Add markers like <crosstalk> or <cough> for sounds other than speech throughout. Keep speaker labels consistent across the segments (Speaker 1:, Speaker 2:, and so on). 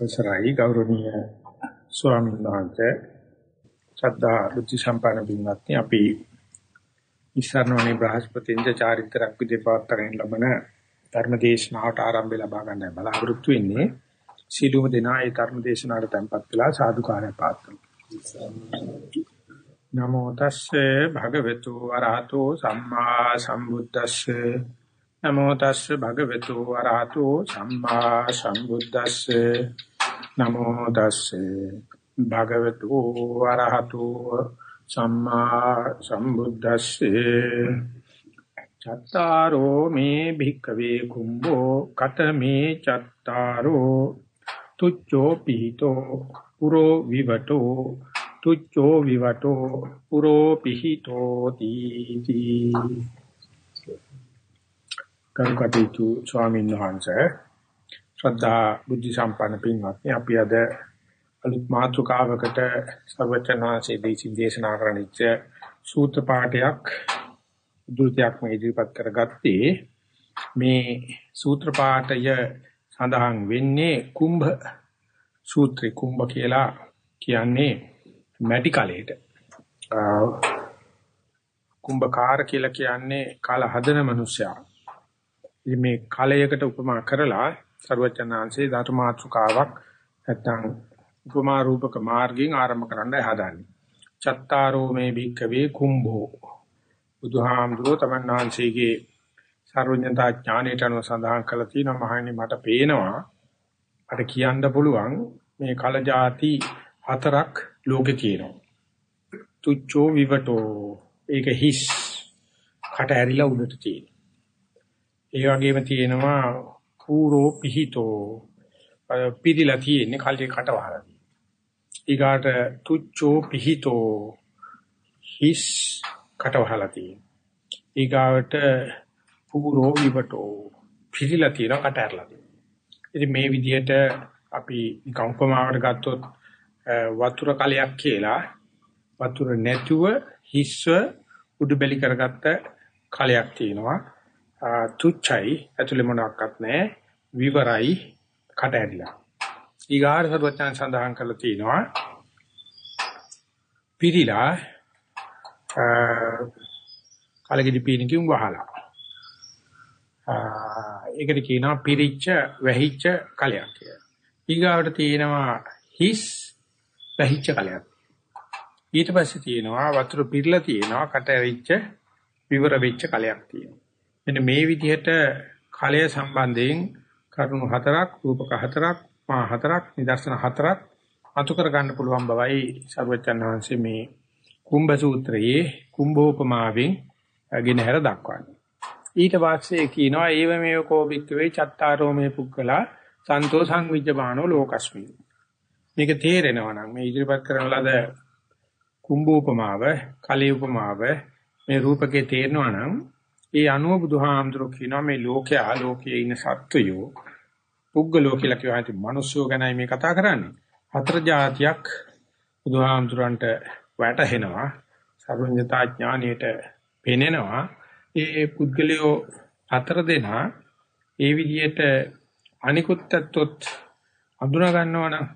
Speaker 1: අවසරයි ගෞරවනීය ස්වාමීන් වහන්සේ. ශ්‍රද්ධා බුද්ධ සම්පන්න බින්වත්නි අපි ඉස්සරණෝනේ බ්‍රහස්පතින්ද චාරිත්‍රාක් විදිහට පවත්වාගෙන ලබන ධර්මදේශනාවට ආරම්භය ලබා ගන්න බලාපොරොත්තු වෙන්නේ. සීලුම දෙනා ඒ ධර්මදේශනාවට tempත් වෙලා සාදුකාරය පාත්තුමු නමෝ තස්සේ භගවතු අරහතෝ සම්මා සම්බුද්දස්සේ. නමෝ තස්සේ භගවතු අරහතෝ සම්මා සම්බුද්දස්සේ නමෝ තස්සේ භගවතු අරහතෝ සම්මා සම්බුද්දස්සේ චත්තාරෝ මේ භික්කවේ කුම්භෝ කතමේ චත්තාරෝ තුච්චෝ පිහිතෝ පුරෝ විවටෝ තුච්චෝ විවටෝ පුරෝ පිහිතෝ තීති කරුකටේතු ස්වාමීන් වහන්සේ. ශ්‍රද්ධා බුද්ධ සම්පන්න පින්වත්නි අපි අද අලුත් මාතෘකාවකට සර්වචනාසේ දේශින් දේශනා කරනිච්ච සූත්‍ර පාඨයක් දුර්ත්‍යක් මේ ඉදිරිපත් කරගත්තේ. මේ සූත්‍ර පාඨය සඳහන් වෙන්නේ කුම්භ සූත්‍රේ. කුම්භ කියලා කියන්නේ මැටි කලයට. කුම්භකාර කියලා කියන්නේ කල හදන මිනිසයා ඉතින් මේ කලයකට උපමා කරලා සරුවචනාංශේ ධර්මාත්‍රකාවක් නැත්තම් උපමා රූපක මාර්ගයෙන් ආරම්භ කරන්නයි හදන්නේ. චත්තාරෝ මේ භික්කවේ කුම්භෝ බුදුහාමුදුරෝ තමන්නාංශයේ සර්වඥතා ඥාණයට අනුව සඳහන් කළා තියෙනවා මහණනි මට පේනවා මට කියන්න පුළුවන් මේ කල જાති හතරක් ලෝකේ තියෙනවා. තුච්චෝ විවටෝ ඒක හිස් කට ඇරිලා උඩට තියෙනවා. ඒ වගේම තියෙනවා කූරෝ පිහිතෝ පිළිලා තියෙන්නේ කල්ලි කට වහලා ඊගාට තුච්චෝ පිහිතෝ හිස් කට වහලා තියෙන්නේ. ඊගාවට පුරෝ විවටෝ පිළිලා තියෙන කට ඇරලා තියෙන්නේ ඉතින් මේ විදිහට අපි නිකම් උපමාවට ගත්තොත් වතුර කලයක් කියලා වතුර නැතුව හිස්ව උඩුබැලි කරගත්ත කලයක් තියෙනවා. තුච්චයි. ඇතුලේ මොනක්වත් නැහැ. විවරයි. කට ඇරිලා. ඊගාර සර්වඥයන් සඳහන් කරලා තියෙනවා. පිරිලා කලගෙඩි පීනකින් වහලා. ඒකට කියනවා පිරිච්ච වැහිච්ච කලයක් කියලා. ඊගාවට තියෙනවා හිස් වැහිච්ච කලයක්. ඊට පස්සේ තියෙනවා වතුර පිරලා තියෙනවා කට ඇරිච්ච විවර වෙච්ච කලයක් තියෙනවා. මෙන්න මේ විදිහට කලය සම්බන්ධයෙන් කරුණු හතරක් රූපක හතරක් මා හතරක් නිදර්ශන හතරක් අතු කර ගන්න පුළුවන් බවයි සර්වචන් වහන්සේ මේ කුම්භ සූත්‍රයේ කුම්භෝපමාවෙන් ගෙන හැර දක්වන්නේ. ඊට පස්සේ කියනවා ඒව මේව කෝපික වේ චත්තාරෝ මේ පුක්කලා සන්තෝ සංවිජ්ජමානෝ ලෝකස්මි. මේක තේරෙනවා නම් මේ ඉදිරිපත් කරන ලද කුම්භෝපමාව, කලී උපමාව මේ රූපකේ තේරෙනවා නම් ඒ අනුව බුදුහාමුදුරුවෝ කියනවා මේ ලෝකයා ලෝකයේ ඉන්න සත්වයෝ පුද්ගලෝ කියලා කියවා හිටිය මිනිස්සුෝ ගැනයි මේ කතා කරන්නේ. හතර જાතියක් බුදුහාමුදුරන්ට වැටහෙනවා. සර්වඥතා ඥානියට පෙනෙනවා. ඒ පුද්ගලයෝ හතර දෙනා ඒ විදිහට අනිකුත් ඇත්තොත් අඳුනා ගන්නවා නම්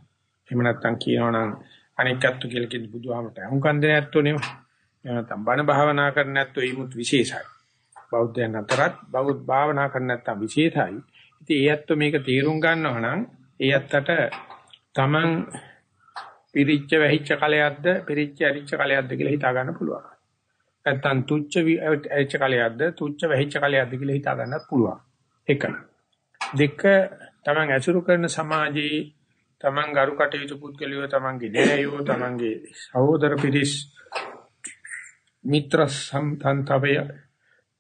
Speaker 1: එහෙම නැත්නම් කියනවා නම් අනික් ඇත්තු කියලා කිව්ව බුදුහාමට අහුම්කන් දෙන ඇත්තෝ නෙවෙයි. එහෙම නැත්නම් බණ භාවනා කරන ඇත්තෝ ඊමුත් විශේෂයි. බෞද්ධයන් අතරත් බෞද්ධ භාවනා කරන නැත්නම් විශේෂයි. ඉතින් ඒ ඇත්ත මේක තීරුම් ගන්නවා නම් ඒ ඇත්තට Taman පිරිච්ච වැහිච්ච කලයක්ද පිරිච්ච ඇරිච්ච කලයක්ද කියලා හිතා ගන්න පුළුවන්. නැත්නම් තුච්ච ඇරිච්ච කලයක්ද තුච්ච වැහිච්ච කලයක්ද කියලා හිතා ගන්නත් පුළුවන්. එක. දෙක Taman ඇසුරු කරන සමාජයේ Taman ගරු කටයුතු පුද්ගලයෝ Tamanගේ නෑයෝ Tamanගේ සහෝදර පිරිස් මිත්‍ර සම්තන්තවය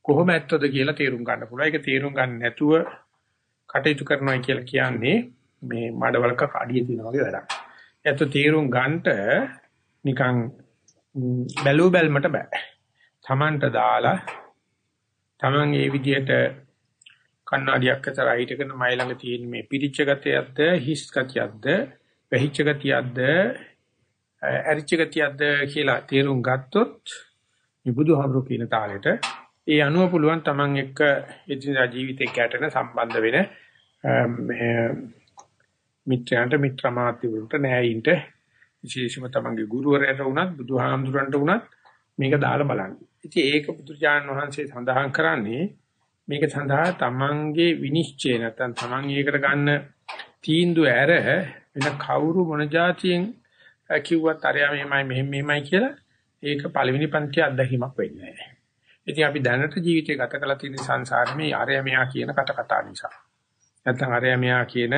Speaker 1: කොහොම ඇත්තද කියලා තේරුම් ගන්න පුළුවන්. ඒක තේරුම් ගන්න නැතුව කටයුතු කරනවා කියලා කියන්නේ මේ මඩවලක අඩිය තියන වගේ වැඩක්. ඒත් තේරුම් ගන්නට නිකන් බැලු බැල්මට බෑ. Tamanට දාලා Taman ඒ විදිහට කණ්ණාඩියක් අතර හිටගෙන මයි ළඟ තියෙන මේ පිරිච්ච ගතියක්ද හිස් ගතියක්ද වැහිච්ච ගතියක්ද ඇරිච්ච ගතියක්ද කියලා තේරුම් ගත්තොත් මේ බුදුහාමුදුරු කියන තාලෙට ඒ අනුව පුළුවන් Taman එක්ක එදිනදා ජීවිතේ ගැටෙන සම්බන්ධ වෙන මිත්‍රයන්ට මිත්‍රමාත්‍ය වලට නෑයින්ට විශේෂම තමන්ගේ ගුරුවරයාට වුණත් බුදුහාමුදුරන්ට වුණත් මේක දාලා බලන්න. ඉතින් ඒක බුදුචාන් වහන්සේ සඳහන් කරන්නේ මේක සඳහා තමන්ගේ විනිශ්චය නැත්නම් තමන් ඒකට ගන්න තීන්දුව ඇර වෙන කවුරු මොන જાතියෙන් කිව්වත් අරයා මෙහෙමයි මෙහෙම මෙහෙමයි කියලා ඒක පළවෙනි පන්ති අත්දැකීමක් වෙන්නේ නැහැ. ඉතින් අපි දැනට ජීවිතය ගත කරලා තියෙන සංසාරේ මේ අරයා මෙයා කියන කට කතා නිසා. නැත්නම් අරයා මෙයා කියන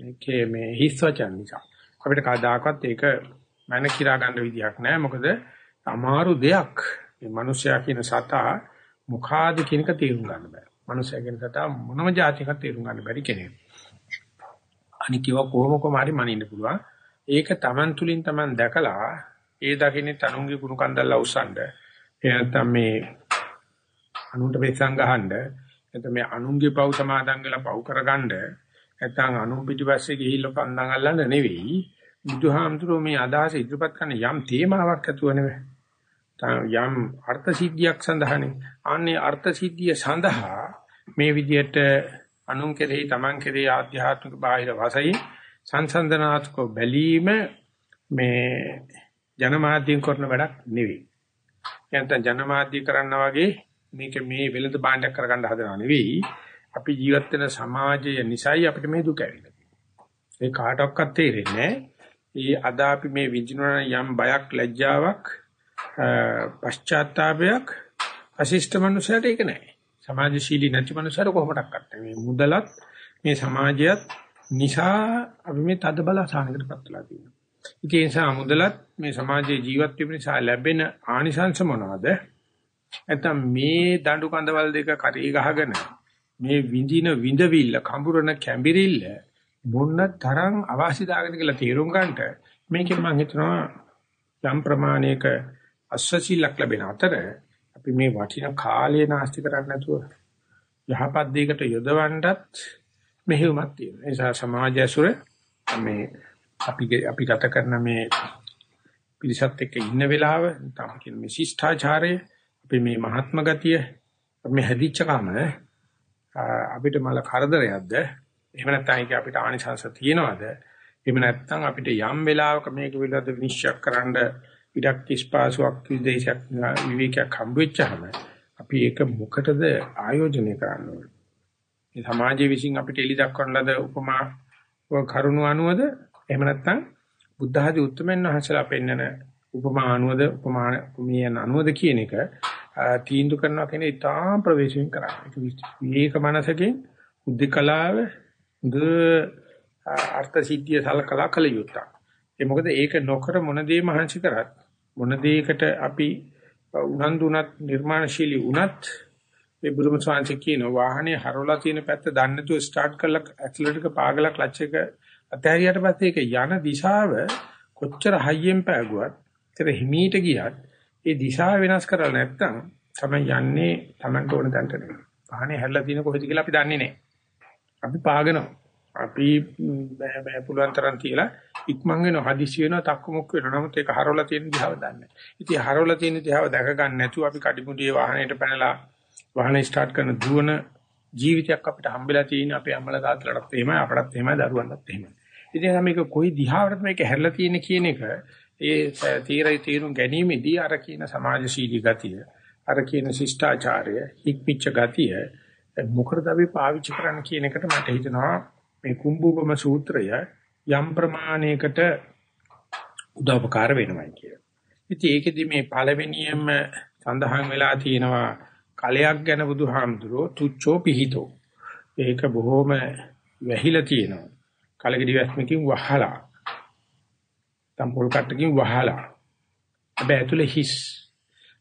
Speaker 1: මේකේ මේ හිස් වචන නිසා. අපිට කවදාකවත් ඒක මන කිරා ගන්න විදියක් නැහැ. මොකද අමාරු දෙයක්. මේ මිනිසයා කියන සතා මොකාද කියනක තේරුම් ගන්න බෑ. මිනිසයා කියන සතා මොනම જાතියක තේරුම් ගන්න බැරි කෙනෙක්. අනිකව කොහොම කොහම හරි මනින්න පුළුවන්. ඒක Taman තුලින් Taman දැකලා ඒ දකින්නේ තනුන්ගේ කුණු කන්දල්ලා උස්සන්න. ඒ නැත්තම් මේ අනුන්ට වෙස්සන් ගහන්න. නැත්නම් මේ අනුන්ගේ පව් සමාදන් වෙලා පව් කරගන්න. නැත්තම් අනුන් පිටිපස්සේ ගිහිල්ලා කන්දන් අල්ලන්න නෙවෙයි. බුදුහාමුදුරුවෝ මේ අදහස ඉදිරිපත් කරන යම් තේමාවක් ඇතුව නෙවෙයි. යම් අර්ථ සිද්ධියක් සඳහානේ. අනේ අර්ථ සිද්ධිය සඳහා මේ විදිහට අනුන් කෙරෙහි තමන් කෙරෙහි ආධ්‍යාත්මික බාහිර වශයෙන් සංසන්දනාත්මක බැලීම මේ ජනමාධ්‍යෙන් කරන වැඩක් නෙවෙයි. නැත්නම් ජනමාධ්‍ය කරන්න වගේ මේක මේ වෙළඳ භාණ්ඩයක් කරගන්න හදනව නෙවෙයි. අපි ජීවත් වෙන සමාජය නිසායි අපිට මේ දුක ඇවිල්ලා තියෙන්නේ. ඒ කාටවත් තේරෙන්නේ ඒ අද අපි මේ විඳින යම් බයක් ලැජ්ජාවක් පශ්චාත්තාවයක් අශිෂ්ට මනුස්සයට ඒක නැහැ. සමාජශීලී නැති මනුස්සයට කොහොමඩක්වත් මේ මුදලත් මේ සමාජයත් නිසා අපි මේ තද බල අසහනකටපත් වෙලා තියෙනවා. ඉතින් ඒ නිසා මුදලත් මේ සමාජයේ ජීවත් වීම නිසා ලැබෙන ආනිසංශ මොනවද? නැත්නම් මේ දඬු කඳවල් දෙක කරේ ගහගෙන මේ විඳින විඳවිල්ල කඹුරන කැඹිරිල්ල මොන්න තරම් අවශ්‍යදාගෙන කියලා තීරුම් ගන්නට මේකෙන් මම හිතනවා යම් ප්‍රමාණයක අස්වැසිලක් ලැබෙන අතර අපි මේ වටිනා කාලය නාස්ති කරන්නේ නැතුව යහපත් දෙයකට යොදවන්නත් මෙහෙයුමක් තියෙනවා. ඒ නිසා සමාජය ඇසුර මේ අපි අපි ගත කරන මේ පිරිසත් එක්ක ඉන්න වෙලාව තමයි කියන මේ ශිෂ්ටාචාරය අපි මේ මහත්ම ගතිය මේ හැදිච්ච කම අපිට මල කරදරයක්ද? එහෙම නැත්නම් ඒක අපිට ආනිසංස තියනවද? එහෙම නැත්නම් අපිට යම් වෙලාවක මේක පිළිබඳ විනිශ්චය කරන්න ඉඩක් කිස්පාසුවක් විදේශයක් විවේකයක් හම්බ වෙච්චාම අපි ඒක මොකටද ආයෝජනය කරන්න ඕනේ? මේ සමාජයේ විසින් අපිට එලි දක්වන ලද උපමා කරුණු අනුවද එහෙම නැත්නම් බුද්ධ ආදී උත්තරමෙන් වහන්සේලා පෙන්නන උපමා අනුවද උපමා උමියන් අනුවද කියන එක තීන්දුව කරනවා කියන්නේ ඉතාම ප්‍රවේශයෙන් කරන්නේ. ඒක මනසකින් උද්දකලාව ද අර්ථ සිද්ධිය සලකලා කල යුත්තක්. ඒ මොකද ඒක නොකර මොන දේ මහන්සි කරත් මොන දෙයකට අපි උනන්දු උනත් නිර්මාණශීලී උනත් මේ බුදුම ස්වාංශ කියන වාහනේ හරවලා තියෙන පැත්ත දන්නේ නැතුව ස්ටාර්ට් කරලා ඇක්සලරේටර් එක පාගලා ක්ලච් එක අතහැරියට පස්සේ ඒක යන දිශාව කොච්චර හයියෙන් පෑගුවත් ඒතර හිමීට ගියත් ඒ දිශාව වෙනස් කරලා නැත්නම් තමයි යන්නේ Tamanට ඕන තැනට නෙවෙයි. වාහනේ හැරලා තියෙන කොහෙද කියලා අපි දන්නේ නැහැ. අපි පාගනවා. අපි බෑ බෑ පුළුවන් තරම් තියලා ඉක්මන් වෙනවා හදිසි වෙනවා තක්කමුක් වෙනවා නමුත් ඒක හරවලා තියෙන දිහාව දන්නේ නැහැ. ඉතින් හරවලා තියෙන දිහාව දැක ගන්න නැතුව අපි කඩිමුඩියේ වාහනේට පැනලා වාහනේ ස්ටාර්ට් කරන දුවන ජීවිතයක් අපිට හම්බෙලා තියෙන අපේ අම්මලා තාත්තලාටත් එහෙමයි අපටත් එහෙමයි දරුවන්ටත් එහෙමයි. ඉතින් මේක කොයි දිහාවටද මේක හැරලා තියෙන්නේ කියන එක ඒ තීරයි තීරුම් ගැනීමේදී අර කියන සමාජශීලී ගතිය අර කියන ශිෂ්ටාචාරය හික්පිච්ච ගතිය මොකටද අපි පාවිච්චි කරන්න කියන එකට මට හිතෙනවා මේ කුම්භූපම සූත්‍රය යම් ප්‍රමාණයකට උදව්පකාර වෙනවා කියලා. ඉතින් ඒකෙදි මේ පළවෙනියම සඳහන් වෙලා තියෙනවා කලයක් ගැන බුදුහාමුදුරෝ තුච්චෝ පිහිතෝ. ඒක බොහොම වැහිලා තියෙනවා. කලකඩි වැස්මකින් වහලා. තම්පොල් කට්ටකින් වහලා. හැබැයි ඇතුලේ හිස්.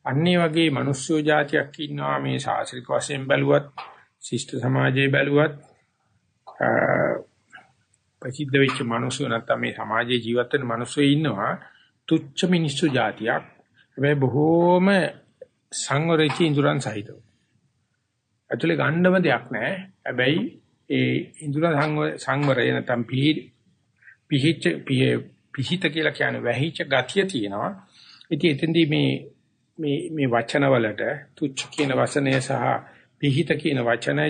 Speaker 1: අන්නේ වගේ මිනිස්සු జాතියක් ඉන්නවා මේ සාසනික වශයෙන් බැලුවත්, ශිෂ්ට සමාජයේ බැලුවත් ප්‍රසිද්ධ වෙච්ච මිනිස්සු නැත්නම් මේ සමාජයේ ජීවත් වෙන මිනිස්සු ඉන්නවා තුච්ච මිනිස්සු జాතියක්. හැබැයි බොහෝම සංවරෙච්ච ඉඳුරන් සහිතව. ඇතුලේ ගන්නම දෙයක් නැහැ. හැබැයි ඒ ඉඳුර සංවරය නැත්නම් පිහිච්ච පිහිත කියලා කියන වැහිච්ච ගතිය තියෙනවා. ඉතින් එතෙන්දී මේ මේ මේ වචනවලට තුච්ච කියන වචනය සහ පිහිත කියන වචනය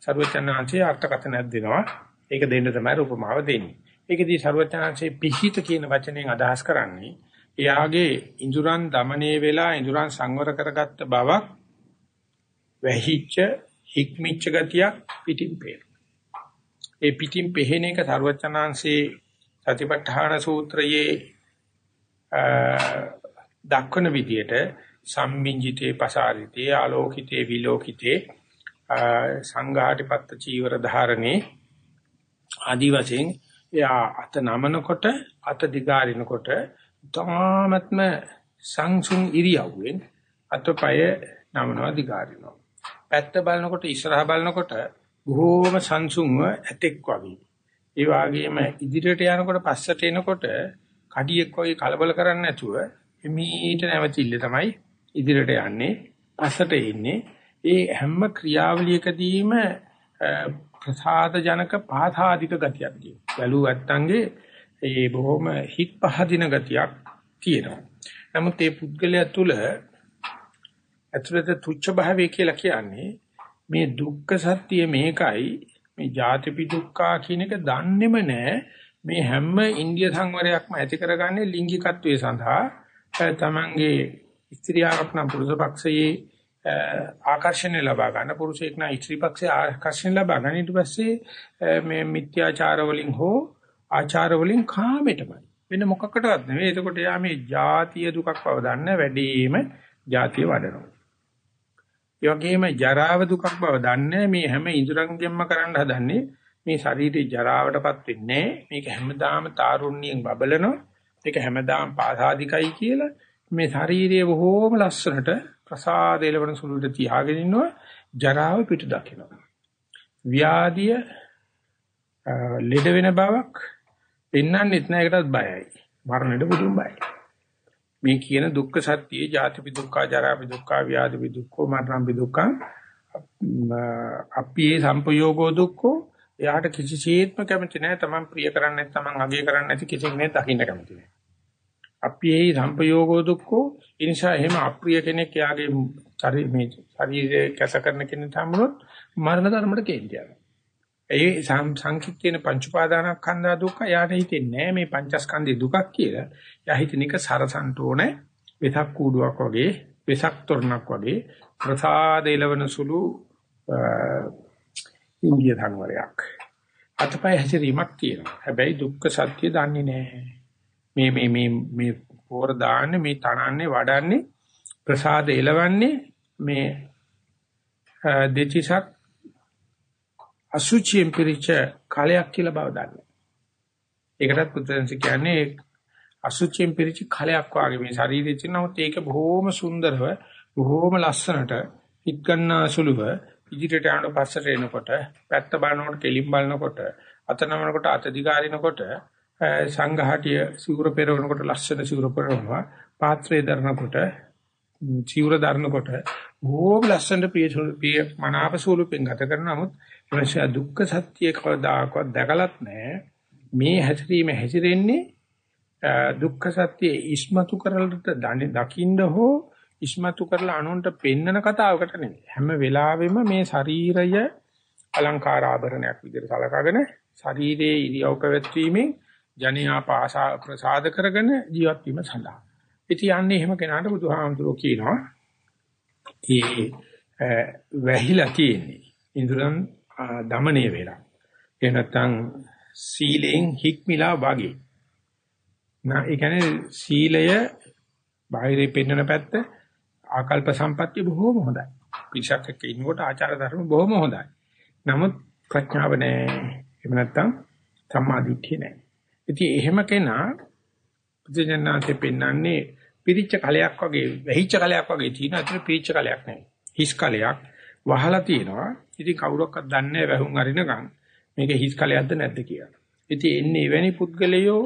Speaker 1: ਸਰවචනාංශයේ අර්ථකථනයක් දෙනවා. ඒක දෙන්න තමයි උපමාව දෙන්නේ. ඒකදී ਸਰවචනාංශයේ පිහිත කියන වචනයෙන් අදහස් කරන්නේ එයාගේ ඉඳුරන් দমনයේ වෙලා ඉඳුරන් සංවර කරගත්ත බවක් වැහිච්ච හික්මිච්ච ගතියක් පිටින් පේනවා. ඒ පිටින් පෙහෙන එක ਸਰවචනාංශේ සතිපට්ඨාන සූත්‍රයේ දක්වන විදියට සම්මිංජිතේ පසාරිතේ ආලෝකිතේ විලෝකිතේ සංඝාටිපත්ත චීවර ධාරණේ ආදි වශයෙන් එයා අත නමනකොට අත දිගාරිනකොට තාමත්ම සංසුන් ඉරියව්වෙන් අතපය නමනවා දිගාරිනවා. පැත්ත බලනකොට ඉස්සරහා බලනකොට බොහෝම සංසුන්ව ඇතෙක් වගේ. ඒ වගේම ඉදිරියට යනකොට පස්සට එනකොට කඩියෙක් වගේ කලබල කරන්නේ නැතුව මීට නැවතිල්ල තමයි ඉදිරියට යන්නේ පස්සට එන්නේ. ඒ හැම ක්‍රියාවලියකදීම ප්‍රසාද ජනක පාථාදික ගතියක් තියෙනවා. බැලුව ඇත්තන්ගේ ඒ බොහොම හිත් පහදින ගතියක් තියෙනවා. නමුත් මේ පුද්ගලයා තුල ඇතුළත තුච්ච භාවය කියලා කියන්නේ මේ දුක්ඛ සත්‍ය මේකයි මේ ජාතිපි දුක්ඛා කියන එක දන්නේම නැහැ. මේ හැම ඉන්දිය සංවරයක්ම ඇති කරගන්නේ ලිංගිකත්වයේ සඳහා තමන්ගේ ස්ත්‍රියක් නම් පුරුෂ පක්ෂයේ ආකර්ෂණය ලබා ගන්න පුරුෂයෙක් නම් ස්ත්‍රී පක්ෂයේ ආකර්ෂණය ලබා ගන්න ඊට පස්සේ මේ මිත්‍යාචාර වලින් හෝ ආචාර වලින් කාමයටමයි වෙන මොකකටවත් නෙවෙයි. එතකොට යා මේ ජාතිය දුකක් බව දන්න වැඩිම ජාතිය වඩනවා. ඒ වගේම ජරාව දුකක් බව දන්නේ මේ හැම ඉඳුරංගෙන්ම කරන්න හදන්නේ මේ ශරීරේ ජරාවටපත් වෙන්නේ මේක හැමදාම තාරුණ්‍යයෙන් බබලනවා. ඒක හැමදාම පාසාදිකයි කියලා මේ ශරීරය බොහෝම ලස්සනට ප්‍රසාද එළවන සුළුට තියාගෙන ඉන්නවා. ජරාව පිට දකිනවා. ව්‍යාධිය ලෙඩ වෙන බවක් පෙන්වන්නෙත් නෑ ඒකටත් බයයි. මරණයට බුදුන් බයයි. මේ කියන දුක්ඛ සත්‍යයේ ජාතිපි දුක්ඛ ජරාපි දුක්ඛ ව්‍යාධිපි දුක්ඛ මරණපි දුක්ඛ අප්පියේ සම්පයෝගෝ දුක්ඛෝ එයාට කිසිසේත්ම කැමති නැහැ තමන් ප්‍රිය කරන්නේ තමන් අගය කරන්නේ නැති කිසි කෙනෙක් දකින්න කැමති නැහැ. අපි ඒ සම්පයෝගෝ දුක්ඛෝ ඉනිසා එහෙම අප්‍රිය කෙනෙක් යාගේ ශරීර මේ ශරීරය කැස කරන කෙනෙක් හම්බුනොත් මරණ ධර්මයට කේන්තියක්. ඒ සංකිට්ඨේන පංච උපාදානස්කන්ධා දුක්ඛ යාට හිතෙන්නේ මේ පංචස්කන්ධේ දුකක් කියලා. යා හිතන එක සරසන්ට ඕනේ වෙසක් කූඩුවක් වගේ වෙසක් තොරණක් වගේ ප්‍රසාද එලවන සුළු ඉන්දිය ධනවරයක්. අතපය හැසිරීමක් තියෙනවා. හැබැයි දුක්ඛ සත්‍ය දන්නේ නැහැ. මේ මේ මේ මේ පෝර දාන්නේ මේ තනන්නේ වඩන්නේ ප්‍රසාද එලවන්නේ මේ දෙචිසක් අසුචියෙන් පිරිච්ච කාලයක් කියලා බව දන්නේ. ඒකටත් පුදුරන්ස කියන්නේ අසුචියෙන් පිරිච්ච කාලයක් වාගේ මේ ශරීරයේ තියෙන නමුත් ඒක බොහොම සුන්දරව බොහොම ලස්සනට හිට ගන්නා සුළුව ඉදිරියට යනකොට පස්සට එනකොට පැත්ත බලනකොට කෙලින් බලනකොට අත නමනකොට අත දිගාරිනකොට සංඝහටිය සිවුර පෙරවනකොට ලස්සන සිවුර පෙරවනවා පාත්‍රය දරනකොට සිවුර දරනකොට බොහොම ලස්සනට ප්‍රිය ප්‍රිය මනාප ස්වරූපෙන් ගත කරන නමුත් එවශ්‍ය දුක්ඛ සත්‍ය කවදාකවත් දැකලත් නැහැ මේ හැසිරීම හැසිරෙන්නේ දුක්ඛ සත්‍ය ඉස්මතු කරලට දකින්න හෝ ඉස්මතු කරලා අනුන්ට පෙන්නන කතාවකට නෙමෙයි. හැම වෙලාවෙම මේ ශරීරය අලංකාර ආභරණයක් විදිහට සලකගෙන ශරීරයේ ඉරියව් පැවැත්වීමෙන් ජනියා පාසා ප්‍රසාද කරගෙන ජීවත් වීම සඳහා. ඉතින් යන්නේ එහෙම කෙනාට බුදුහාමුදුරෝ කියනවා. ඒ වැහිලා තියෙන්නේ. ඉන්ද්‍රයන් দමණය වෙලා. එහෙ නැත්නම් සීලෙන් හික්මිලා වගේ. නා ඒ කියන්නේ සීලය බාහිරේ පෙන්වන පැත්ත ආකල්ප සම්පත්‍ය බොහෝම හොඳයි. පිරිසක් එක්ක ඉන්නකොට ආචාර ධර්ම බොහොම හොඳයි. නමුත් ප්‍රඥාව නැහැ එහෙම නැත්නම් සම්මා දිට්ඨිය නැහැ ඉතින් එහෙම කෙනා බුදුජානනාතේ පෙන්වන්නේ පිරිච්ච කලයක් වගේ වැහිච්ච කලයක් වගේ තියෙන අතර පිරිච්ච කලයක් නැහැ හිස් කලයක්. වහලා තියෙනවා. ඉතින් කවුරක්වත් දන්නේ නැහැ වැහුම් අරිනකම් මේක හිස් කලයක්ද නැද්ද කියලා. ඉතින් එන්නේ එවැනි පුද්ගලයෝ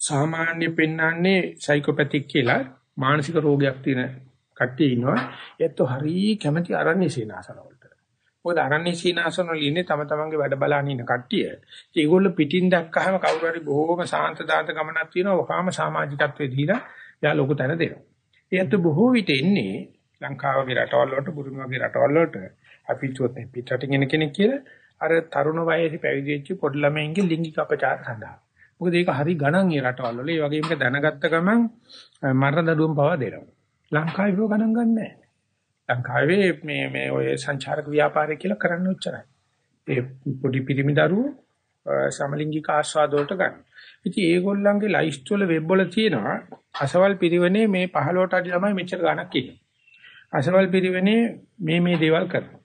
Speaker 1: සාමාන්‍ය පෙන්වන්නේ සයිකෝපැතික් කියලා මානසික රෝගයක් තියෙන කට්ටිය ඉන්නවා. ඒත් හරිය කැමැති අරන්නේ සීනාසනවල. මොකද අරන්නේ සීනාසන වල ඉන්නේ තම තමන්ගේ වැඩ බලන ඉන්න කට්ටිය. ඉතින් ඒගොල්ලෝ පිටින් දැක්කහම කවුරු හරි බොහෝම සාන්ත දාත ගමනක් තියෙනවා. වහාම සමාජිකත්වයේ දීලා යා ලොකු තැන දෙනවා. ඒත් බොහෝ විට එන්නේ ලංකාව වගේ රටවල් වලට බුරුම වගේ රටවල් වලට අපි චොත් පිටරටින් එන කෙනෙක් කියලා අර තරුණ වයසේ පැවිදි වෙච්ච පොඩි ළමයින්ගේ ලිංගික අපචාර සඳහා. මොකද ඒක හරි ගණන් ඒ රටවල් වල. ඒ වගේම දැනගත්ත ගමන් මරණ දඬුවම් පවා දෙනවා. ලංකාවේ ඒක ගණන් ගන්නෑ. ලංකාවේ මේ මේ ඔය සංචාරක ව්‍යාපාරය කියලා කරන්න උච්චරයි. ඒ පොඩි පිරිමි දරුවෝ සමලිංගික ආස්වාද වලට ගන්න. ඉතින් ඒගොල්ලන්ගේ ලයිස්ට් වල වෙබ් වල තියෙනවා අසවල් පිරිවෙනේ මේ 15ට අඩි ළමයි මෙච්චර ගණක් ඉන්නේ. අසවල් පිරිවෙනේ මේ මේ දේවල් කරනවා.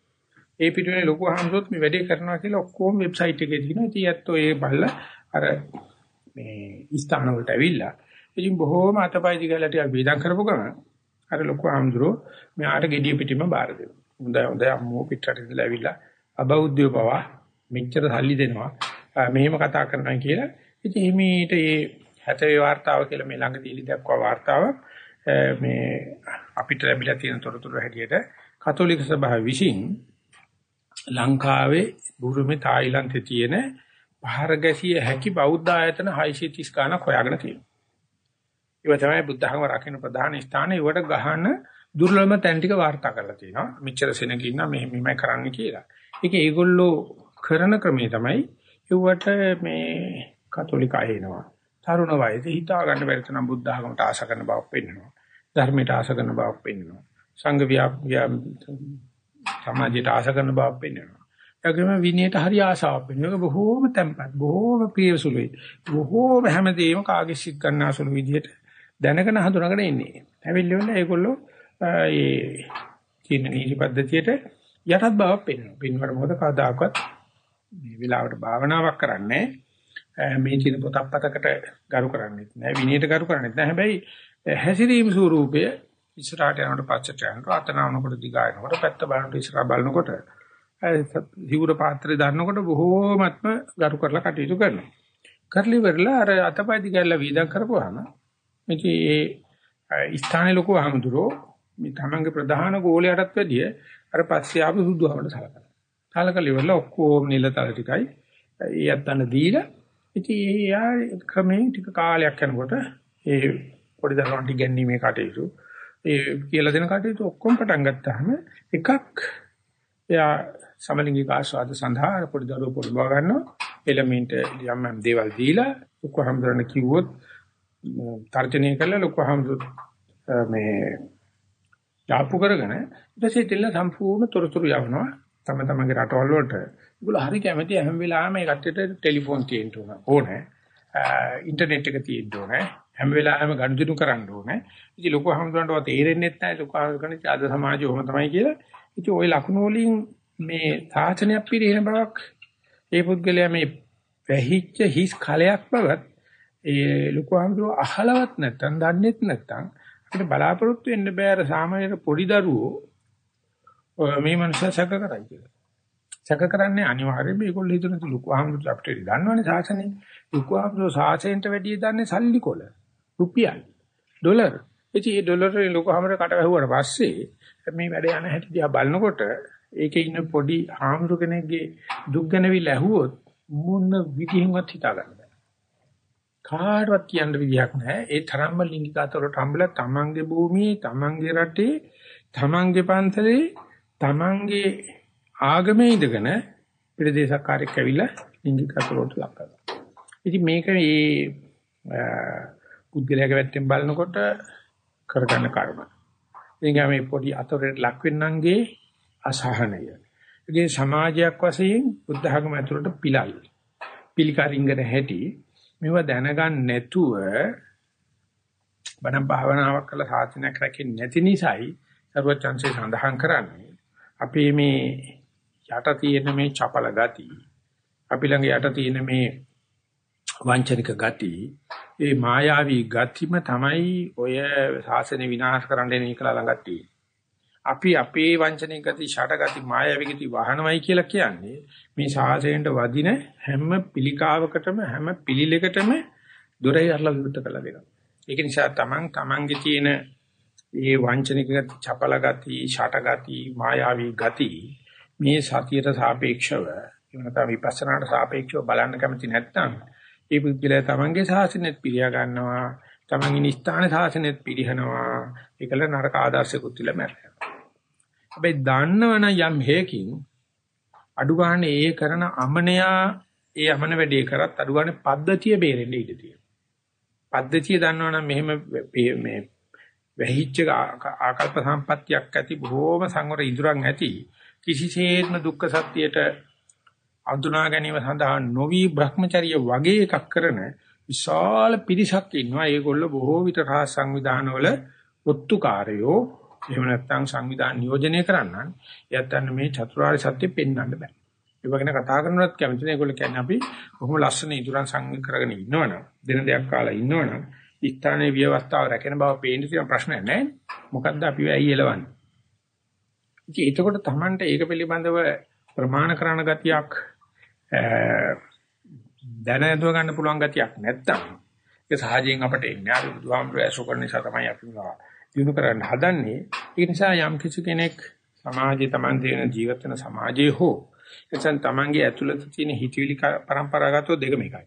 Speaker 1: ඒ පිටුනේ ලොකු හම්සොත් මේ වැඩේ කරනවා කියලා ඔක්කොම වෙබ්සයිට් එකේ තියෙනවා. ඉතින් ඇත්තෝ ඒ බලලා අර මේ ස්ථාන වලට ඇවිල්ලා ඉතින් බොහෝම අතපය දිගලා ටිකක් වේදම් කරපු ගමන් අර ලොකු හම්සරෝ මෙයාට gediy පිටිම බාර දෙනවා. හොඳයි හොඳයි අම්මෝ පිටරට ඉඳලා ඇවිල්ලා අබෞද්ධය පවා මෙච්චර සල්ලි දෙනවා. මෙහෙම කතා කරනවා කියලා. ඉතින් එහිමීට මේ හැතේ වார்த்தාව කියලා මේ ළඟදී ඉලි දක්වා වார்த்தාවක් මේ අපිට ලැබිලා තියෙන තොරතුරු හැටියට කතෝලික සභාව විසින් ලංකාවේ බුරුමේ තායිලන්තේ තියෙන පහර ගැසිය හැකි බෞද්ධ ආයතන 630 ගණක් හොයාගෙන තියෙනවා. ඒව තමයි බුද්ධ ධර්ම රකින්න ප්‍රධාන ස්ථාන. ඒවට ගහන දුර්ලභම තැන් ටික වාර්තා කරලා තියෙනවා. මෙච්චර සෙනග ඉන්න මෙහෙම මෙහෙමයි කරන්න කියලා. ඒක ඒගොල්ලෝ කරන ක්‍රමේ තමයි ඒවට මේ කතෝලික අය එනවා. තරුණ වයසේ හිතා ගන්න බැරි තරම් බුද්ධ ධර්මයට ආශ කරන බවක් පෙන්වනවා. ධර්මයට ආශ කරන බවක් පෙන්වනවා. සංඝ ව්‍යාප්තිය සමාජයට ආශ කරන බවක් පෙන්වනවා. ඒගොම විනයට හරි ආශාවක් වෙනවා. බොහෝම tempත්, බොහෝම ප්‍රියසුළුයි. බොහෝම හැමදේම කාගේ සිත් ගන්නාසුළු විදිහට දැනගෙන හඳුනාගෙන ඉන්නේ. ඇවිල්ලා ඒගොල්ලෝ ඒ කියන නීති පද්ධතියට යටත් බවක් පෙන්වනවා. පින්වර මොකද කවදාකවත් මේ වෙලාවට භාවනාවක් කරන්නේ මේ කියන පොතක් පතකට ගරු කරන්නේ නැහැ. විනයට ගරු කරන්නේ නැහැ. හැබැයි හැසිරීම ස්වරූපය ඉස්සරහට යනකොට පස්සට යනකොට අතනවනකොට දිගායනකොට පැත්ත බලනකොට ඉස්සරහ බලනකොට හිවුර පාත්‍රය දාන්නකොට බොහෝමත්ම ගරු කරලා කටයුතු කරනවා. කරලි වෙරලා අර අතපය දිගල්ලා වීදම් කරපුවාම ඉතින් ඒ ස්ථානයේ ලොකු අහමුදුරෝ මේ තමන්ගේ ප්‍රධාන ගෝලයටත් වැඩිය අර පස්සේ ආපු සුදුහමඩ සලකනවා. සලකලා ඉවරලා ඔක්කොම නිලතල ටිකයි ඒ අත්තන දීලා ඉතින් යා ක්‍රමයෙන් ටික කාලයක් යනකොට ඒ පොඩි දරුවන්ට ඉගැන්වීමේ කටයුතු ඒ කියලා දෙන කටයුතු ඔක්කොම පටන් ගත්තාම එකක් එයා සමලිංගික ආස්වාද සඳහා පොඩි දරුවෝ පොළඹ ගන්නවා එලමෙන්ට් යම් යම් දේවල් දීලා ඔක්කොම හම්දරන කිව්වොත් තර්ජනය කළා ලොකු හම්දු මේ යාපු කරගෙන ඊට පස්සේ දෙල්ල සම්පූර්ණ තොරතුරු යවනවා තම තමන්ගේ රටවල් වලට. ඒගොල්ලෝ හරි කැමති හැම වෙලාවෙම මේ කට්ටියට ටෙලිෆෝන් තියෙන්න ඕනේ. ඉන්ටර්නෙට් එක තියෙන්න ඕනේ. හැම වෙලාවෙම ගනුදෙනු කරන්න ඕනේ. ඉතින් ලොකු හම්දුරන්ට තේරෙන්නේ නැහැ ලොකු හම්දුරන්ට අද සමාජය ඔහොම තමයි කියලා. ඉතින් ওই ලකුණු වලින් මේ සාසනයක් පිළිහෙන බවක් ඒ පුද්ගලයා මේ වැහිච්ච හිස් කලයක් බවත් ඒ ලොකු ආමතුරු අහලවත් නැත්තම් දන්නේත් නැත්තම් අපිට බලාපොරොත්තු වෙන්න බෑ අර සාමාන්‍ය පොඩි දරුවෝ මේ මනුස්සයා සැක කරයි කියලා. සැක කරන්නේ අනිවාර්යයෙන්ම ඒගොල්ලෝ හිතන ලොකු ආමතුරු අපිට දන්නවනේ සාසනේ. ලොකු ආමතුරු සාසෙන්ට වැඩිය දන්නේ සල්ලි කොල. රුපියල්. ඩොලර්. ඉතින් මේ ඩොලර් ලොකු ආමතුරු කට වැහුවාට පස්සේ මේ වැඩ යන හැටි දිහා බලනකොට ඒකේ ඉන්න පොඩි ආමතුරු කෙනෙක්ගේ දුක් ගැනවිල ඇහුවොත් මොන විදිහෙන්වත් හිතා ගන්න කාටවත් කියන්න විදියක් නැහැ. ඒ තරම්ම ලිංගික අතරට හම්බෙලා තමන්ගේ භූමියේ, තමන්ගේ රටේ, තමන්ගේ පන්සලේ, තමන්ගේ ආගමේ ඉඳගෙන පිළිදේශකාරයෙක් ඇවිල්ලා ලිංගික අතරට ලක් කරනවා. ඉතින් මේක මේ පුද්ගලයාගේ පැත්තෙන් බලනකොට කරගන්න කර්ම. ඉතින් මේ පොඩි අතරට ලක් වෙන්නන්ගේ අසහනය. ඒකේ සමාජයක් වශයෙන් බුද්ධ ධර්ම ඇතුළට පිළල්. පිළිකාරින්ගන හැටි මේවා දැනගන්න නැතුව බණ භාවනාවක් කළා සාසනයක් රැකෙන්නේ නැති නිසායි සර්වචන්සේ සඳහන් කරන්නේ අපි මේ යට තියෙන මේ චපල ගති අපි ළඟ යට තියෙන මේ වංචනික ගති ඒ මායාවී ගතිම තමයි ඔය සාසන විනාශ කරන්න එන එක ළඟට තියෙන්නේ අපි අපේ වංචනික ගති, ෂටගති, මායාවී ගති වහනවයි කියලා කියන්නේ මේ සාසයෙන් වදින හැම පිළිකාවකටම හැම පිළිලෙකටම දොරේ අරලා විවෘත කළා දෙනවා. ඒක නිසා තමන් තමන්ගේ තියෙන මේ වංචනික ගති, චපල ගති, ෂටගති, මායාවී ගති මේ සතියට සාපේක්ෂව එවනත විපස්සනාට සාපේක්ෂව බලන්න කැමති නැත්නම් ඒ පුද්ගලයා තමන්ගේ සාසනෙත් පිළියා ගන්නවා. තමන්ගේ ස්ථාන සාසනෙත් පිළිහනවා. ඒකල නරක ආදර්ශකුත් තියලා මැරෙනවා. හැබැයි දන්නවනම් යම් හේකින් අඩු ගන්න ඒ කරන අමනයා ඒ අමන වැඩේ කරත් අඩු ගන්න පද්ධතිය බේරෙන්න ඉඩ තියෙනවා. පද්ධතිය දන්නවනම් මෙහෙම මේ වැහිච්ච ආකල්ප සම්පත්තියක් ඇති බොහෝම සංවර ඉදurang ඇති කිසිසේත්ම දුක්ඛ සත්‍යයට අඳුනා ගැනීම සඳහා නොවි Brahmacharya වගේ එකක් කරන විශාල පිරිසක් ඉන්නවා. ඒගොල්ලෝ බොහෝ විට රහස් සංවිධානවල ඔත්තුකාරයෝ එහෙම නැත්නම් සංවිධාන නියෝජනය කරන්නන් එයත්න්න මේ චතුරාර්ය සත්‍ය පෙන්වන්න බෑ. ඒ වගේ කතා කරනවත් කැමති නෑ. ඒගොල්ලෝ කියන්නේ අපි කොහොම ලස්සන ඉදurang සංවි කරගෙන ඉන්නවනම් දින දෙකක් කාලා ඉන්නවනම් ස්ථානයේ ව්‍යවස්ථාව රැකෙන බව පේන්න තියෙන ප්‍රශ්නයක් නෑ. මොකද්ද අපි ඇයි එලවන්නේ? ඉතින් එතකොට Tamanට ඒක පිළිබඳව ප්‍රමාණ කරන ගතියක් දැනඳුව ගන්න පුළුවන් ගතියක් නැත්තම් ඒක සහජයෙන් අපට එන්නේ. අපි බුදුහාමුදුරුවෝ ඇසු කරන නිසා තමයි අපි දිනු කරන්න හදන්නේ. ඒ නිසා යම් කිසි කෙනෙක් සමාජයේ Taman තියෙන ජීවත් වෙන සමාජයේ හෝ එතන Tamanගේ ඇතුළත තියෙන හිතවිලි પરම්පරාගතව දෙකම එකයි.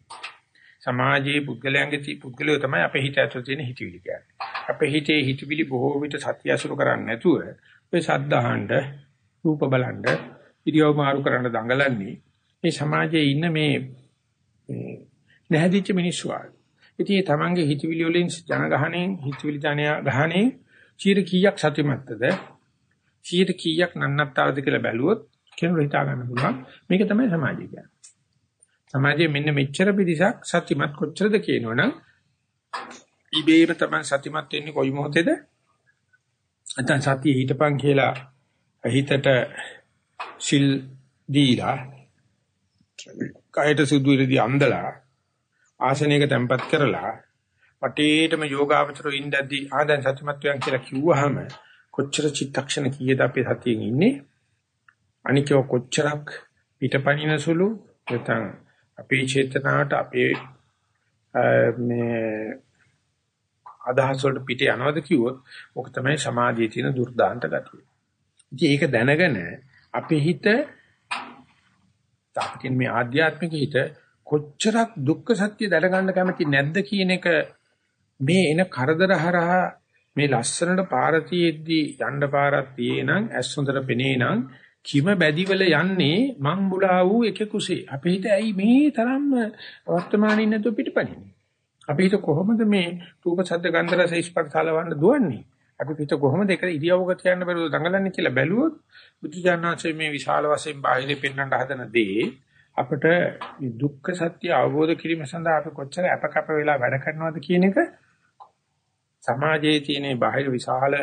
Speaker 1: සමාජයේ පුද්ගලයන්ගේ පුද්ගලයෝ තමයි අපේ හිත ඇතුළත තියෙන හිතවිලි කියන්නේ. අපේ හිතේ හිතවිලි බොහෝ විට සත්‍ය අසුර කරන්නේ නැතුව ඔය සද්දාහඬ රූප බලන්න ඉරියව් මාරු කරන්න දඟලන්නේ මේ සමාජයේ ඉන්න මේ නැහැදිච්ච මිනිස්සු ආයි. ඉතින් තමන්ගේ හිතවිලි වලින් ජනගහණයෙන් හිතවිලි ජනයා ගහණේ චීර කීයක් සතිමත්ද? චීර කීයක් නන්නත්තාවද කියලා බැලුවොත් කෙනෙකුට හිතා ගන්න පුළුවන් මේක තමයි සමාජය කියන්නේ. සමාජයේ මෙන්න මෙච්චර පිරිසක් සතිමත් කොච්චරද කියනවනම් ඉබේම තමයි සතිමත් වෙන්නේ කොයි මොහොතේද? නැත්නම් සතිය හිටපන් කියලා හිතට සිල් දීලා කයට සුදු ඉරදී අන්දලා ආසනයක තැම්පත් කරලා වටේටම යෝගාවචරෝ ඉඳද්දී ආ දැන් සතිමත් වෙන කියලා කිව්වහම කොච්චර චිත්තක්ෂණ කීයද අපි සතියෙන් ඉන්නේ අනිකව කොච්චරක් පිටපණින සුළු නැත්නම් අපේ චේතනාවට අපේ මේ අදහස් වලට පිට යනවද කිව්වොත් ඔක තමයි සමාධියේ තියෙන දුර්දාන්ත ගතිය. ඉතින් ඒක දැනගෙන අපේ හිත තාපකින් මේ ආධ්‍යාත්මික හිත කොච්චරක් දුක්ඛ සත්‍ය දැනගන්න කැමති නැද්ද කියන එක මේ එන කරදර හරහා මේ ලස්සනට පාරතියෙද්දී යන්න පාරක් තියෙනං ඇස් හොඳට පෙනේනං කිම බැදිවල යන්නේ මං බුලා වූ එක කුසේ. අපේ හිත ඇයි මේ තරම්ම වර්තමානයේ නැතු පිටපණින්නේ අපේ හිත කොහොමද මේ රූප ශබ්ද ගන්ධ රස ස්පර්ශ සලවන්න දුවන්නේ? අපි හිත කොහොමද ඒක ඉරියව්වක තියන්න බැරුව දඟලන්නේ කියලා බැලුවොත් බුදුජානනාංශයේ මේ විශාල වශයෙන් බාහිර පෙන්වන්න හදන දේ අපිට මේ දුක්ඛ සත්‍ය අවබෝධ කිරීම සඳහා අපි කොච්චර අපකප වෙලා වැඩ කරනවද කියන එක සමාජයේ තියෙන බාහිර විශාල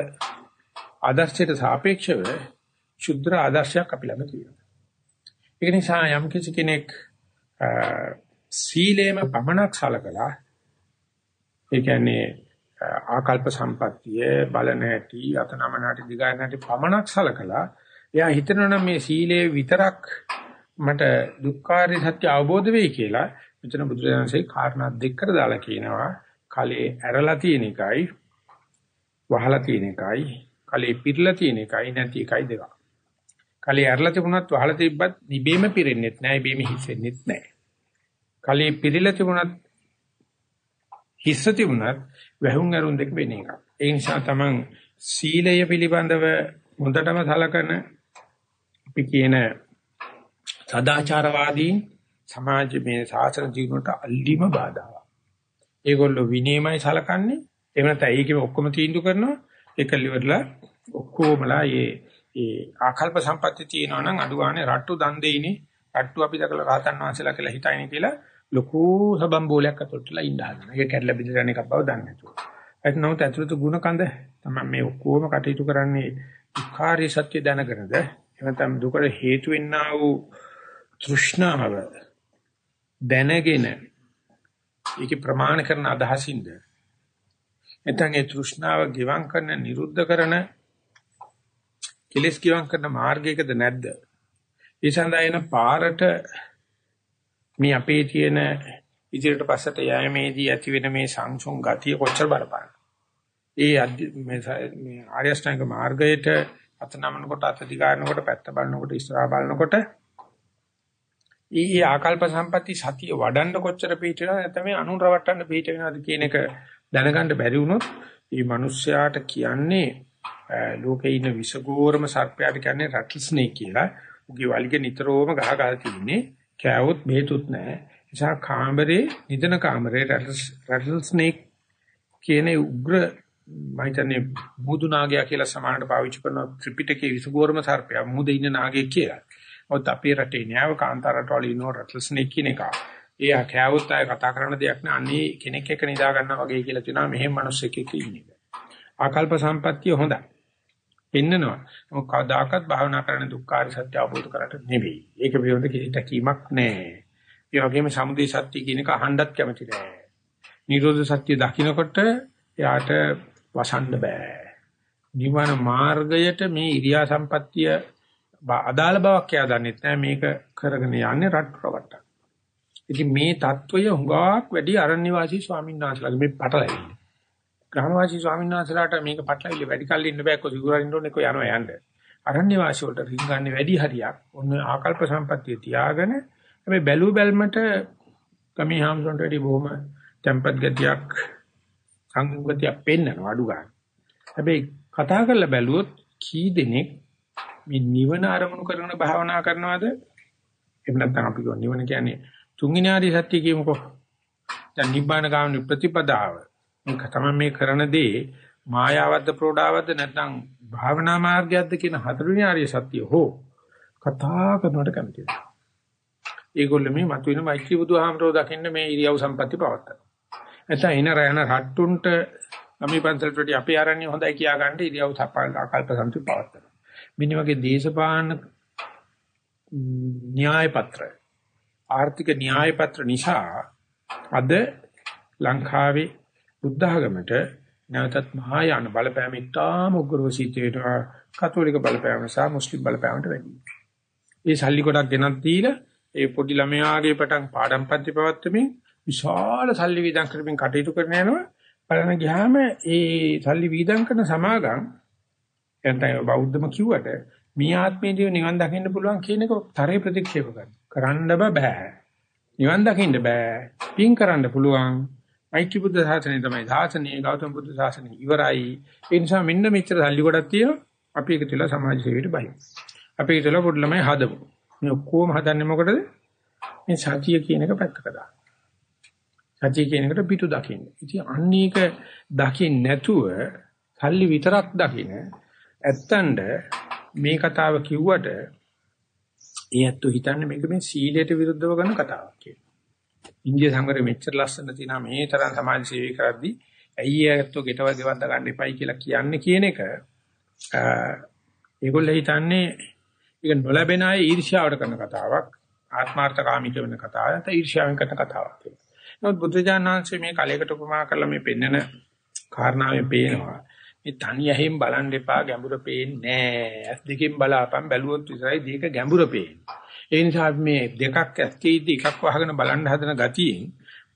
Speaker 1: ආදර්ශයට සාපේක්ෂව ශුද්ධ ආදර්ශයක් අපි ළඟ තියෙනවා. ඒක නිසා යම් කිසි කෙනෙක් සීලේම පමණක් සලකලා ඒ කියන්නේ ආකල්ප සම්පත්තිය බලන ඇති අතනමනාටි දිගානාටි පමණක් සලකලා එයා හිතනවා මේ සීලේ විතරක් මට දුක්ඛාරය සත්‍ය අවබෝධ වෙයි කියලා මෙතන බුදුරජාණන්සේ කාරණා දෙකකට දාලා කියනවා කලේ ඇරලා තියෙන එකයි වහලා තියෙන එකයි කලේ පිරලා තියෙන එකයි නැති එකයි දෙක. කලේ ඇරලා තිබුණත් වහලා තිබ්බත් නිබේම පිරෙන්නෙත් නැහැ ඉබේම හිස්සෙන්නෙත් නැහැ. කලේ පිරিলা තිබුණත් හිස්ස තිබුණත් වැහුම් අරුන් දෙක වෙන එකක්. ඒ නිසා තමන් සීලය පිළිබඳව හොඳටම සලකන අපි කියන සදාචාරවාදීන් සමාජ මේ සාසන ජීවනට අල්ලිම බාධාවක්. ඒගොල්ලෝ විනයමයි සලකන්නේ. එහෙම නැත්නම් ඒකේ ඔක්කොම තීන්දුව කරනවා. ඒක liverලා ඔක්කොමලා මේ ඒ ආකල්ප සම්පatti තියෙනවා නම් අඩුවානේ රට්ටු දන් දෙයිනේ. රට්ටු අපි දැකලා රහතන් වහන්සේලා කියලා හිතයිනේ කියලා ලොකු සබම් බෝලයක් අතොටලා ඉන්න හදනවා. ඒක කැඩලා බෙදලා එකක් බව දන්නේ නැතුව. ඒක නමුත් ඇතුළත ಗುಣ කඳ තමයි මේ ඔක්කොම කටයුතු කරන්නේ දුක්ඛාරිය සත්‍ය දැනගෙනද එහෙනම් දුකට හේතු වෙන්නා වූ තෘෂ්ණාව දැනගෙන ඒකේ ප්‍රමාණ කරන අදහසින්ද නැත්නම් ඒ තෘෂ්ණාව ගිවං කරන නිරුද්ධ කරන කෙලස් ගිවං කරන මාර්ගයකද නැද්ද ඒ සඳහා එන පාරට මේ අපේ තියෙන ඉදිරියට පස්සට යෑමේදී ඇති වෙන මේ සංසුන් ගතිය කොච්චර බලපාන ඒ මේ ආර්ය අෂ්ටාංග මාර්ගයට අත නමනකොට අත දිගාරනකොට පැත්ත බලනකොට ඉස්සරහා බලනකොට ඊ ආකල්ප සම්පatti සතිය වඩන්න කොච්චර පිට වෙනවද? නැත්නම් මේ අනුරවට්ටන්න පිට වෙනවද කියන එක දැනගන්න බැරි වුණොත් මේ මිනිස්යාට කියන්නේ ලෝකේ ඉන්න විසගෝරම සර්පයාට කියන්නේ රටල් ස්නේක් කියලා. උගේ වලිගේ නිතරම ගහ ගහ තින්නේ. කෑවොත් බේතුත් නැහැ. නිසා කාමරේ නිදන කාමරේ රැටල් ස්නේක් කියන උග්‍ර මම හිතන්නේ මුදු නාගයා කියලා සමානට පාවිච්චි කරන ත්‍රිපිටකයේ විසුගෝරම සර්පයා මුද ඉන්න නාගයෙක් කියලා. ඔත් අපේ රටේ නෑව කාන්තාර රටවල ඉන්න රැටල් ස්නේක් කියන එක. ඒ කෑවොත් අය කතා කරන දෙයක් නෑ. අනේ කෙනෙක් එක නිදා ගන්නවා වගේ කියලා කියනවා මෙහෙම මිනිස්සෙක් එක්ක ඉන්නේ. ආකල්ප සම්පත්තිය හොඳයි. පෙන්නනවා. මොකද කවදාකවත් භාවනා කරන දුක්ඛාර සත්‍ය අවබෝධ කරට නෙවෙයි. ඒක විරෝධ කිසි තැකීමක් නැහැ. ඒ වගේම සමුදය සත්‍ය කියන එක අහන්නත් කැමති නැහැ. නිරෝධ සත්‍ය දකින්නකොට එයාට වසන්න බෑ. නිවන මාර්ගයට මේ ඉරියා සම්පත්තිය අදාළ බවක් එයා දන්නේ නැහැ. මේක කරගෙන යන්නේ රට රවට්ටක්. ඉතින් මේ தত্ত্বය හුඟක් වැඩි අරණ්‍ය වාසී ස්වාමීන් වහන්සේලාගේ මේ පටලැවිලි. ග්‍රාමවාසී ස්වාමීන් වහන්සේලාට මේක පටලවිලි වැඩි කල් ඉන්න බෑ කො සිගුරින් ඉන්න ඕනේ කො යනවා යන්න. අරණ්‍ය වාසී වලට රින්ගන්නේ වැඩි හරියක්. ඔන්න ආකල්ප සම්පත්තිය තියාගෙන හැබැයි බැලු බැල්මට කමී හාම්සොන්ට වැඩි බොහොම tempat ගතියක් සංගතියක් පෙන්නනවා අඩු ගන්න. හැබැයි කතා කරලා බැලුවොත් කී දෙනෙක් මේ නිවන අරමුණු කරගෙන භාවනා කරනවද? එහෙම නැත්නම් අපි කියව නිවන කියන්නේ තුන්වෙනි ආදී සත්‍ය කියමුකෝ. දැන් නිබ්බාන ගාමී ප්‍රතිපදාව මේක තමයි මේ කරන දේ මායාවද්ද ප්‍රෝඩාවද්ද නැත්නම් භාවනා මාර්ගයක්ද කියන හතරවෙනි ආර්ය සත්‍ය හෝ කතා කරනවට කැමති වෙනවා. ඒගොල්ලෝ මේ මතුවෙන මෛත්‍රී බුදුහාමරෝ දකින්න මේ ඉරියව් සම්පatti පවත්තා. නැත්නම් එන රයන රට්ටුන්ට අපි පන්සලට වඩා අපේ ආරණ්‍ය හොඳයි කියා ගන්න ඉරියව් සපල් ආකල්ප සම්පatti පවත්තා. මෙන්න වගේ දේශපාලන න්‍යාය පත්‍ර ආර්ථික න්‍යාය පත්‍ර නිසා අද ලංකාවේ බුද්ධ ආගමට නැවතත් මහායාන බලපෑම ඉතාම උග්‍රව සිද්ධ වෙනවා කතෝලික බලපෑම සහ මුස්ලිම් බලපෑමට වැඩි. ඒ සල්ලි කොටක් ගෙනත් දීලා ඒ පොඩි ළමයාගේ පටන් පාඩම් පන්ති පවත්වමින් විශාල සල්ලි වීදම් කරමින් කටයුතු කරන යනවා. බලන ගියාම ඒ සල්ලි වීදම් කරන සමාගම් එතන බෞද්ධම කිව්වට මේ ආත්මයේදී නිවන් දකින්න පුළුවන් කියන එක තරේ ප්‍රතික්ෂේප කරන්න බෑ. නිවන් දකින්න බෑ. පින් කරන්න පුළුවන්. මෛත්‍රී බුද්ධ ශාසනය තමයි ශාසනය ගෞතම බුද්ධ ශාසනය ඉවරයි. ඒ නිසා මෙන්න මෙච්චර සල්ලි ගොඩක් තියෙනවා. අපි ඒක තුළ සමාජ සේවයට බයි. අපි ඒක තුළ පොඩි ළමයි හදමු. මේ ඔක්කොම හදන්නේ මොකටද? මේ සතිය කියන එක පැත්තක දාන්න. සතිය කියන එකට පිටු දකින්න. ඉතින් අන්න ඒක දකින්න නැතුව සල්ලි විතරක් දකින්න ඇත්තඳ මේ කතාව කිව්වට ඒ ඇත්තෝ හිතන්නේ මේක මේ සීලයට විරුද්ධව කරන කතාවක් කියලා. ඉන්දිය සංවරෙ මෙච්චර ලස්සන තියෙනවා මේ තරම් සමාජ සේවය කරද්දී ඇයි ඇත්තෝ ගෙටව ගෙවන්න ගන්න එපයි කියලා කියන්නේ කියන එක ඒගොල්ලෝ හිතන්නේ ඒක නොලැබෙන අය ඊර්ෂ්‍යාවට කරන කතාවක් ආත්මార్థකාමී කියන කතාවක් නැත්නම් ඊර්ෂ්‍යාවෙන් කරන කතාවක් කියලා. නමුත් බුදුජානනාංශයේ මේ කලයකට උපමා කරලා මේ පෙන්නන කාරණාවෙන් පේනවා මේ තනියෙන් බලන් දෙපා ගැඹුර පේන්නේ නැහැ. ඇස් දෙකෙන් බලාපන් බැලුවොත් විතරයි දීක ගැඹුර පේන්නේ. ඒ නිසා මේ දෙකක් ඇස්කේදී එකක් වහගෙන බලන්න හදන ගතියෙන්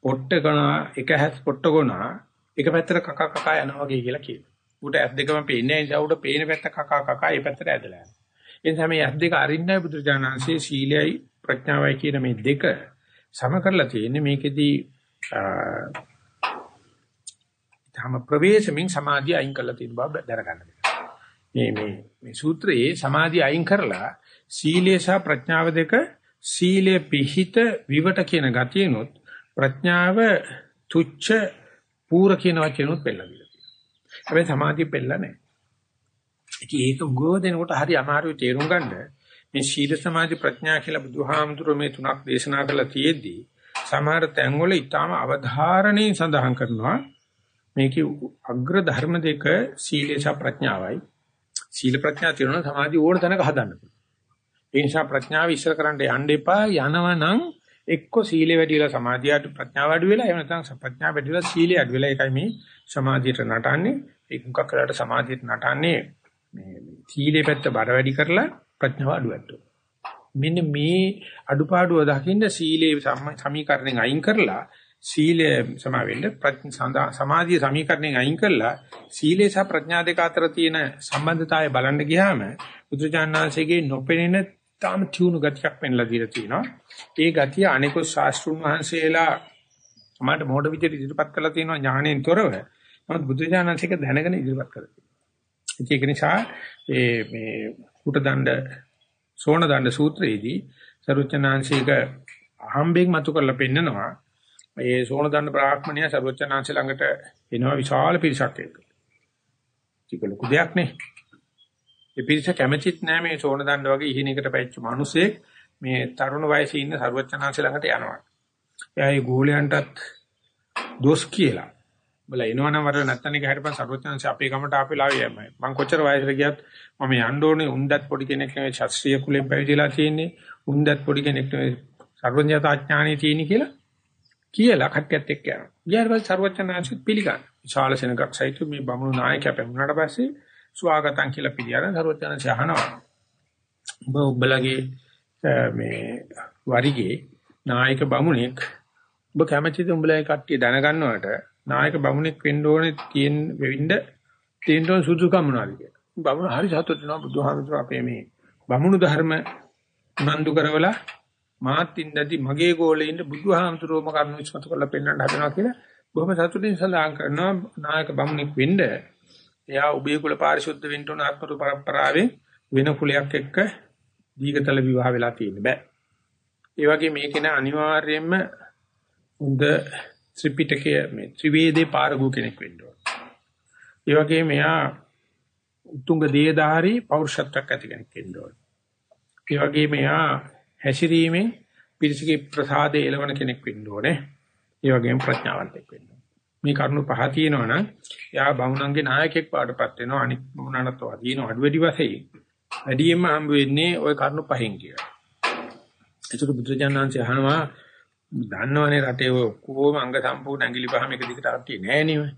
Speaker 1: පොට්ට කරනවා එක හැස් පොට්ට කරනවා එක පැත්තට කකා කකා යනවා වගේ කියලා කියනවා. උට ඇස් දෙකම පේන්නේ නැහැ නිසා උට පේන පැත්ත කකා කකා ඒ පැත්තට ඇදලා යනවා. ඒ නිසා මේ ඇස් දෙක අරින්නයි බුදුරජාණන්සේ සීලයයි ප්‍රඥාවයි කියන මේ දෙක සම කරලා තියෙන්නේ මේකෙදී තම ප්‍රවේශමින් සමාධිය අයින් කරලා තියෙන බව දැනගන්න. මේ මේ මේ සූත්‍රයේ සමාධිය අයින් කරලා සීලය සහ ප්‍රඥාව දෙක සීලය පිහිට විවට කියන ගතියනොත් ප්‍රඥාව තුච්ච පූර කියන වචනොත් පෙළලා තියෙනවා. හැබැයි සමාධිය පෙළලා නැහැ. ඉතින් ඒක උගෝ දෙනකොට හරි අමාරුයි තේරුම් ගන්න. මේ සීල සමාධි ප්‍රඥා කියලා බුදුහාමුදුරුවෝ මේ තුනක් දේශනා කළා තියෙද්දි සමහර තැන්වල ඊටාම අවධාරණයෙන් සඳහන් කරනවා මේකේ අග්‍ර ධර්ම දෙක සීලය සහ ප්‍රඥාවයි. සීල ප්‍රඥා තියෙනවා සමාධි ඕන තැනක හදන්න පුළුවන්. ඒ නිසා ප්‍රඥාව ඉස්සර කරන්න යන්න එපා. යනවනම් එක්ක සීලෙ වැඩි වෙලා සමාධියට ප්‍රඥාව වැඩි වෙලා එහෙම නැත්නම් ප්‍රඥාව වැඩි වෙලා සීලෙ අඩු වෙලා ඒකයි මේ සමාධියට නටන්නේ. ඒක මුකක් කරලා සමාධියට නටන්නේ මේ සීලෙ පැත්ත බර වැඩි කරලා ප්‍රඥාව අඩු වෙනවා මෙන්න මේ අඩුපාඩුව දකින්න සීලේ සමීකරණයෙන් අයින් කරලා සීලය සමා වෙන්න සමාධිය සමීකරණයෙන් අයින් කරලා සීලේ සහ ප්‍රඥා දෙක අතර තියෙන සම්බන්ධතාවය බලන්න ගියාම බුදුජානනාංශයේ නොපෙනෙන තාම තියුණු ගතියක් පෙන්ලා දීලා තිනවා. ඒ ගතිය අනිකුත් ශාස්ත්‍රුන් වහන්සේලා මට මොඩ විදිහට ඉදිරිපත් කරලා තිනවා ඥාණයෙන් තොරව. නමුත් බුදුජානනාංශික දැනගෙන ඉදිරිපත් කරලා තියෙනවා. ඒක නිසා ඒ මේ කුට දණ්ඩ සෝණ දණ්ඩ සූත්‍රයේදී සරුවචනාංශික අහම්බෙන් මතු කරලා පෙන්නනවා මේ සෝණ දණ්ඩ බ්‍රාහ්මණය සරුවචනාංශ ළඟට එනවා විශාල පිරිසක් එක්ක. ඒක ලොකු දෙයක් නේ. ඒ පිරිස කැමැතිත් නෑ මේ සෝණ දණ්ඩ වගේ ඉහිණයකට පැච්ච මිනිසෙක් මේ තරුණ වයසේ ඉන්න සරුවචනාංශ ළඟට යනවා. එයා ඒ ගෝලයන්ටත් දොස් කියලා බල එනවනම් වර නැත්තන එක හැරපන් සර්වඥාන්සේ අපේ ගමට ආපෙලා යමයි. මං කොච්චර වයසට ගියත් මම යන්න ඕනේ උන්දත් පොඩි කෙනෙක් නෙවෙයි ශාස්ත්‍රීය කුලෙන් පැවිදිලා තියෙන්නේ. උන්දත් පොඩි කෙනෙක් නෙවෙයි සර්වඥතාඥානෙ තියෙන්නේ කියලා කියලා කට්ටියත් එක්ක යනවා. ඊට පස්සේ සර්වඥාන්සේ පිළිගන්න. විශාල සෙනගක් සහිත මේ බමුණු නායකයා පෙමුණාට පස්සේ ස්වාගතම් කියලා පිළිගන්න සර්වඥාන්සේ අහනවා. ඔබ ඔබලගේ මේ වරිගේ නායක බමුණෙක් ඔබ කැමැතිද උඹලා කට්ටිය දැනගන්නවට නායක බමුණෙක් වෙන්න ඕනේ තියෙන වෙවින්ද තියෙන ඕන සුදුසුකම් මොනවාද කියලා. බමුණ හරි සතුටු වෙනවා බුදුහාමුදුර අපේ මේ බමුණු ධර්ම උනන්දු කරවලා මාත් ඉඳදී මගේ ගෝලේ ඉන්න බුදුහාමුදුරෝම කරුණු ඉස්මතු කරලා පෙන්වන්න හදනවා කියලා බොහොම සතුටින් සඳහන් කරනවා නායක බමුණෙක් වෙන්න එයා උභය කුල පාරිශුද්ධ වෙන්න ඕන ආත්මතු පරම්පරාවෙන් වෙන කුලයක් එක්ක දීගතල විවාහ වෙලා තියෙන්න බෑ. ඒ වගේ මේකේන අනිවාර්යයෙන්ම හොඳ ත්‍රිපිටකය මේ ත්‍රිවේදේ පාරගු කෙනෙක් වෙන්න ඕන. ඒ වගේම එයා උතුංග දේදාරි පෞරුෂත්වයක් ඇති කෙනෙක් වෙන්න ඕන. ඒ වගේම එයා හැසිරීමෙන් පිරිසගේ ප්‍රසාදේ එළවන කෙනෙක් වෙන්න ඕනේ. ඒ වගේම ප්‍රඥාවන්තෙක් වෙන්න ඕනේ. මේ කරුණු පහ තියෙනවා නම් එයා බමුණන්ගේ නායකයෙක් පාඩපත් වෙනවා අනිත් බමුණන්ට වදින අඩු වැඩි වශයෙන්. වැඩියෙන්ම හම්බ වෙන්නේ ওই කරුණු පහෙන් කියලා. ඒකට බුදුජානනාංශය අහනවා දන්නවනේ රටේ ඔක්කොම අංග සම්පූර්ණ ඇඟිලි පහම එක දිගට අට්ටිය නෑ නේ.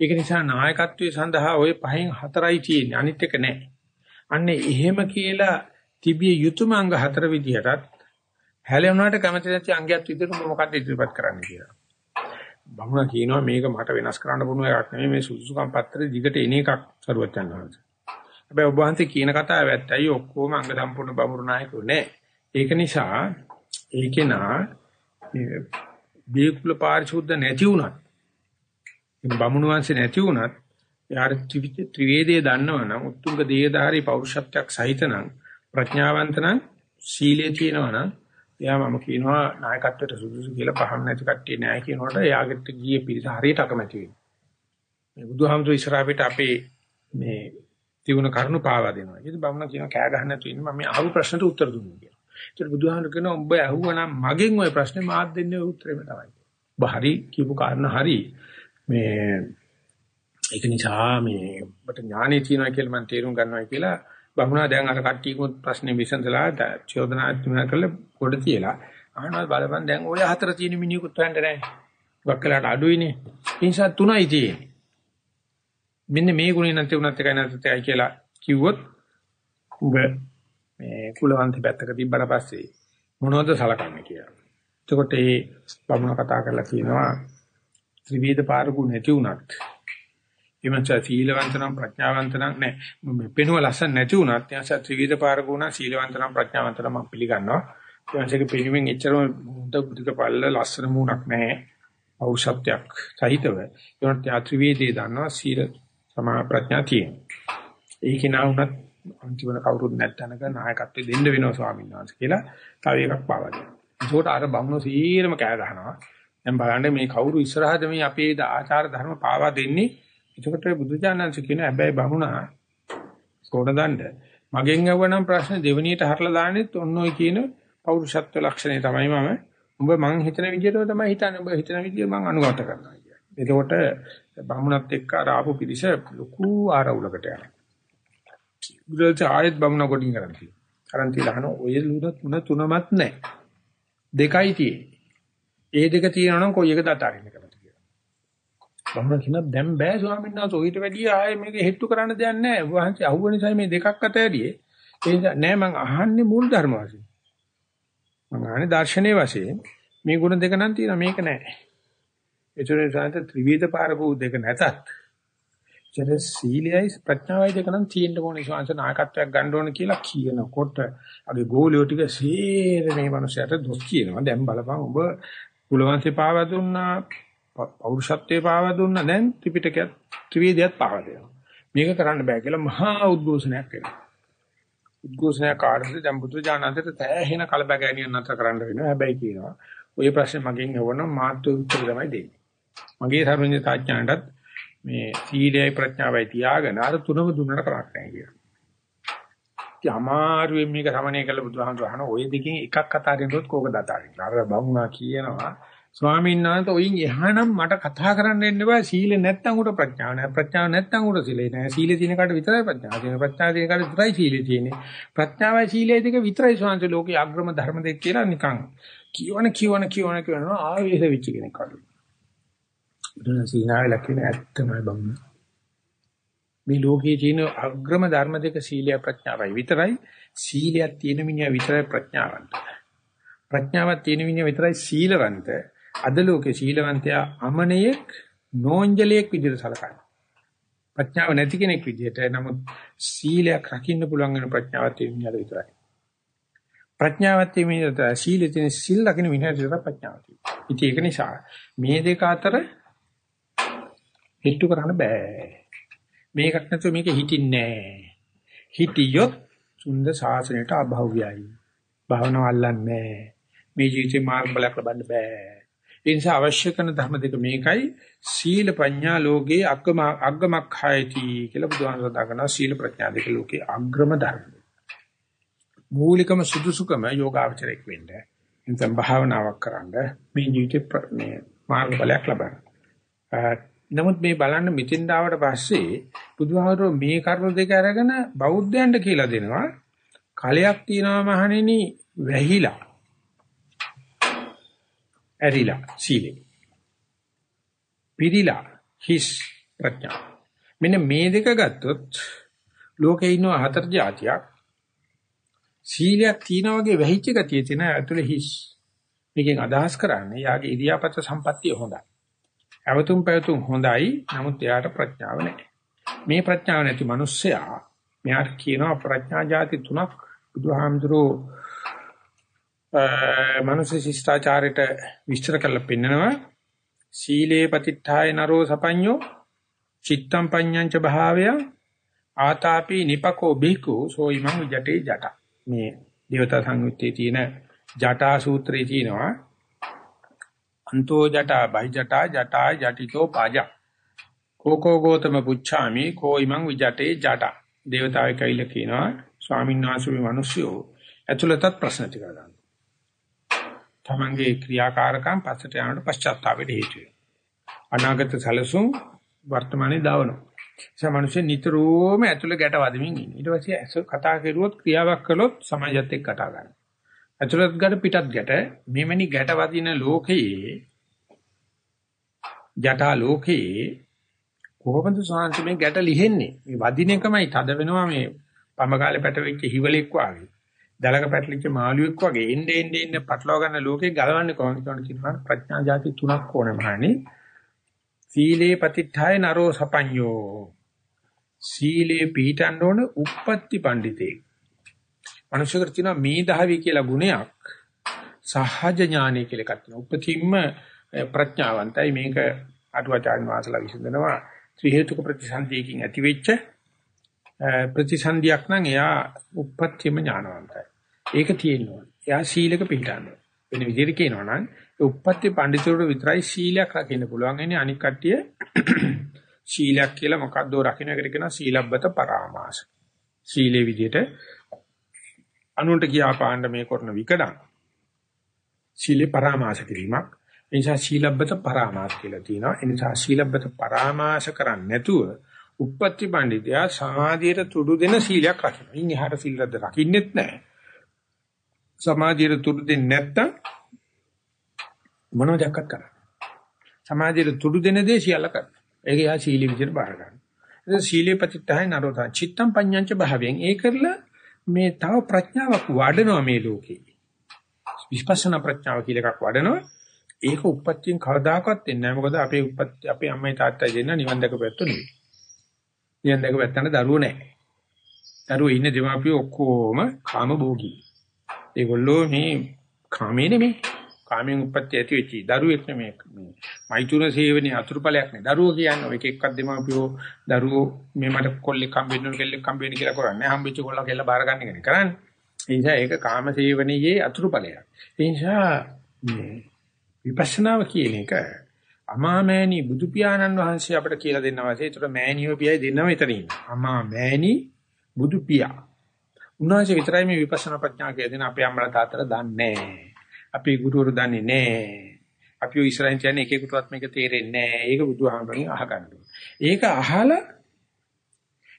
Speaker 1: ඒක නිසා නායකත්වයේ සඳහා ওই පහෙන් හතරයි තියෙන්නේ අනිත් එක නෑ. අන්නේ එහෙම කියලා තිබිය යුතුම අංග හතර විදිහටත් හැලෙුණාට කැමති නැති අංගයක් විදිහට මොකක්ද ඉදිරිපත් කරන්න කියලා. බමුණා කියනවා මේක මට වෙනස් කරන්න පුළුවන් එකක් නෙමෙයි මේ සුසුකම් පත්‍රේ දිගට එන එකක් සරුවත් යනවා. හැබැයි ඔබ වහන්සේ කියන කතාව ඇත්තයි ඔක්කොම අංග සම්පූර්ණ බමුණු නායකයෝ නෑ. ඒක නිසා ඒකේ නා මේ බේකුල පාරිශුද්ධ නැති වුණත් බමුණු වංශේ නැති වුණත් යාට ත්‍රිවේදයේ දන්නවනම් උත්තුංග දේහධාරී පෞරුෂත්වයක් සහිතනම් ප්‍රඥාවන්ත නම් සීලයේ තියෙනවා නම් එයා මම කියනවා නායකත්වයට සුදුසු කියලා පහන් නැති කට්ටිය නෑ කියනකොට එයාගෙත් ගියේ පිළිස හරියට අකමැති වෙනවා. මේ බුදුහාමුදුර ඉස්සරහට අපේ මේ තිබුණ කරුණු පාවා දෙනවා. ඒක බමුණ කියන කෑ ගහන්න නැතු ඉන්න මම අහපු ප්‍රශ්නට උත්තර දුන්නා කියලා. ඒතර බුදුහාමුදුර කියනවා උඹ ඇහුවනම් මගෙන් ওই ප්‍රශ්නේ මාත් දෙන්නේ උත්තරෙම තමයි. ඔබ හරි කියපු කාරණා හරි. මේ ඒක නිසා මේ ඔබට ඥානෙ තියෙනවා කියලා මම තේරුම් ගන්නවා කියලා බහුණා දැන් අර කට්ටියකුත් ප්‍රශ්නේ විසඳලා චෝදනාත්මක කරලා කොට තියලා අහනවා බලපන් දැන් ඔය හතර තියෙන මිනිහෙකුත් හොයන්න නැහැ. වක්කලට අඩුයිනේ. ඒ නිසා තුනයි තියෙන්නේ. මෙන්න මේ ගුණේ නැති උනත් එකයි නැත්නම් කියලා කිව්වොත් උඹ මේ කුලවන්ත පැත්තක තිබ්බට පස්සේ මොනවද සලකන්නේ කියලා. එතකොට මේ බමුණ කතා කරලා කියනවා ත්‍රිවිධ පාරකු නැති වුණත් එමන්ච සීලවන්ත නම් ප්‍රඥාවන්ත නම් නෑ මේ පෙනුව ලස්සන නැති වුණත් එයාස ත්‍රිවිධ පාරකු නම් සීලවන්ත නම් ප්‍රඥාවන්ත නම් මම පිළිගන්නවා. එයාසගේ පෙනුමින් එච්චරම හොඳ බුද්ධක පල්ල ලස්සන මූණක් නැහැ. ඖෂධයක් සහිතව. ඒකට ත්‍රිවිධේ දන්නවා සීල සමා ප්‍රඥා තියෙනවා. ඒක නා වුණත් අන්තිමන කවුරුත් නැත්තනක නායකත්වය දෙන්න වෙනවා ස්වාමීන් වහන්සේ කියලා තව එකක් පාවා දෙනවා. ඒකට අර බමුණු සීරම කෑ ගහනවා. දැන් බලන්න මේ කවුරු ඉස්සරහද මේ අපේ ආචාර ධර්ම පාවා දෙන්නේ. ඒකට බුදුජානන්ස කියන හැබැයි බමුණා කොටදණ්ඩ මගෙන් අහුවනම් ප්‍රශ්න දෙවණියට හරලා දාන්නෙත් ඔන්න ඔය කියන පෞරුෂත්ව ලක්ෂණය තමයි මම උඹ මං හිතන විදිහටම තමයි හිතන්නේ. උඹ හිතන විදිහ මං අනුගත කරනවා කියන්නේ. එතකොට බමුණත් එක්ක ආර ආපු පිරිස ලොකු ආරවුලකට යනවා. බුදුරජාණන් ආයෙත් බමුණ කොටින් කරන් තියෙනවා. කරන් තියලා අහන ඔය ලුණ තුන තුනමත් නැහැ. දෙකයි තියෙන්නේ. ඒ දෙක තියෙනවා නම් කොයි එකද අතාරින්න කැමති කියලා. බමුණ කියන දැන් බෑ ස්වාමීන් වහන්සේ ඔయిత වැඩි ආයෙ මේක හෙට්ටු කරන්න දෙයක් නැහැ. වහන්සේ අහුව නිසා මේ දෙකක් අතෑරියේ. ඒ නිසා නෑ මං අහන්නේ මූල ධර්ම වශයෙන්. මං අහන්නේ දර්ශනීය වශයෙන් මේ ගුණ දෙක නම් තියෙනවා මේක නෑ. ඒතර සාන්ත ත්‍රිවිධ පාරකෝ දෙක නැතත් චර සීලයයි ප්‍රඥාවයි දෙක නම් තියෙන්න ඕනේ ශාංශ නායකත්වයක් ගන්න ඕන කියලා කියනකොට අගේ ගෝලියෝ ටික සේර මේ මනුස්සයට දොස් කියනවා දැන් බලපන් ඔබ කුලවංශේ පාවා දුන්නා පෞරුෂත්වයේ පාවා දුන්නා දැන් ත්‍රිපිටකයත් ත්‍රිවේදයත් පාවා දෙනවා මේක කරන්න බෑ කියලා මහා උද්ඝෝෂණයක් වෙනවා උද්ඝෝෂණය කාර්යද දැන් බුදු දානන්තට තෑහෙන කලබගෑනියක් නැතර කරන්න වෙනවා. හැබැයි කියනවා ඔය ප්‍රශ්නේ මගෙන් එවන මාත්‍ර උත්තර තමයි දෙන්නේ. මගේ සර්වඥ තාඥාණයටත් මේ සීලයයි ප්‍රඥාවයි තියාගෙන අර තුනම දුන්නට කරක් නැහැ කියලා. ඉතින් අමාරුවෙන් මේක සමනය කළ බුදුහාමුදුර අහන ওই දෙකෙන් එකක් අතාරින්නොත් කෝකද අතාරින්න. අර බමුණා කියනවා ස්වාමීන් වහන්සේ ඔයින් එහානම් මට කතා කරන්න එන්න බෑ සීල නැත්තම් උට ප්‍රඥාව නැහැ. ප්‍රඥාව නැත්තම් උට සීලේ නැහැ. සීලේ තියෙන කාට විතරයි ප්‍රඥාව තියෙන්නේ. ප්‍රඥාව තියෙන කාට විතරයි සීලේ තියෙන්නේ. ප්‍රඥාවයි සීලේ දෙක විතරයි ස්වාමීන් ලෝකේ අග්‍රම ධර්ම දෙක කියලා නිකන් කියවන කියවන කියවන කියවන ආවේශ වෙච්ච කෙනෙක් අඩු. බුදුන් සීනාවේ ලක්ෂණ ඇත්තමයි බමුණා. මේ ලෝකයේ තියෙන අග්‍රම ධර්ම දෙක සීලය ප්‍රඥාවයි විතරයි සීලයක් තියෙන මිනිහා විතරයි ප්‍රඥාවන්ත ප්‍රඥාවක් තියෙන මිනිහා විතරයි සීලවන්ත අද ලෝකේ සීලවන්තයා අමනයෙක් නෝන්ජලයක් විදිහට සලකනවා. ප්‍රඥාව නැති කෙනෙක් විදිහට. නමුත් සීලයක් රකින්න පුළුවන් වෙන ප්‍රඥාවක් තියෙන මිනිහා විතරයි. ප්‍රඥාවක් තියෙන මිනිහා සීලෙ තියෙන සිල් රකින්න මිනිහා විතරයි ප්‍රඥාව තියෙන්නේ ඒක නිසා මේ දෙක අතර හිටු කරන්න බෑ. මේකක් නැතුව මේක හිටින්නේ නැහැ. හිටියොත් සුන්ද ශාසනයට අභෞවියයි. භාවනාව අල්ලන්නේ මේ ජීවිතේ මාර්ග බලයක් ලබන්න බෑ. ඒ නිසා අවශ්‍ය කරන ධර්ම දෙක මේකයි සීල ප්‍රඥා ලෝකේ අග්ගම අග්ගමක් හයති කියලා බුදුහාමර දාගනවා සීල ප්‍රඥා දෙක ලෝකේ අග්‍රම ධර්ම. මූලිකම සුදුසුකම යෝගාචරයක් වෙන්න. එතෙන් භාවනාවක් කරන්න මේ ජීවිතේ මේ මාර්ග බලයක් ලබන්න. නමුත් මේ බලන්න මිතින් ආවට පස්සේ බුදුහාමරෝ මේ කරුණු දෙක අරගෙන බෞද්ධයන්ට කියලා දෙනවා කලයක් තියනවා මහණෙනි වැහිලා ඇරිලා සීලේ පිරිලා හිස් ප්‍රඥා මෙන්න මේ දෙක ගත්තොත් ලෝකේ ඉන්න හතර જાතියක් සීලයක් තියනා වගේ වැහිච්ච ගතිය තියෙන ඇතුලේ හිස් මේකෙන් අදහස් කරන්නේ යාගේ ඉරියාපත සම්පත්තිය හොඳයි ඇවතුම් පැවතුම් හොඳයි. නමුත් එයාට ප්‍රඥාව නැහැ. මේ ප්‍රඥාව නැති මිනිස්සයා මෙයාට කියනවා ප්‍රඥා જાති තුනක් බුදුහාමුදුරෝ මනුෂ්‍ය ශිෂ්ටාචාරයට විස්තර කරලා පෙන්නනවා. සීලේ පතිත්ථාය නරෝ සපඤ්ඤෝ චිත්තම් පඤ්ඤංච භාවය ආතාපි නිපකෝ බිකු සෝයිමං විජටේ ජට. මේ දේවතා සංයුත්තේ තියෙන ජටා සූත්‍රයේ තියෙනවා. අන්තෝ ජටා බහි ජටා ජටා ජටිතෝ පාජා. කෝකෝ ගෝතම පුච්ඡාමි කෝ ඉමං විජටේ ජටා. දේවතාවෙක් කයිල කියනවා ස්වාමීන් වහන්සේ මේ මිනිස්සු ඇතුළතත් ප්‍රශ්න ටික ගන්නවා තමන්ගේ ක්‍රියාකාරකම් පස්සට යනකොට පශ්චාත්තාපයට හේතු වෙනවා. අනාගත සැලසුම් වර්තමානයේ දාවනවා. ඒ මිනිස්සු නිතරම ඇතුළ ගැට වදමින් ඉන්නේ. ඊට පස්සේ කතා කරුවොත් ක්‍රියාවක් කළොත් සමාජයත් එක්ක කතා කරනවා. ඇතුළත් ගැට පිටත් ගැට මෙවැනි ගැට වදින ලෝකයේ ජටා ලෝකයේ කොහොමද සාංශ මේ ගැට ලිහෙන්නේ? මේ වදින එකමයි තද වෙනවා මේ පම කාලේ පැටවෙච්ච හිවලෙක් වගේ. දලක පැටලිච්ච මාළුවෙක් වගේ එන්නේ එන්නේ එන්නේ පටලවා ගන්න ලෝකේ ගලවන්නේ කොහොමද කියනවා ප්‍රඥා જાති තුනක් ඕනේ මහණි සීලේ පතිත්ථාය නරෝ සපඤ්ඤෝ සීලේ පීඨන්න ඕන උප්පත්ති පඬිතේ මනුෂ්‍යකර තියෙනවා මේ දහවි කියලා ගුණයක් සහජ ඥානය කියලා එකක් තියෙනවා. උපතින්ම ප්‍රඥාවන්තයි මේක අටුවාචාර්ය වාසලා විසඳනවා. ත්‍රි හේතුක ප්‍රතිසන්දියකින් ඇතිවෙච්ච ප්‍රතිසන්දියක් නම් එයා උපත්තිම ඥානවන්තයි. ඒක තියෙනවා. එයා සීලක පිළිටන්නේ. වෙන විදිහට කියනවා නම් උපත්ති පඬිතුරු විතරයි සීලයක් රකින්න පුළුවන්. එන්නේ අනික් කට්ටිය <coughs> සීලයක් කියලා මොකක්ද රකින්න එකට කියනවා සීලබ්බත පරාමාස. සීලේ විදිහට අනුන්ට කියා පාන්න මේ කරන විකඩම් සීලේ පරාමාස කිරීමක් ඒ නිසා සීලබ්බත පරාමාස කියලා තියෙනවා ඒ නිසා සීලබ්බත පරාමාස කරන්නේ නැතුව උප්පත්ති පඬිතයා සමාධියට තුඩු දෙන සීලයක් රකින්න. ඉන් එහාට සීලද්ද රකින්නෙත් නැහැ. සමාධියට තුඩු දෙන්නේ නැත්තම් මොනවද දැක්කත් කරන්නේ. සමාධියට තුඩු දෙන දේ සියල්ල කරනවා. ඒක යා සීලී විදිහට බාර ගන්න. ඒක සීලේ ප්‍රතිත්හය නරෝතා චිත්තම් පඤ්ඤංච භාවයෙන් ඒ කරලා මේ තව ප්‍රඥාවක් වඩනවා මේ ලෝකේ. විපස්සනා ප්‍රඥාව කියලා එකක් වඩනවා. ඒක උප්පත්තියෙන් කවදාකවත් එන්නේ නැහැ. මොකද අපේ උප්පත්ති අපේ අම්මයි තාත්තයි දෙන්න නිවන් දැකපැත්තු නෙවෙයි. නිවන් දැකපැත්තට දරුවෝ නැහැ. දරුවෝ ඉන්නේ දෙමාපියෝ ඔක්කොම කාම භෝගී. ඒගොල්ලෝ මේ කාමේ නෙමෙයි. කාමයෙන් උප්පත්ති ඇති වෙච්ච දරුවෙක් නෙමෙයි මේ මෛතුන සේවනයේ අතුරුඵලයක් නේ. දරුවෝ කියන්නේ ඔය එක එකක් දෙමාපියෝ දරුවෝ මේ මට කොල්ලෙක් හම්බ වෙන්න කෙල්ලෙක් හම්බ වෙන්න කියලා කරන්නේ. හම්බෙච්ච කොල්ලා කෙල්ල බාර ගන්න එකනේ කරන්නේ. ඒ නිසා ඒක කාම සේවනයේ අතුරුඵලයක්. ඒ නිසා මේ විපස්සනාව කියන එක අමාමෑණි බුදු පියාණන් වහන්සේ අපිට කියලා දෙන්න වාසේ. ඒතර මෑණියෝ පියයි දෙන්නම එතන ඉන්නවා. අමාමෑණි බුදු පියා. උන්වහන්සේ විතරයි මේ විපස්සනා ප්‍රඥා කියලා දෙන අපේ අම්මලා තාත්තලා දන්නේ නැහැ. අපේ ගුරුවරු දන්නේ නැහැ. අපි ඉස්සරහින් කියන්නේ එක එකටවත් මේක තේරෙන්නේ නැහැ. ඒක බුදුහාමරගෙන් අහගන්න ඒක අහලා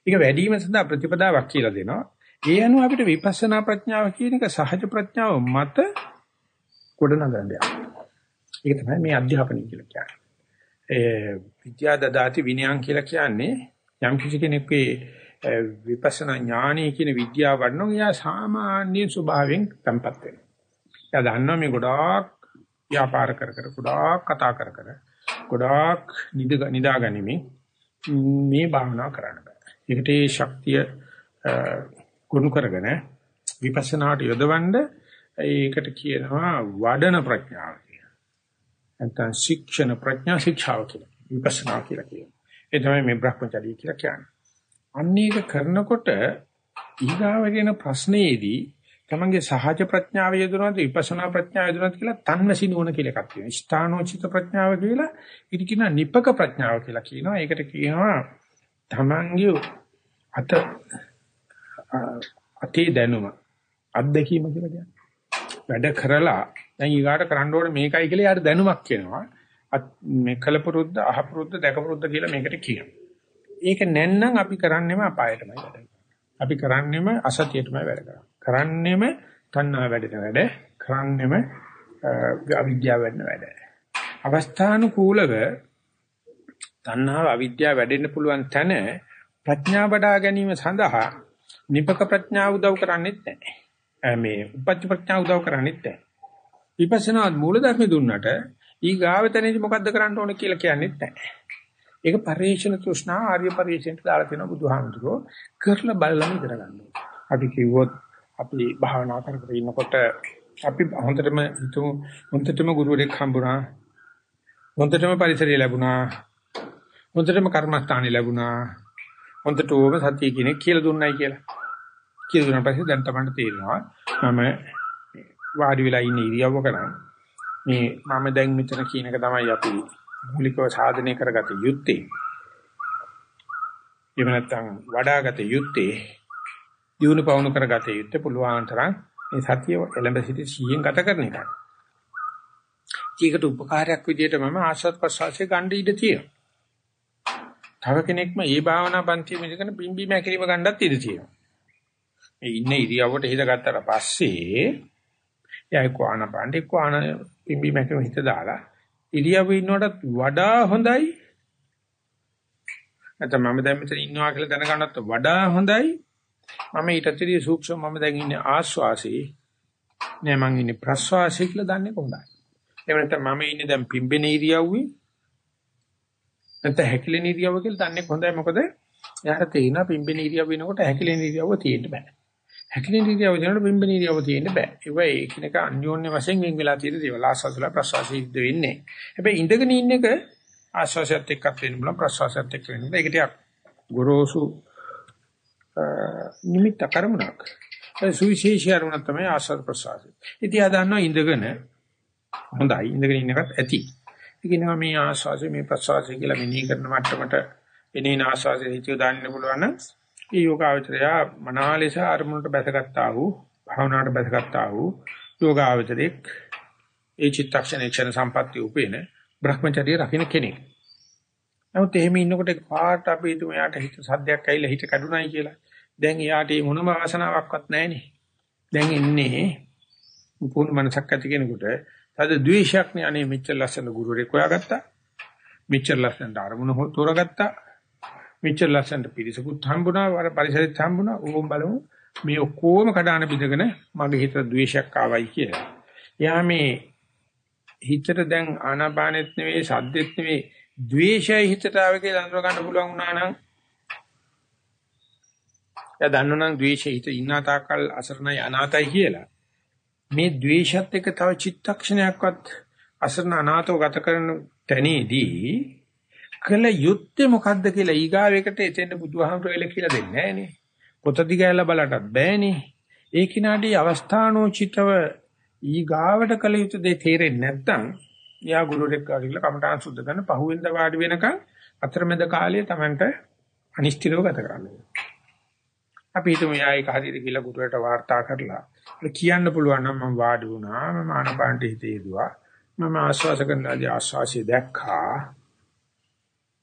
Speaker 1: ඒක වැඩිම සඳහා ප්‍රතිපදාවක් කියලා දෙනවා. ඒ අනුව අපිට විපස්සනා ප්‍රඥාව කියන එක සහජ ප්‍රඥාව මත ගොඩනගන්න දෙයක්. ඒක තමයි මේ අධ්‍යාපනය කියලා කියන්නේ. ඒ විද්‍යා දදාති විනයන් කියලා කියන්නේ යම් කිසි කෙනෙකුගේ විපස්සනා ඥානය කියන විද්‍යාව වඩනවා එයා සාමාන්‍ය ස්වභාවයෙන් තැම්පත් වෙනවා. එයා දන්නවා මේ ගොඩාක් ව්‍යාපාර කර කර ගොඩාක් කතා කර කර ගොඩාක් නිදා ගැනීමෙන් මේ භාවනා කරන්න බෑ. ඒකට ඒ ශක්තිය ගොනු කරගෙන විපස්සනාට යොදවන්න ඒකට කියනවා වඩන ප්‍රඥාව කියලා. නැත්නම් ශික්ෂණ ප්‍රඥා ශික්ෂාව කියලා. විපස්සනා කියලා කියනවා. ඒ තමයි මේ භ්‍රමචර්ය කියලා කියන්නේ. අන්න ඒක කරනකොට ඊගාවගෙන ප්‍රශ්නයේදී තමන්ගේ සහජ ප්‍රඥාව යොදනවාද විපස්සනා ප්‍රඥාව යොදනවාද කියලා තන්වසි නුවණ කියලා එකක් තියෙනවා. ස්ථානෝචිත ප්‍රඥාව කියලා ඊට කියනවා නිපක ප්‍රඥාව කියලා කියනවා. ඒකට කියනවා තමන්ගේ අත අතේ දැනුම අත්දැකීම කියලා කියන්නේ. වැඩ කරලා දැන් ඊගාට කරන්න ඕනේ මේකයි කියලා යාට දැනුමක් කියනවා. මේ කලපුරුද්ද අහපුරුද්ද දැකපුරුද්ද කියලා මේකට කියනවා. ඒක නැත්නම් අපි කරන්නේම අපායටමයි වැඩ අපි කරන්නේම අසතියටමයි වැඩ කරන්නේ. කරන්නේම තණ්හා වැඩෙන වැඩ, කරන්නේම අවිද්‍යාව වැඩෙන වැඩ. අවස්ථානුකූලව තණ්හාව අවිද්‍යාව වැඩෙන්න පුළුවන් තැන ප්‍රඥා වඩා ගැනීම සඳහා නිපක ප්‍රඥාව උදව් කරන්නේත් නැහැ. මේ උපපත්ති ප්‍රඥාව උදව් කරන්නේත් නැහැ. විපස්සනා මූලධර්ම දුන්නට ඊ ගාවතනේදි මොකද්ද කරන්න ඕන කියලා කියන්නේත් නැහැ. ඒක පරිේශන තෘෂ්ණා ආර්ය පරිේශනට දාලා තියෙනවා බුදුහාමුදුරුවෝ කරලා බලලම ඉගෙන ගන්නවා. අපි කිව්වොත් අපි භාවනා කර කර ඉන්නකොට අපි හොඳටම හිතමු හොඳටම ගුරුවරයෙක් හම්බුණා. හොඳටම පරිසරය ලැබුණා. හොඳටම කර්මස්ථානෙ ලැබුණා. හොඳට ඕම සතිය කෙනෙක් කියලා දුන්නයි කියලා. කියලා දුන්නා පස්සේ දැන් තමයි තේරෙනවා මම වාඩි වෙලා ඉන්න ඉරියව්වක නම් මේ මම දැන් මෙතන කියන එක තමයි අපි මූලිකව සාධනය කරගත යුත්තේ. එහෙම නැත්නම් වඩාගත යුත්තේ දිනු පවුණු කරගත යුත්තේ පුළුවන් තරම් මේ සතිය එළඹ සිටි සිහියෙන් ගත කරන එකයි. ඒකට උපකාරයක් විදිහට මම ආස්වාද ප්‍රසවාසයේ ගන්න ඉඩ තියෙනවා. තව කෙනෙක්ම මේ භාවනා පන්ති මිදගෙන බිම්බි මැකිලිම ගන්නත් ඉඩ තියෙනවා. මේ ඉන්න ඉරියව්වට හිත ගත්තට පස්සේ එයා කොහාන බණ්ඩේ කොහාන බිම්බි මැකිලිම හිත දාලා ඉරියව්ව ඉන්නවටත් වඩා හොඳයි. නැත්නම් මම දැන් මෙතන ඉන්නවා කියලා දැනගන්නත් වඩා හොඳයි. මම ඊටතරී සූක්ෂම මම දැන් ඉන්නේ ආස්වාසේ. නෑ මං ඉන්නේ ප්‍රස්වාසයේ කියලා දන්නේ කොහොමද? එහෙම නැත්නම් මම ඉන්නේ දැන් පිම්බෙන ඉරියව්වේ. නැත්නම් හැකිලෙන ඉරියව්ව කියලා දන්නේ කොහොමද? මොකද එයාට තේිනවා පිම්බෙන ඉරියව්ව වෙනකොට හැකිලෙන ඉරියව්ව තියෙන්න බෑ. හැකිලෙන ඉරියව්ව දෙනකොට පිම්බෙන ඉරියව්ව තියෙන්න බෑ. ඒක ඒකිනක අන්‍යෝන්‍ය වශයෙන් වෙන් වෙලා තියෙන දේවල් ආස්වාදලා ප්‍රස්වාසී ඉද්ද වෙන්නේ. හැබැයි ඉඳගෙන ඉන්න එක ආස්වාසයත් එක්කත් වෙන්න බුණා ප්‍රස්වාසයත් එක්ක වෙන්න. ඒක ටිකක් ගොරෝසු නිමිත්ත කරමුණක්. ඒ සුවිශේෂී අරුණක් තමයි ආස්වාද ප්‍රසආසය. ඉතින් ආ දන්නවා ඉඳගෙන හොඳයි ඉඳගෙන ඉන්න එකත් ඇති. ඉතින්වා මේ ආස්වාසය මේ ප්‍රසආසය කියලා මෙනෙහි කරන මට්ටමට එනේන ආස්වාසය හිතිය දාන්න පුළුවන් නම් ඒ යෝගාවචරය මනාලෙස අරමුණට බැසගත්තා වූ භාවනාවට බැසගත්තා වූ යෝගාවචරයක් ඒ චිත්තක්ෂණ ක්ෂණ සම්පatti උපේන භ්‍රමචර්ය රකින්න කෙනෙක්. නමුත් එහෙම ඉන්නකොට පාට අපි හිතමු යාට හිත සද්දයක් ඇවිල්ලා හිත කැඩුනයි කියලා. දැන් යාට මේ මොනම වාසනාවක්වත් නැහැනේ. දැන් ඉන්නේ පුහුණු මනසක් ඇති කෙනෙකුට තද ද්වේෂයක් නේ අනේ මෙච්චර ලස්සන ගුරුවරයෙක් හොයාගත්තා. මෙච්චර ලස්සන අරමුණ තෝරගත්තා. මෙච්චර ලස්සන පිරිසකුත් හම්බුණා. වර පරිසරෙත් හම්බුණා. ඕම් බලමු. මේ ඔක්කොම කඩාන බිඳගෙන මගේ හිතට ද්වේෂයක් ආවයි කියලා. එයා මේ හිතට දැන් ආනාපානෙත් නෙවෙයි සද්දෙත් නෙවෙයි ද්වේෂය හිතට ආව කියලා අඳුර ගන්න පුළුවන් වුණා නම් එයා දන්නවනම් ද්වේෂය හිත ඉන්නා තාකල් අසරණයි අනාතයි කියලා. මේ ද්වේෂත් එක්ක තව චිත්තක්ෂණයක්වත් අසරණ අනාතව ගත කරන තැනේදී කළ යුත්තේ මොකද්ද කියලා ඊගාවෙකට එතෙන් බුදුහාමුදුරුවෝ එල කියලා දෙන්නේ නැහනේ. පොත දිගහැලා බලටත් බෑනේ. ඒ කිනාඩි අවස්ථානෝචිතව ඊගාවට කළ යුතු දේ තේරෙන්නේ නැත්නම් යා ගුරුරෙක් කාරිලා කමඨාන් සුද්ධ කරන පහුවෙන්ද වාඩි වෙනකන් අතරමැද කාලයේ Tamanට අනිෂ්ටිරව ගත කරන්න අපි හිතමු යා ඒක හරියට කියලා ගුරුවරට වාර්තා කරලා කියන්න පුළුවන් නම් මම වාඩි වුණා මම ආනපානට හිතේ දුවා මම ආශ්වාස කරනවාදී ආශ්වාසය දැක්කා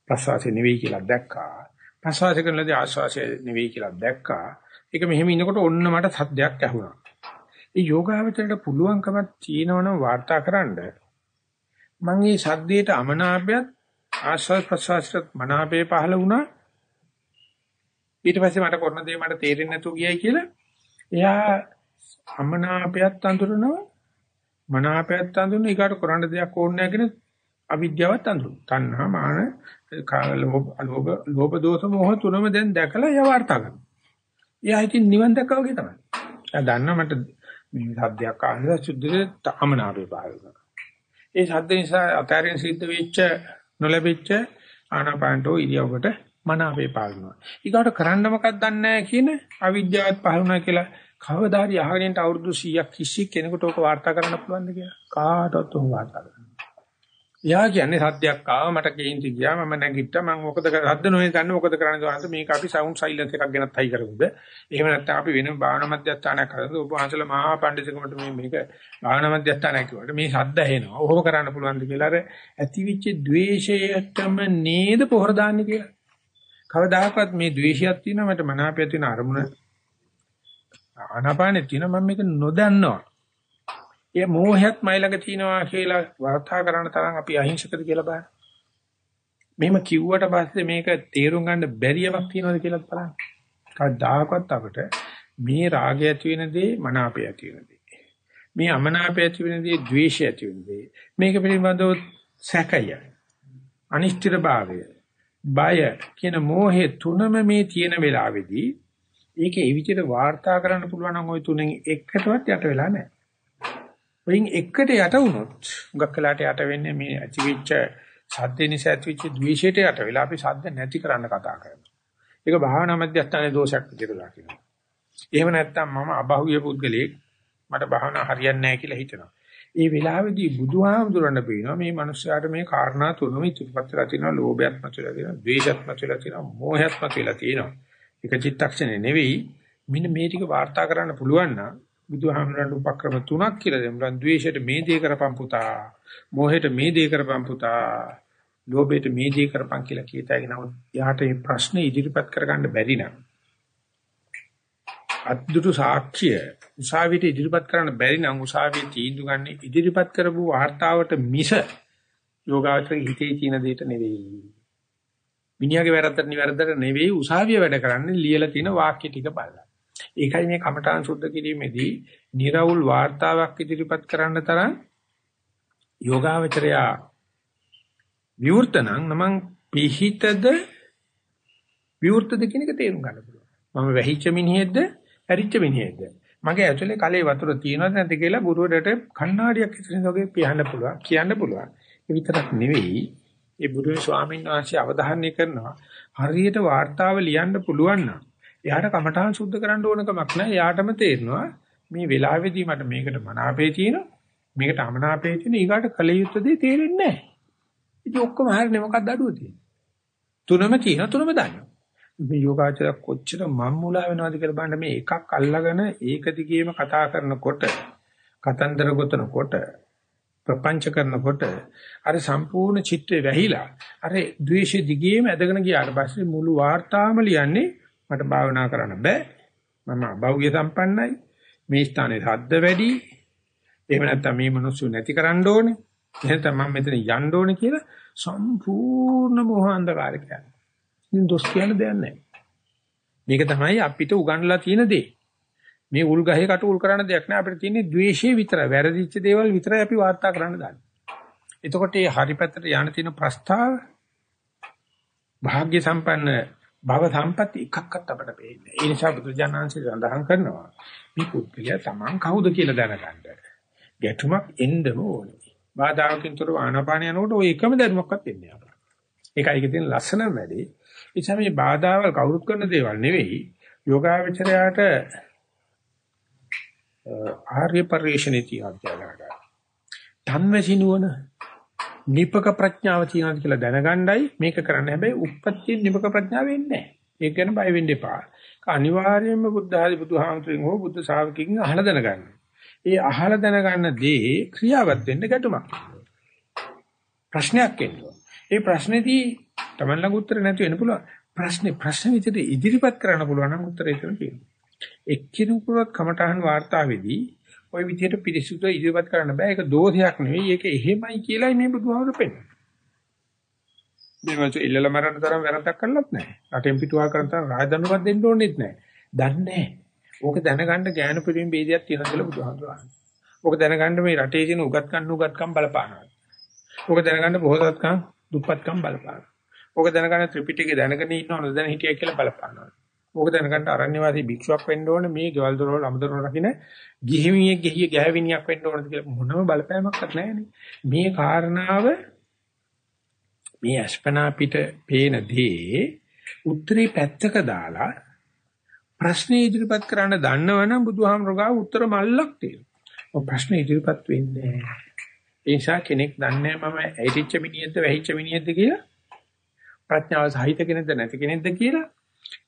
Speaker 1: ප්‍රශ්වාසය නෙවෙයි කියලා දැක්කා. ප්‍රශ්වාස කරනවාදී ආශ්වාසය නෙවෙයි කියලා දැක්කා. ඒක මෙහෙම ඉනකොට ඔන්න මට සද්දයක් ඇහුණා. ඒ යෝගාවචරයට පුළුවන්කමක් තියෙනවනම් වාර්තාකරනද? මම මේ සද්දේට අමනාපයත් ආශ්වාස ප්‍රශ්වාසයට මනාපේ පහළ වුණා. ඊට පස්සේ මට කරන දේ මට තේරෙන්නේ නැතුව ගියයි කියලා එයා අමනාපයත් අඳුරනවා මනාපයත් අඳුරන ඊකට කරන්න දෙයක් ඕනේ නැහැ කියන අවිද්‍යාවත් අඳුරන. තණ්හා මාන ලෝභ ලෝභ දෝෂ මොහ තුනම දැන් දැකලා එයා වාර්තා කරනවා. එයා ඉතින් නිවන් දැක්කා වගේ තමයි. එයා දන්නා මට මේ සද්දයක් අහලා සුද්ධිත අමනාපේ පහළ කරනවා. ඒ සද්ද නිසා අතාරින් සිද්ධ වෙච්ච නොලැබිච්ච ආනාපානටෝ ඉරියව්වට මනාපේ පාලනවා. ඊගාට කරන්න මොකක්ද දන්නේ නැහැ කියන අවිද්‍යාවත් පහළ වුණා කියලා කවදාරි අහගෙන අවුරුදු 100ක් කිසි කෙනෙකුට ඕක වාර්තා කරන්න පුළුවන්ද කියලා කාටවත් උන් වාර්තා කරන්න. එයා කියන්නේ සද්දයක් ආවා මට කේන්ති ගියා මම නැගිට්ටා මම මොකද සද්ද නොවේ ගන්න මොකද කරන්නේ දාන්න මේක අපි සවුන්ඩ් සයිලන්ස් එකක් ගෙනත් හයි කරමුද? එහෙම නැත්නම් අපි වෙනම භාවන මධ්‍යස්ථානයක් කරද්ද ඔබ වහන්සේලා මහා පඬිතුකමට මේ මේක භාවන මධ්‍යස්ථානයක් කිව්වට මේ සද්ද ඇහෙනවා. ඔහොම කරන්න පුළුවන්ද කියලා? අර ඇතිවිච්ච द्वේෂයටම නේද පොහොර දාන්නේ කියලා. කවදාකවත් මේ द्वේෂයක් තියෙනවා මට මනාපය තියෙන අරමුණ. ආනාපානෙ තියෙනවා මම මේක නොදන්නවා. ඒ මෝහයත් මයි ළඟ තියෙනවා කියලා වර්තා කරන තරම් අපි අහිංසකද කියලා බලන්න. මෙහෙම කිව්වට පස්සේ මේක තේරුම් ගන්න බැරියක් තියෙනවද කියලා බලන්න. කවදාකවත් අපිට මේ රාගය ඇති වෙන දේ මනාපය ඇති වෙන දේ. මේ අමනාපය ඇති වෙන දේ ද්වේෂය ඇති වෙන දේ. මේක පිළිබඳව සැකය අනිශ්චිතභාවය බය කියන මෝහේ තුනම මේ තියෙන වෙලාවේදී ඒකේ ඒ විදිහට වාර්තා කරන්න පුළුවන් නම් ওই තුනෙන් එකටවත් යට වෙලා නැහැ. වයින් එකට යට වුණොත් හුඟක් වෙලාට යට වෙන්නේ මේ ඇතිවෙච්ච සද්ද නිසා ඇතිවෙච්ච ද්වේෂයට යට වෙලා අපි සද්ද නැති කරන්න කතා කරනවා. ඒක භාවනා මධ්‍යස්ථානයේ දෝෂයක් විදිහට දකිනවා. එහෙම නැත්නම් මම අබහුවිය පුද්ගලයෙක් මට භාවනා හරියන්නේ නැහැ කියලා හිතනවා. ඒ වෙලාවේදී බුදුහාමුදුරණ පේනවා මේ මිනිස්යාට මේ කාරණා තුනම ඉතිපත් වෙලා තියෙනවා ලෝභයත් මතුවලා තියෙනවා ද්වේෂයත් මතුවලා තියෙනවා මෝහයත් මතුවලා තියෙනවා එක චිත්තක්ෂණේ නෙවෙයි මෙන්න මේ ටික වාර්තා කරන්න පුළුවන් නම් බුදුහාමරණ උපක්‍රම තුනක් කියලා දෙමුන් ද්වේෂයට මේ දේ කරපම් පුතා මෝහයට මේ දේ කරපම් පුතා ලෝභයට මේ දේ කරපම් කියලා කීතයි නමුත් යාට මේ ප්‍රශ්නේ ඉදිරිපත් කරගන්න බැරි නම් අද්දුරු සාක්ෂිය උසාවියට ඉදිරිපත් කරන්න බැරි නම් උසාවියේ තීන්දුව ගන්න ඉදිරිපත් කරපු වාර්තාවට මිස යෝගාවචරයේ හිතේ තියෙන දෙයට නෙවෙයි. මිනිහාගේ වැරද්දට නිවැරද්දට නෙවෙයි උසාවිය වැඩ කරන්නේ ලියලා තියෙන වාක්‍ය ටික බලලා. ඒකයි මේ කමඨාන් සුද්ධ කිරීමේදී निराවුල් වාර්තාවක් ඉදිරිපත් කරන්න තරම් යෝගාවචරයා විවෘතනම් නමං පිහිතද විවෘතද කියන එක තේරුම් ගන්න පුළුවන්. මම වැහිච්ච මිනිහෙක්ද, ඇරිච්ච මිනිහෙක්ද? මගේ ඇතුලේ කලේ වතුර තියෙනවද නැද්ද කියලා ගුරුවරයාට කණ්ණාඩියක් ඉස්සරහින් වගේ පියන්න පුළුවන්, කියන්න පුළුවන්. ඒ විතරක් නෙවෙයි, ඒ බුදු ස්වාමීන් වහන්සේ අවධාරණය කරනවා හරියට වார்த்தාව ලියන්න පුළුවන් නම් එයාට කමඨාන් සුද්ධ කරන්න ඕන කමක් නැහැ. එයාටම තේරෙනවා මේ වෙලාවේදී මට මේකට මනාපේ තියෙනවා. මේකට අමනාපේ තියෙන ඊගාට කල යුත්තේ තේරෙන්නේ නැහැ. ඉතින් ඔක්කොම හරිනේ මොකක්ද අඩුව තියෙන්නේ? තුනම තියෙන තුනම දන්නවා. මේ යෝගාචර කොච්චර මම්මුලා වෙනවද කියලා බලන්න මේ එකක් අල්ලගෙන ඒක දිගේම කතා කරනකොට කතන්දර ගොතනකොට ප්‍රපංච කරනකොට අර සම්පූර්ණ චිත්‍රය වැහිලා අර ද්වේෂෙ දිගේම ඇදගෙන ගියාට පස්සේ මුළු වාර්තාවම ලියන්නේ මට භාවනා කරන්න බෑ මම අභෞ්‍ය සම්පන්නයි මේ ස්ථානයේ ශබ්ද වැඩි එහෙම නැත්නම් මේ මිනිස්සු නැති කරන්න ඕනේ එහෙනම් මම මෙතන යන්න ඕනේ කියලා සම්පූර්ණ මොහ අන්ධකාරය කියන්නේ. ඉතින් දොස් කියන දෙයක් නැහැ. මේක තමයි අපිට උගන්ලා තියෙන දේ. මේ උල් ගහේ කට උල් කරන්න දෙයක් නෑ අපිට තියෙන්නේ ද්වේෂය විතරයි. වැරදිච්ච දේවල් විතරයි අපි වාර්තා කරන්න දාන්නේ. එතකොට මේ හරි පැත්තට යන තියෙන ප්‍රස්තාව භාග්‍ය සම්පන්න භව සම්පatti එකක්වත් අපට පේන්නේ. ඒ නිසා බුදුජානනාංශය සඳහන් කරනවා මේ පුද්ගලයා Taman කවුද කියලා දැනගන්න. ගැටුමක් එන්නම ඕනේ. බාධාකින් තොරව ආනාපාන යනකොට ওই එකම දැනුමක්වත් එන්නේ නැහැ. ඒකයි ඒකේ තියෙන ලස්සන වැඩේ. ඒ නිසා මේ බාධාවල් කවුරුත් කරන දේවල් නෙවෙයි. යෝගාවචරයාට ආර්ය පරිශ්‍රණේ තියනවා. ධම්මසිනුවන නිපක ප්‍රඥාව තියනවාද කියලා දැනගණ්ඩයි මේක කරන්න. හැබැයි උප්පත්ති නිපක ප්‍රඥාව වෙන්නේ නැහැ. ඒක ගැන බය වෙන්න එපා. අනිවාර්යයෙන්ම බුද්ධ ආදී බුදුහාමුදුරෙන් හෝ බුද්ධ ශාවකකින් අහලා දැනගන්න. ඒ අහලා දැනගන්න දේ ක්‍රියාවත් වෙන්න ගැටුමක්. ප්‍රශ්නයක් එනවා. ඒ ප්‍රශ්නේදී Taman ළඟ උත්තර නැති වෙන්න පුළුවන්. ප්‍රශ්නේ ප්‍රශ්න විදිහට ඉදිරිපත් කරන්න පුළුවන් නම් උත්තරය එතන තියෙනවා. එක්කිනුකුරත් කමඨහන් වාර්තාවේදී ওই විදියට පිරිසුදු ඉදිරිපත් කරන්න බෑ. ඒක දෝෂයක් නෙවෙයි. ඒක එහෙමයි කියලායි මේ බුදුහාමර පෙන්නන්නේ. මේ වගේ ඉල්ලලා මරන්න තරම් වැරද්දක් කළත් නැහැ. රටෙන් පිටුවා කරන තරම් රාජදඬුවම් දෙන්න ඕනෙත් නැහැ. දන්නේ ඕක දැනගන්න ඥාන පිරිමි ભેදයක් තියෙනවා කියලා බුදුහාමර ඕක දැනගන්න මේ රටේ තියෙන උගත් කන්න උගත්කම් බලපානවා. ඕක දැනගන්න බොහෝසත්කම් දුප්පත්කම් බලපානවා. ඕක දැනගන්න ත්‍රිපිටකය දැනගෙන ඉන්නවද දැන හිටියයි කියලා බලපානවා. ඕක දැනගන්න අරණ්‍යවාසී භික්ෂුවක් වෙන්න ඕනේ මේ ගෙවල් දොරවල් අමදොරවල් රකින්න ගිහිමියෙක් ගිහිය ගැහැවිනියක් වෙන්න ඕනද කියලා මොනම බලපෑමක්වත් නැහැ මේ කාරණාව මේ අස්පනා පිට පේන දේ උත්තරේ පැත්තක දාලා ප්‍රශ්න ඉදිරිපත් කරන්න දන්නවනම් බුදුහාමරගා උත්තර මල්ලක් තියෙනවා. ඔය ප්‍රශ්න ඉදිරිපත් වෙන්නේ ඒ නිසා කෙනෙක් දන්නේ මම ඇයිටිච්ච මිනිහෙක්ද වැහිච්ච මිනිහෙක්ද කියලා. ප්‍රඥාව සහිත කෙනෙක්ද නැති කෙනෙක්ද කියලා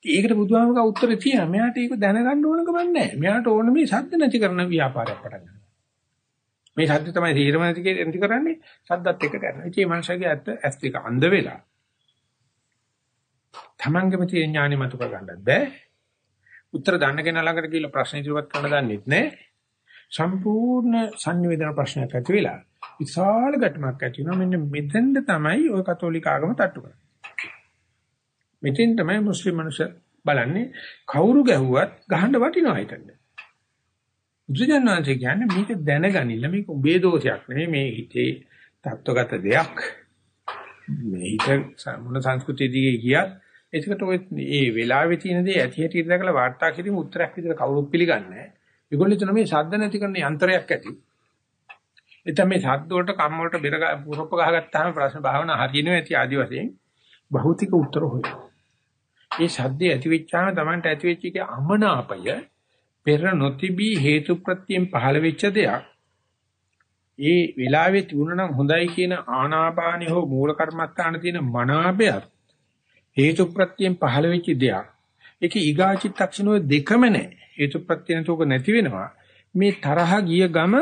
Speaker 1: ඒකට බුදුහාමරගා උත්තරේ තියෙනවා. මෙයාට ඒක දැනගන්න ඕනකම නැහැ. මෙයාට ඕන මේ සද්ද නැති කරන ව්‍යාපාරයක් පටන් ගන්න. මේ සද්ද තමයි තීරම නැති නැති කරන්නේ සද්දත් එක කරනවා. ඉතින් මේ මනුස්සයාගේ ඇත්ත ඇස් දෙක අඳ වෙලා තමන්ගේම තියෙන ඥානෙ මතු කර ගන්නත් බෑ. උත්තර දන්න කෙනා ළඟට ගිහිල්ලා ප්‍රශ්න ඉදිරිපත් කරන්න දන්නෙත් නෑ. සම්පූර්ණ සංවේදන ප්‍රශ්නයක් ඇති වෙලා විශාල ගැටමක් ඇති වෙනවා. මෙන්න මෙතෙන්ද තමයි ওই කතෝලික ආගම තට්ටු කරන්නේ. මෙතෙන් තමයි මුස්ලිම් මිනිස්සු බලන්නේ කවුරු ගැහුවත් ගහන්න වටිනවා හිතන්න. බුදුජානනාංශය කියන්නේ මේක දැනගනින්න මේක උඹේ දෝෂයක් නෙමෙයි මේ හිතේ தত্ত্বගත දෙයක්. මේ හිත මොන සංස්කෘතියදී ගියත් ඒකට ඔය ඒ වෙලාවේ තියෙන දේ ඇති හැටි දැකලා වාර්තා කිරීම උත්තරයක් විදිහට කවුරුත් පිළිගන්නේ නැහැ. ඒගොල්ලෝ හිතන මේ ශබ්ද නැති කරන යන්ත්‍රයක් ඇති. එතන මේ ශබ්ද වලට කම් වලට බෙර පුරප්ප ගහගත්තාම ප්‍රශ්න භාවනා හරියනවා ඇති ආදි වශයෙන් භෞතික උත්තර හොයනවා. මේ ශබ්දය ඇති වෙච්චාම Tamanට ඇති වෙච්ච එකේ අමනාපය පෙර නොතිබී හේතුප්‍රත්‍යයෙන් පහළ වෙච්ච දෙයක්. ඒ වෙලාවේ තිබුණා නම් හොඳයි කියන ආනාපානිය හෝ මූල කර්මස්ථාන තියෙන මනාපයත් හේතුප්‍රත්‍යයෙන් පහළ වෙච්ච දෙයක්. ඒක ඊගාචිත්තක්ෂණෝ දෙකම නැහැ. හේතුප්‍රත්‍යයෙන් තෝක නැති වෙනවා. මේ තරහ ගිය ගම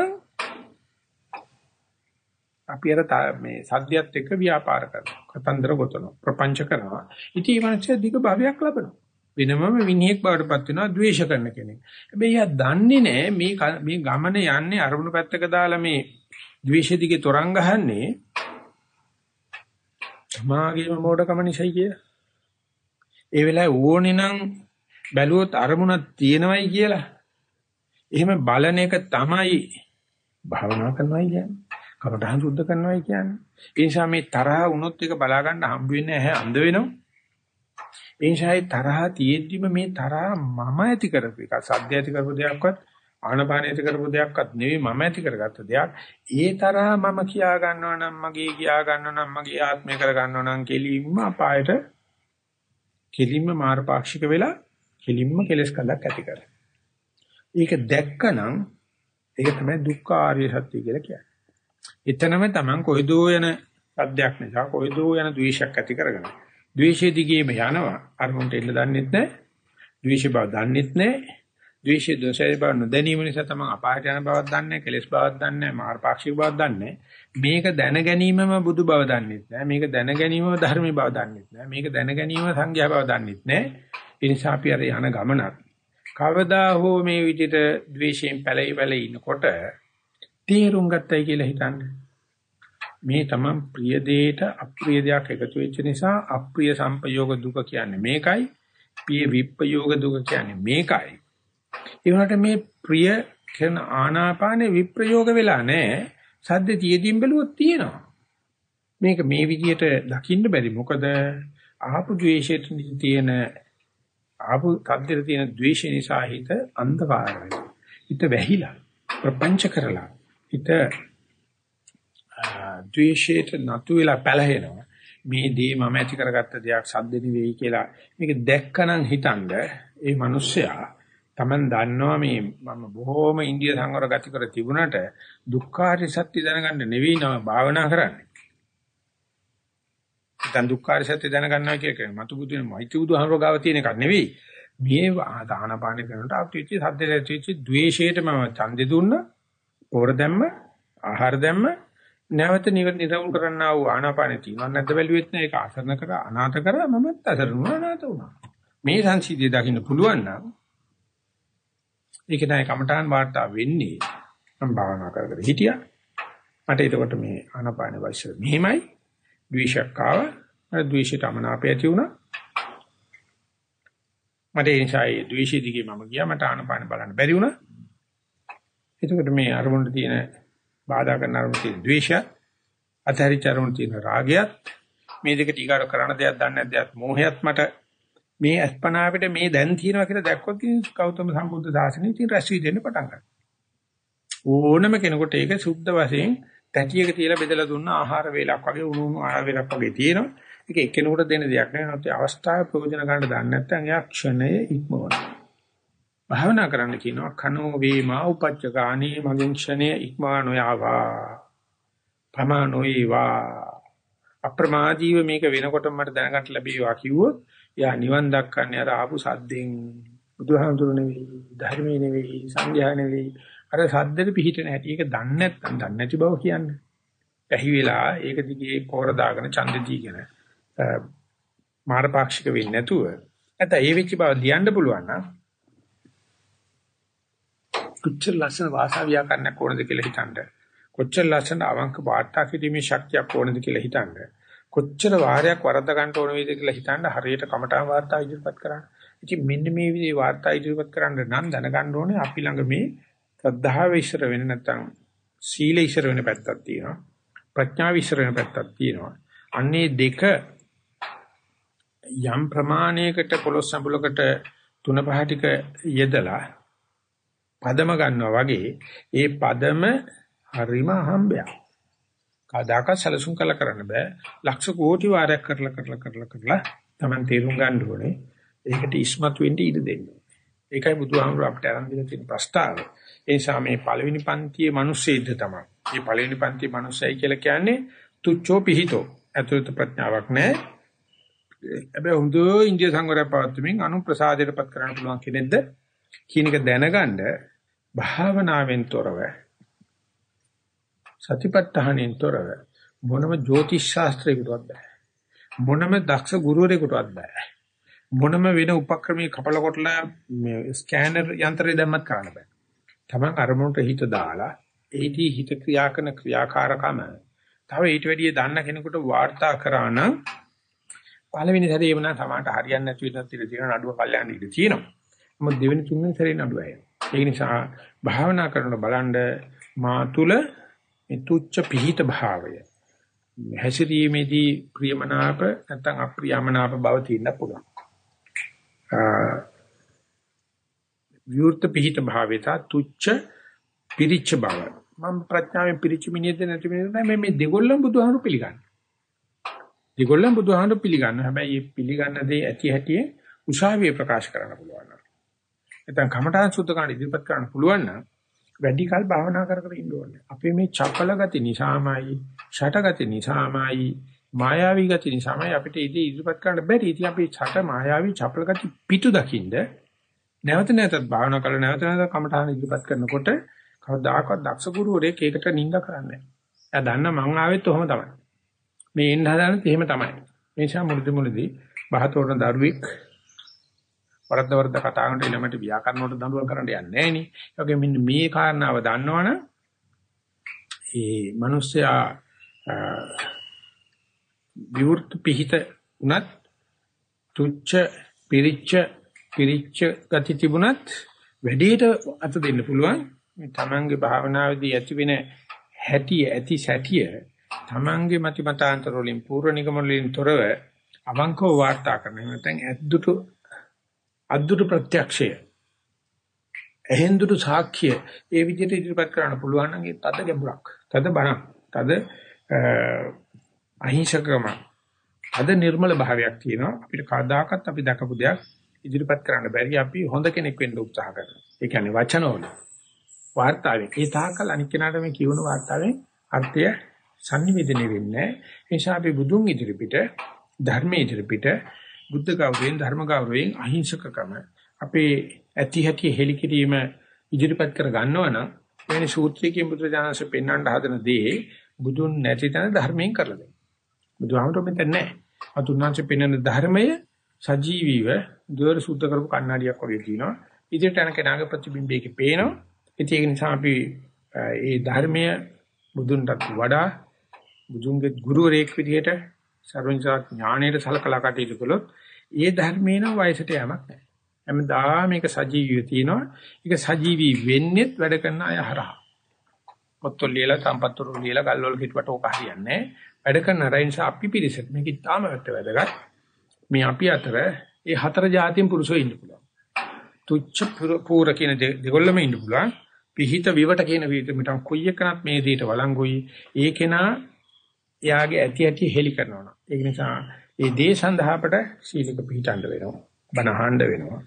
Speaker 1: අපි අර මේ සද්දයත් එක්ක ව්‍යාපාර කරනවා. කතන්දර ගොතනවා. ප්‍රපංච කරනවා. ඉතින් මේ මනස දිග භවයක් ලබනවා. වෙනමම විනිහෙක් බවට පත් වෙනවා ද්වේෂ කරන කෙනෙක්. හැබැයි එයා දන්නේ නැහැ මේ මේ ගමන යන්නේ අරමුණු පැත්තක දාලා මේ ද්වේෂ දිගේ තරංග ගහන්නේ මාගේම මොඩකම නිසයි කිය. ඒ වෙලාවේ ඕනේ නම් බැලුවොත් අරමුණක් තියෙනවයි කියලා. එහෙම බලන එක තමයි භාවනා කරනවයි කියන්නේ. කමඨහං සුද්ධ කරනවයි කියන්නේ. ඒ නිසා මේ තරහ වුණොත් එක බලා ගන්න හම්බ වෙන්නේ නැහැ අඳ වෙනවා. ඒ නිසායි තරහ තියෙද්දිම මේ තරහ මම ඇති කරපු එක සද්ද ඇති කරපු දෙයක්වත් ආනපාන ඇති කරපු දෙයක්වත් නෙවෙයි මම ඇති කරගත්ත දෙයක්. ඒ තරහ මම කියා ගන්නවා නම් මගේ කියා ගන්නවා නම් මගේ ආත්මය කර ගන්නවා නම් කෙලින්ම අපායට කෙලින්ම මාර්ගපාක්ෂික වෙලා කෙලින්ම කෙලස් කලක් ඇති කරගන්න. ඒක දැක්කනම් ඒක තමයි දුක්ඛ ආර්ය සත්‍ය කියලා කියන්නේ. එතනම Taman කොයිදෝ යන සද්දයක් නිසා කොයිදෝ යන ද්වේෂයක් ඇති කරගන්න. ද්වේෂයේ දිගේම යනවා. අරමුණට එන්න දන්නෙත් නැහැ. ද්වේෂ බව දන්නෙත් නැහැ. ද්වේෂය දෝෂය බව නොදැනීම නිසා තමයි අපායට යන බවක් දන්නේ, කෙලෙස් බවක් දන්නේ, මාර්ගපාක්ෂික බවක් දන්නේ. මේක දැන ගැනීමම බුදු බව දන්නෙත් නැහැ. මේක දැන ගැනීමම ධර්මී බව දන්නෙත් නැහැ. මේක දැන ගැනීම සංඝයා බව දන්නෙත් නැහැ. ඒ නිසා අපි අර යන ගමනක් කවදා හෝ මේ විදිහට ද්වේෂයෙන් පැලෙයි පැලෙයි ඉනකොට තේරුම් ගත්තයි කියලා හිතන්නේ. මේ තමන් ප්‍රිය දෙයට අප්‍රිය දෙයක් එකතු වෙච්ච නිසා අප්‍රිය සංපයෝග දුක කියන්නේ මේකයි. ප්‍රිය විප්පයෝග දුක කියන්නේ මේකයි. ඒ වුණාට මේ ප්‍රිය කරන ආනාපානේ විප්‍රයෝග වෙලා නැහැ. සද්ද තියදීන් බැලුවොත් තියෙනවා. මේක මේ විදිහට දකින්න බැරි මොකද ආපු ද්වේෂයට තියෙන ආපු තද්දේ තියෙන ද්වේෂ නිසා හිත අන්ධකාර වෙනවා. හිත වැහිලා ප්‍රපංච කරලා හිත ද්වේෂයට නතු වෙලා පැලහෙනවා. මේ දේ මම ඇති කරගත්ත දෙයක් සද්ද නෙවෙයි කියලා මේක දැක්කනම් හිතනද ඒ මිනිස්සයා Taman දන්නවා මේ මම බොහොම ඉන්දිය සංවර ගති කර තිබුණට දුක්ඛාරය සත්‍ය දැනගන්න නෙවෙයි නම භාවනා කරන්නේ. දැන් දුක්ඛාරය සත්‍ය දැනගන්නවා කියන්නේ මතු බුදුනේ මෛත්‍රී බුදුහමර ගාව තියෙන එකක් නෙවෙයි. මේ දාන පාන කරනට අපිච්ච සද්ද ඇතිච්ච ද්වේෂයට මම ඡන්දෙ දුන්න, පොර දැම්ම, ආහාර දැම්ම, නැවත නිරවුල් කරන්නා වූ ආනාපානෙ තියෙනව නැද්ද බැලුවෙත් නෑ ඒක අසරණ කර අනාථ කර මමත් අසරණ වුණා අනාථ වුණා. මේ සංසිද්ධිය දකින්න පුළුවන් නම් ඒක තමයි කමඨාන් වාර්තා වෙන්නේ. මම භාවනා කර කර හිටියා. මට එතකොට මේ ආනාපාන වයිස මෙහිමයි ද්වේෂයක් ආව. මට ද්වේෂයට අමනාපය ඇති වුණා. මට ඒ නිසා ඒ ද්වේෂය දිගේ මම ගියා. මට ආනාපාන බලන්න බැරි වුණා. එතකොට මේ අරමුණට තියෙන බාධා කරන අරමුණට තියෙන ද්වේෂය අතහැරිච්ච අරමුණට තියෙන රාගයත් මේ දෙක ටිකාර කරන දෙයක් දන්නේ නැද්ද මොහයත් මට මේ අස්පනා අපිට මේ දැන් තියෙනවා කියලා දැක්කොත් ගෞතම සම්බුද්ධ දාසනේ ඉතින් රැස් වී දෙන්න පටන් ගන්නවා. ඕනම කෙනෙකුට ඒක සුද්ධ වශයෙන් තැටියක තියලා බෙදලා දුන්න ආහාර වේලක් වගේ උණු උණු ආහාර වේලක් වගේ තියෙනවා. ඒක එක්කෙනෙකුට දෙන්න දෙයක් නෙවෙයි. නැත්නම් අවස්ථාවේ ප්‍රයෝජන ගන්න දන්නේ නැත්නම් එයා ක්ෂණය ඉක්මවනවා. භාවනා කරන්න කියනවා කනෝ වේමා උපච්චකාණී මගෙන් ක්ෂණය ඉක්මවා නොයාවා. ප්‍රමාණෝයිවා. අප්‍රමාදීව මේක වෙනකොට මට දැනගන්න ලැබේවා කිව්වොත් යා නිවන් දක්කන්නේ අර ආපු සද්දෙන් බුදුහාමුදුරු නෙවෙයි ධර්මයේ නෙවෙයි සංඝයා නෙවෙයි අර සද්දෙට පිහිටන හැටි ඒක දන්නේ නැත්නම් දන්නේ නැති බව කියන්නේ. ඇහි වෙලා ඒක දිගේ පොර දාගෙන ඡන්ද දීගෙන මාරපාක්ෂික වෙන්නේ නැතුව නැත්නම් ඒ වෙච්ච බව ලියන්න පුළුවන් නම් කොච්චර ලස්සන භාෂා ව්‍යාකරණයක් ඕනද කියලා හිතන්න. කොච්චර ලස්සන අවංක වාර්තා කිරීමේ ශක්තියක් ඕනද කියලා හිතන්න. කොච්චර වාරයක් වරද්ද ගන්න ඕන වේද කියලා හිතන්න හරියට කමඨාන් වාර්තා ඉදිරිපත් කරන්න. ඉතින් මෙන්න මේ විදිහේ වාර්තා ඉදිරිපත් කරන්න නම් දැනගන්න ඕනේ අපි ළඟ මේ ශ්‍රද්ධාව ඉස්සර වෙන නැත්නම් සීල ඉස්සර වෙන පැත්තක් තියෙනවා. ප්‍රඥාව ඉස්සර වෙන පැත්තක් තියෙනවා. අන්නේ දෙක යම් ප්‍රමාණයකට පොළොස් සම්බුලකට තුන පහ ටික යෙදලා පදම ගන්නවා වගේ ඒ පදම හරිම හම්බයක්. කවදාකවත් සැලසුම් කළ කරන්න බෑ. ලක්ෂ කෝටි වාරයක් කරලා කරලා කරලා කරලා Taman තේරුම් ගන්න ඕනේ. ඒකට ඉස්මතු වෙන්න ඉඩ දෙන්න. ඒකයි බුදුහාමුදුර අපිට අරන් දෙන තියෙන ප්‍රස්තාව. ඒ නිසා මේ පළවෙනි පන්තියේ මිනිස්සෙයිද තමයි. මේ පළවෙනි පන්තියේ මිනිස්සයි කියලා කියන්නේ තුච්චෝ පිහිතෝ. අතුරුත ප්‍රඥාවක් නැහැ. හැබැයි හොඳ ඉන්දිය සංවරය පවත්වමින් අනු ප්‍රසාදයටපත් කරන්න පුළුවන් කෙනෙක්ද කියන එක දැනගන්න භාවනාවෙන් තොරව සතිපත්තහණෙන් තොරව මොනම ජ්‍යොතිෂ ශාස්ත්‍රයකටවත් බෑ. මොනම දක්ෂ ගුරුවරයෙකුටවත් බෑ. මොනම වෙන උපක්‍රමයක කපල කොටලා මේ ස්කෑනර් යන්ත්‍රය දැම්මත් කරන්න බෑ. තමන් අරමුණට හිත දාලා ඒටි හිත ක්‍රියා කරන ක්‍රියාකාරකම තව ඊට වැඩිය දන්න කෙනෙකුට වාර්තා කරා නම් පළවෙනි සැරේම නම් සමානට හරියන්නේ නැති වෙනත් ඉඳ තියෙන නඩුව කල්යන්න ඉඳ තියෙනවා. මොකද දෙවෙනි තුන්වෙනි සැරේ නඩුව ඇහෙනවා. ඒ නිසා භාවනා කරනකොට බලන්න මා තුල මේ තුච්ච පිහිට භාවය හැසිරීමේදී ප්‍රියමනාප නැත්නම් අප්‍රියමනාප බව තියෙන්න පුළුවන්. විවෘත පිහිට භාවයට තුච්ච පිරිච්ච බව. මම ප්‍රඥාවෙන් පිරිච්ච මිනිහෙද නැති මිනිහෙද මේ මේ දෙගොල්ලම බුදුහාමුදුරු පිළිගන්නවා. දෙගොල්ලම බුදුහාමුදුරු පිළිගන්නවා. හැබැයි මේ පිළිගන්න දේ ඇති හැටියේ උසාවියේ ප්‍රකාශ කරන්න පුළුවන්. නැත්නම් කමඨාන් සුද්ධ කරන්න ඉදිරිපත් කරන්න පුළුවන් නම් වැඩි කල් භාවනා කර කර ඉන්න ඕනේ. අපේ මේ චපල ගති නිසාමයි, ෂට ගති නිසාමයි, මායාවී ගති නිසාමයි අපිට ඉදී ඉදිරිපත් කරන්න බැරි. ඉතින් අපි ඡට මායාවී චපල ගති පිටු දකින්ද නැවත නැවතත් භාවනා කරලා නැවත නැවත කමඨාන ඉදිරිපත් කරනකොට කවදාකවත් දක්ෂ ගුරුවරයෙක් ඒකට නිඳ කරන්නේ නැහැ. එයා දන්න මං ආවෙත් ඔහම තමයි. මේ එන්න හදානත් එහෙම තමයි. මේ නිසා මුලදි මුලදි බහතෝරන දරුවෙක් වරද්ද වරද්ද කතා කරනකොට ළමයට ව්‍යාකරණ වලට දඬුවම් කරන්න යන්නේ නැහැ නේ. ඒ වගේ මෙන්න මේ කාරණාව දන්නවනම් ඒ මිනිස්සයා විවෘත පිහිට උනත් තුච්ච පිරිච්ච පිරිච්ච ගති තිබුණත් වැඩේට අත දෙන්න පුළුවන්. මේ තමන්ගේ භාවනාවේදී ඇතිවෙන හැටි ඇති සැටිය තමන්ගේ මති මතාන්තර වලින් පූර්ව නිගමන වලින් තොරව අවංකව වාර්තා කරන නැත්නම් ඇද්දුට අද්දුට ප්‍රත්‍යක්ෂය. එහෙන්දුට සාක්ෂිය. ඒ විදිහට ඉදිරිපත් කරන්න පුළුවන් නම් ඒ තද ගැඹුරක්. තද බණක් තද අහිංසකම අද නිර්මල භාවයක් තියෙනවා. අපිට කවදාකවත් අපි දකපු දෙයක් ඉදිරිපත් කරන්න බැරි අපි හොඳ කෙනෙක් වෙන්න උත්සාහ කරනවා. ඒ කියන්නේ වචනවල. වාර්තාවෙන් ඒ තාකල් අනික් කෙනාට මේ කියවන වාර්තාවෙන් අර්ථය sannivedana වෙන්නේ ඒ නිසා අපි බුදුන් ඉදිරිපිට ධර්මයේ ඉදිරිපිට බුද්ධ ගෞරවයෙන් ධර්ම ගෞරවයෙන් අහිංසකකම අපේ ඇති හැටි හෙලි කිරීම ඉදිරිපත් කර ගන්නවා නම් මේ සූත්‍රයේ බුදුරජාණන්සේ පෙන්වන්න හදන දේ බුදුන් නැති තැන ධර්මයෙන් කරලා දෙන්න. බුදුහාමර මෙතන නැහැ. අතුන්වංශේ පෙන්වන ධර්මය සජීවීව දුවර සුද්ධ කරපු කණ්ණාඩියක් වගේ තියෙනවා. ඉදිරියට යන කෙනාගේ ප්‍රතිබිම්බයක පේනවා. ඉතින් ඒක නිසා අපි මේ ධර්මය බුදුන්ටත් වඩා බුදුන්ගේ ගුරුවරයෙක් විදිහට සර්වඥතා ඥාණයට සලකලා කටයුතු කළොත් ඒ ධර්මේ නම් වයසට යamak නැහැ. හැමදාම මේක සජීවීව තියෙනවා. ඒක සජීවී වෙන්නේත් වැඩ කරන අය හරහා. පොත්වල ලියලා සම්පත්තුරු ලියලා ගල්වල හිටවට ඕක හරියන්නේ වැඩ කරන අය නිසා අපි පිළිසෙත් මේක ඉතාම වැදගත්. මේ අපි අතර ඒ හතර જાතියින් පුරුෂෝ ඉන්න පුළුවන්. තුච්ච පූර කියන දෙගොල්ලම ඉන්න පුළුවන්. පිහිත විවට කියන විදිහට මිටන් කොයි එකනත් මේ දෙයට වළංගුයි. ඒ කෙනා එයාගේ ඇති ඇති හෙලි කරනවා. ඒක නිසා ඒ දේ සඳහා අපට සීලක පිළිටන්න වෙනවා. බණ අහන්න වෙනවා.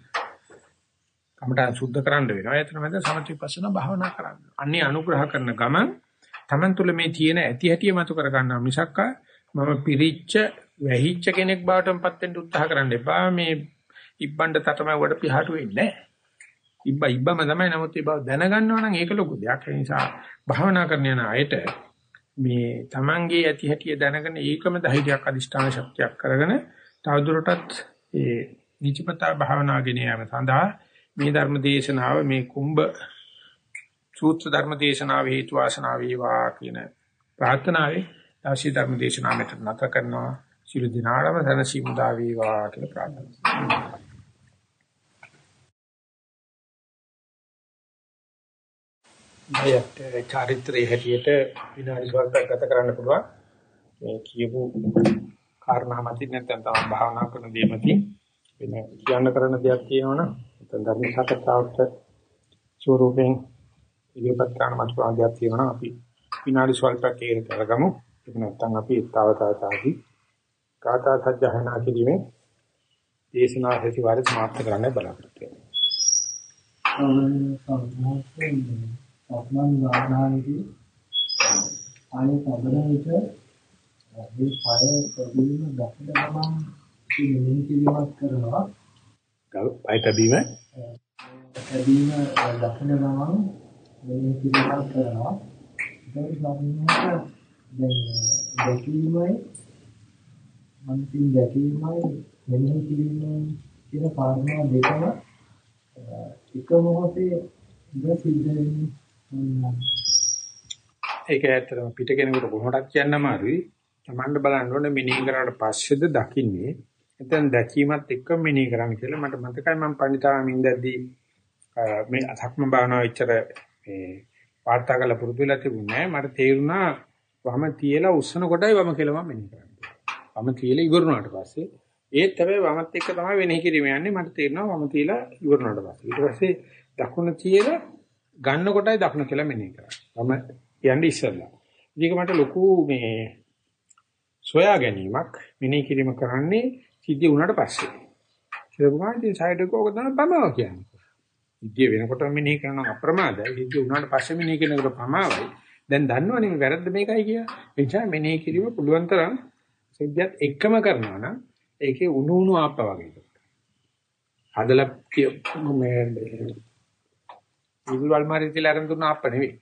Speaker 1: කමඨා සුද්ධ කරන්න වෙනවා. එතන මැද සමථවිපස්සන භාවනා කරන්න. අන්නේ අනුග්‍රහ කරන ගමන් Taman තුල මේ තියෙන ඇති හැටිය මතු කර ගන්නවා මිසක්ක මම පිරිච්ච වැහිච්ච කෙනෙක් බවටපත් වෙන්න උත්සාහ කරන්න එපා. මේ ඉබ්බන්ඩ තටමයි වඩ පිහාටු වෙන්නේ නැහැ. ඉබ්බා ඉබ්බම තමයි නමුත් ඒ බව දැනගන්නවා නම් ඒක ලොකු දෙයක්. ඒ නිසා භාවනා කරන යන අයට මේ Tamange ඇති හැටිය දැනගෙන ඒකම ධෛර්යයක් අදිෂ්ඨාන ශක්තියක් කරගෙන තවදුරටත් ඒ නිචපතා භාවනා ගෙන යාම සඳහා මේ ධර්ම දේශනාව මේ කුම්භ සූත්‍ර ධර්ම දේශනාව හේතු වාසනා වේවා කියන ප්‍රාර්ථනාවේ දාශී ධර්ම දේශනාව මෙතන නැත කරනවා. සිළු දිනාරම ධනසි මුදා වේවා කියලා ප්‍රාර්ථනා මයත් චාරිත්‍රයේ හැටියට විනාඩි ස්වල්පයක් ගත කරන්න පුළුවන්. මේ කියපු කාරණා මතින් නැත්නම් තම භාවනා කරන දේ මතින් වෙන කියන්න කරන දෙයක් තියෙනවනම් නැත්නම් ධර්ම සාකච්ඡාවට ස්වරූපයෙන් ඉදිරිපත් කරන මත ප්‍රාන්තියක් තියෙනවා අපි විනාඩි ස්වල්පයක් ඒක කරගමු ඒක නැත්නම් අපි ඊතාවතාවාදී කාථා සජ්ජහනා කිරීමේ දේශනා හැසිවාරය සමාප්ත කරන්න බලාපොරොත්තු
Speaker 2: වෙනවා. සක්මන් භාවනාවේදී ආයේ සම්බන විට මේ පය ප්‍රබීම දක්න ගමන් මෙනෙහි කිරීමක් කරනවා.
Speaker 1: පය තැබීම
Speaker 2: තැබීම දක්න ගමන් මෙනෙහි කිරීමක් කරනවා. ඒක සම්මත දැන් දැකීමයි මනසින් දැකීමයි මෙනෙහි කිරීමයි කියන කාරණා දෙකම එක මොහොතේ ඉඳ සිද්ධ වෙන්නේ
Speaker 1: ඒක ඇත්තටම පිට කෙනෙකුට කොහොමදක් කියන්න අමාරුයි. Tamand බලන්න ඕනේ මිනී කරාට පස්සේද දකින්නේ. එතෙන් දැකීමත් එක්ක මිනී කරන්න කියලා මට මතකයි මම පණිතාමින් දැද්දී මේ අසක්ම භාවනාව ඉච්චර මේ වාර්තා කළ පුරුදු වෙලා තිබුණේ මට තේරුණා වම තියලා උස්සන කොටයි වම කියලා මම මෙනෙහි කරන්නේ. වම තියලා ඉවරුණාට පස්සේ ඒත් හැබැයි වමත් එක්ක තමයි වෙනෙහි කිරීම යන්නේ මට තේරෙනවා වම තියලා ඉවරුණාට පස්සේ. ඊට පස්සේ දකුණ තියලා ගන්න කොටයි දකුණ කියලා මෙනෙහි කරන්නේ. මම යන්නේ ඉස්සෙල්ලා. මේක මට ලොකු මේ සොයා ගැනීමක් මෙනෙහි කිරීම කරන්නේ සිද්ධ වුණාට පස්සේ. සිරපුමාදී සයිඩ් එක ඕක තමයි පමාව කියන්නේ. සිද්ධ වෙනකොට මෙනෙහි කරන අප්‍රමාදයි. සිද්ධ වුණාට පස්සේ මෙනෙහි කරනකොට පමාවයි. දැන් දන්නවනේ මේ වැරද්ද මේකයි කියලා. ඒ නිසා මෙනෙහි කිරීම පුළුවන් තරම් සිද්ධියත් එක්කම කරනවා නම් ඒකේ උණු උණු ආප්ප වගේ. හදලා මේ ඉදුල් අල්මාරිය තියලා අරන් දුන්න ආප්ප නෙවෙයි.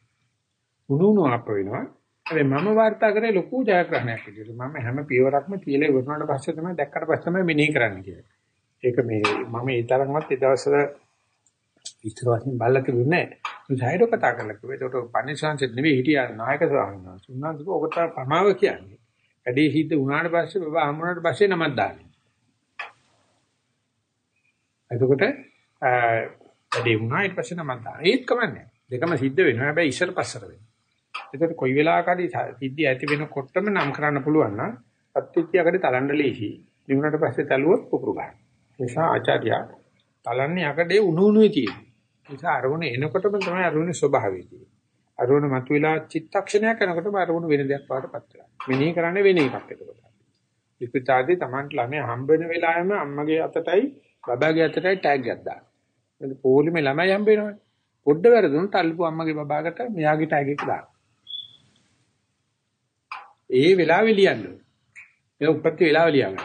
Speaker 1: උණු උණු ආප්ප වෙනවා. හැබැයි මම වාර්තා කරේ ලොකු ජයග්‍රහණයක් විදිහට. මම හැම පියවරක්ම තියලා ඉවරනට පස්සේ තමයි දැක්කට පස්සේ තමයි මෙනෙහි කරන්න කියන්නේ. ඒක මේ මම ඒ තරම්වත් ඒ දවස්වල ඉස්සර වශයෙන් බල්ලා තිබුණේ නැහැ. සයිඩෝ කතා කරලා කිව්වේ ඒකට පණිසංශෙත් නෙවෙයි හිටියා නායක ස්වාමීන් වහන්සේ. උන්වහන්සේ ඔකට පමාව කියන්නේ. වැඩේ හිද්ද වුණාට පස්සේ බබා හම්බුනාට පස්සේ නමක් දාන්නේ. එතකොට වැඩේ වුණා ඊට පස්සේ නම් දාන. ඒත් කමන්නේ. දෙකම සිද්ධ වෙනවා. හැබැයි ඉස්සර පස්සර වෙනවා. ඒකට කොයි වෙලාවකදී සිද්ධිය ඇති වෙනකොටම නම් කරන්න පුළුවන් නම් අත්‍යත්‍යයකට තලන්න ලේසි. ඉමුණට පස්සේ තලුවොත් පුපුරු ගන්න. නිසා ආචාර්යයා තලන්නේ යකඩේ උණු උණුවේ තියෙන්නේ. නිසා අරමුණ එනකොටම තමයි අරමුණේ ස්වභාවය තියෙන්නේ. අරමුණ මතුවලා චිත්තක්ෂණයක් කරනකොටම අරමුණ වෙන දෙයක් වඩටපත් වෙනවා. මෙනෙහි කරන්නේ වෙන එකක් එතකොට. විපිතාදී Tamanට ළමයා හම්බ වෙන වෙලාවෙම අම්මගේ අතටයි බබාගේ අතටයි ටැග් එකක් දාන්න. එතන පොලිමේ ළමයි හම්බ වෙනවනේ. පොඩ්ඩ වැරදුනොත් අල්ලපු අම්මගේ බබාකට මෙයාගේ ටැග් එක දාන්න. ඒ වෙලාවෙ ලියන්න. ඒ උපත්ති වෙලාව ලියන්න.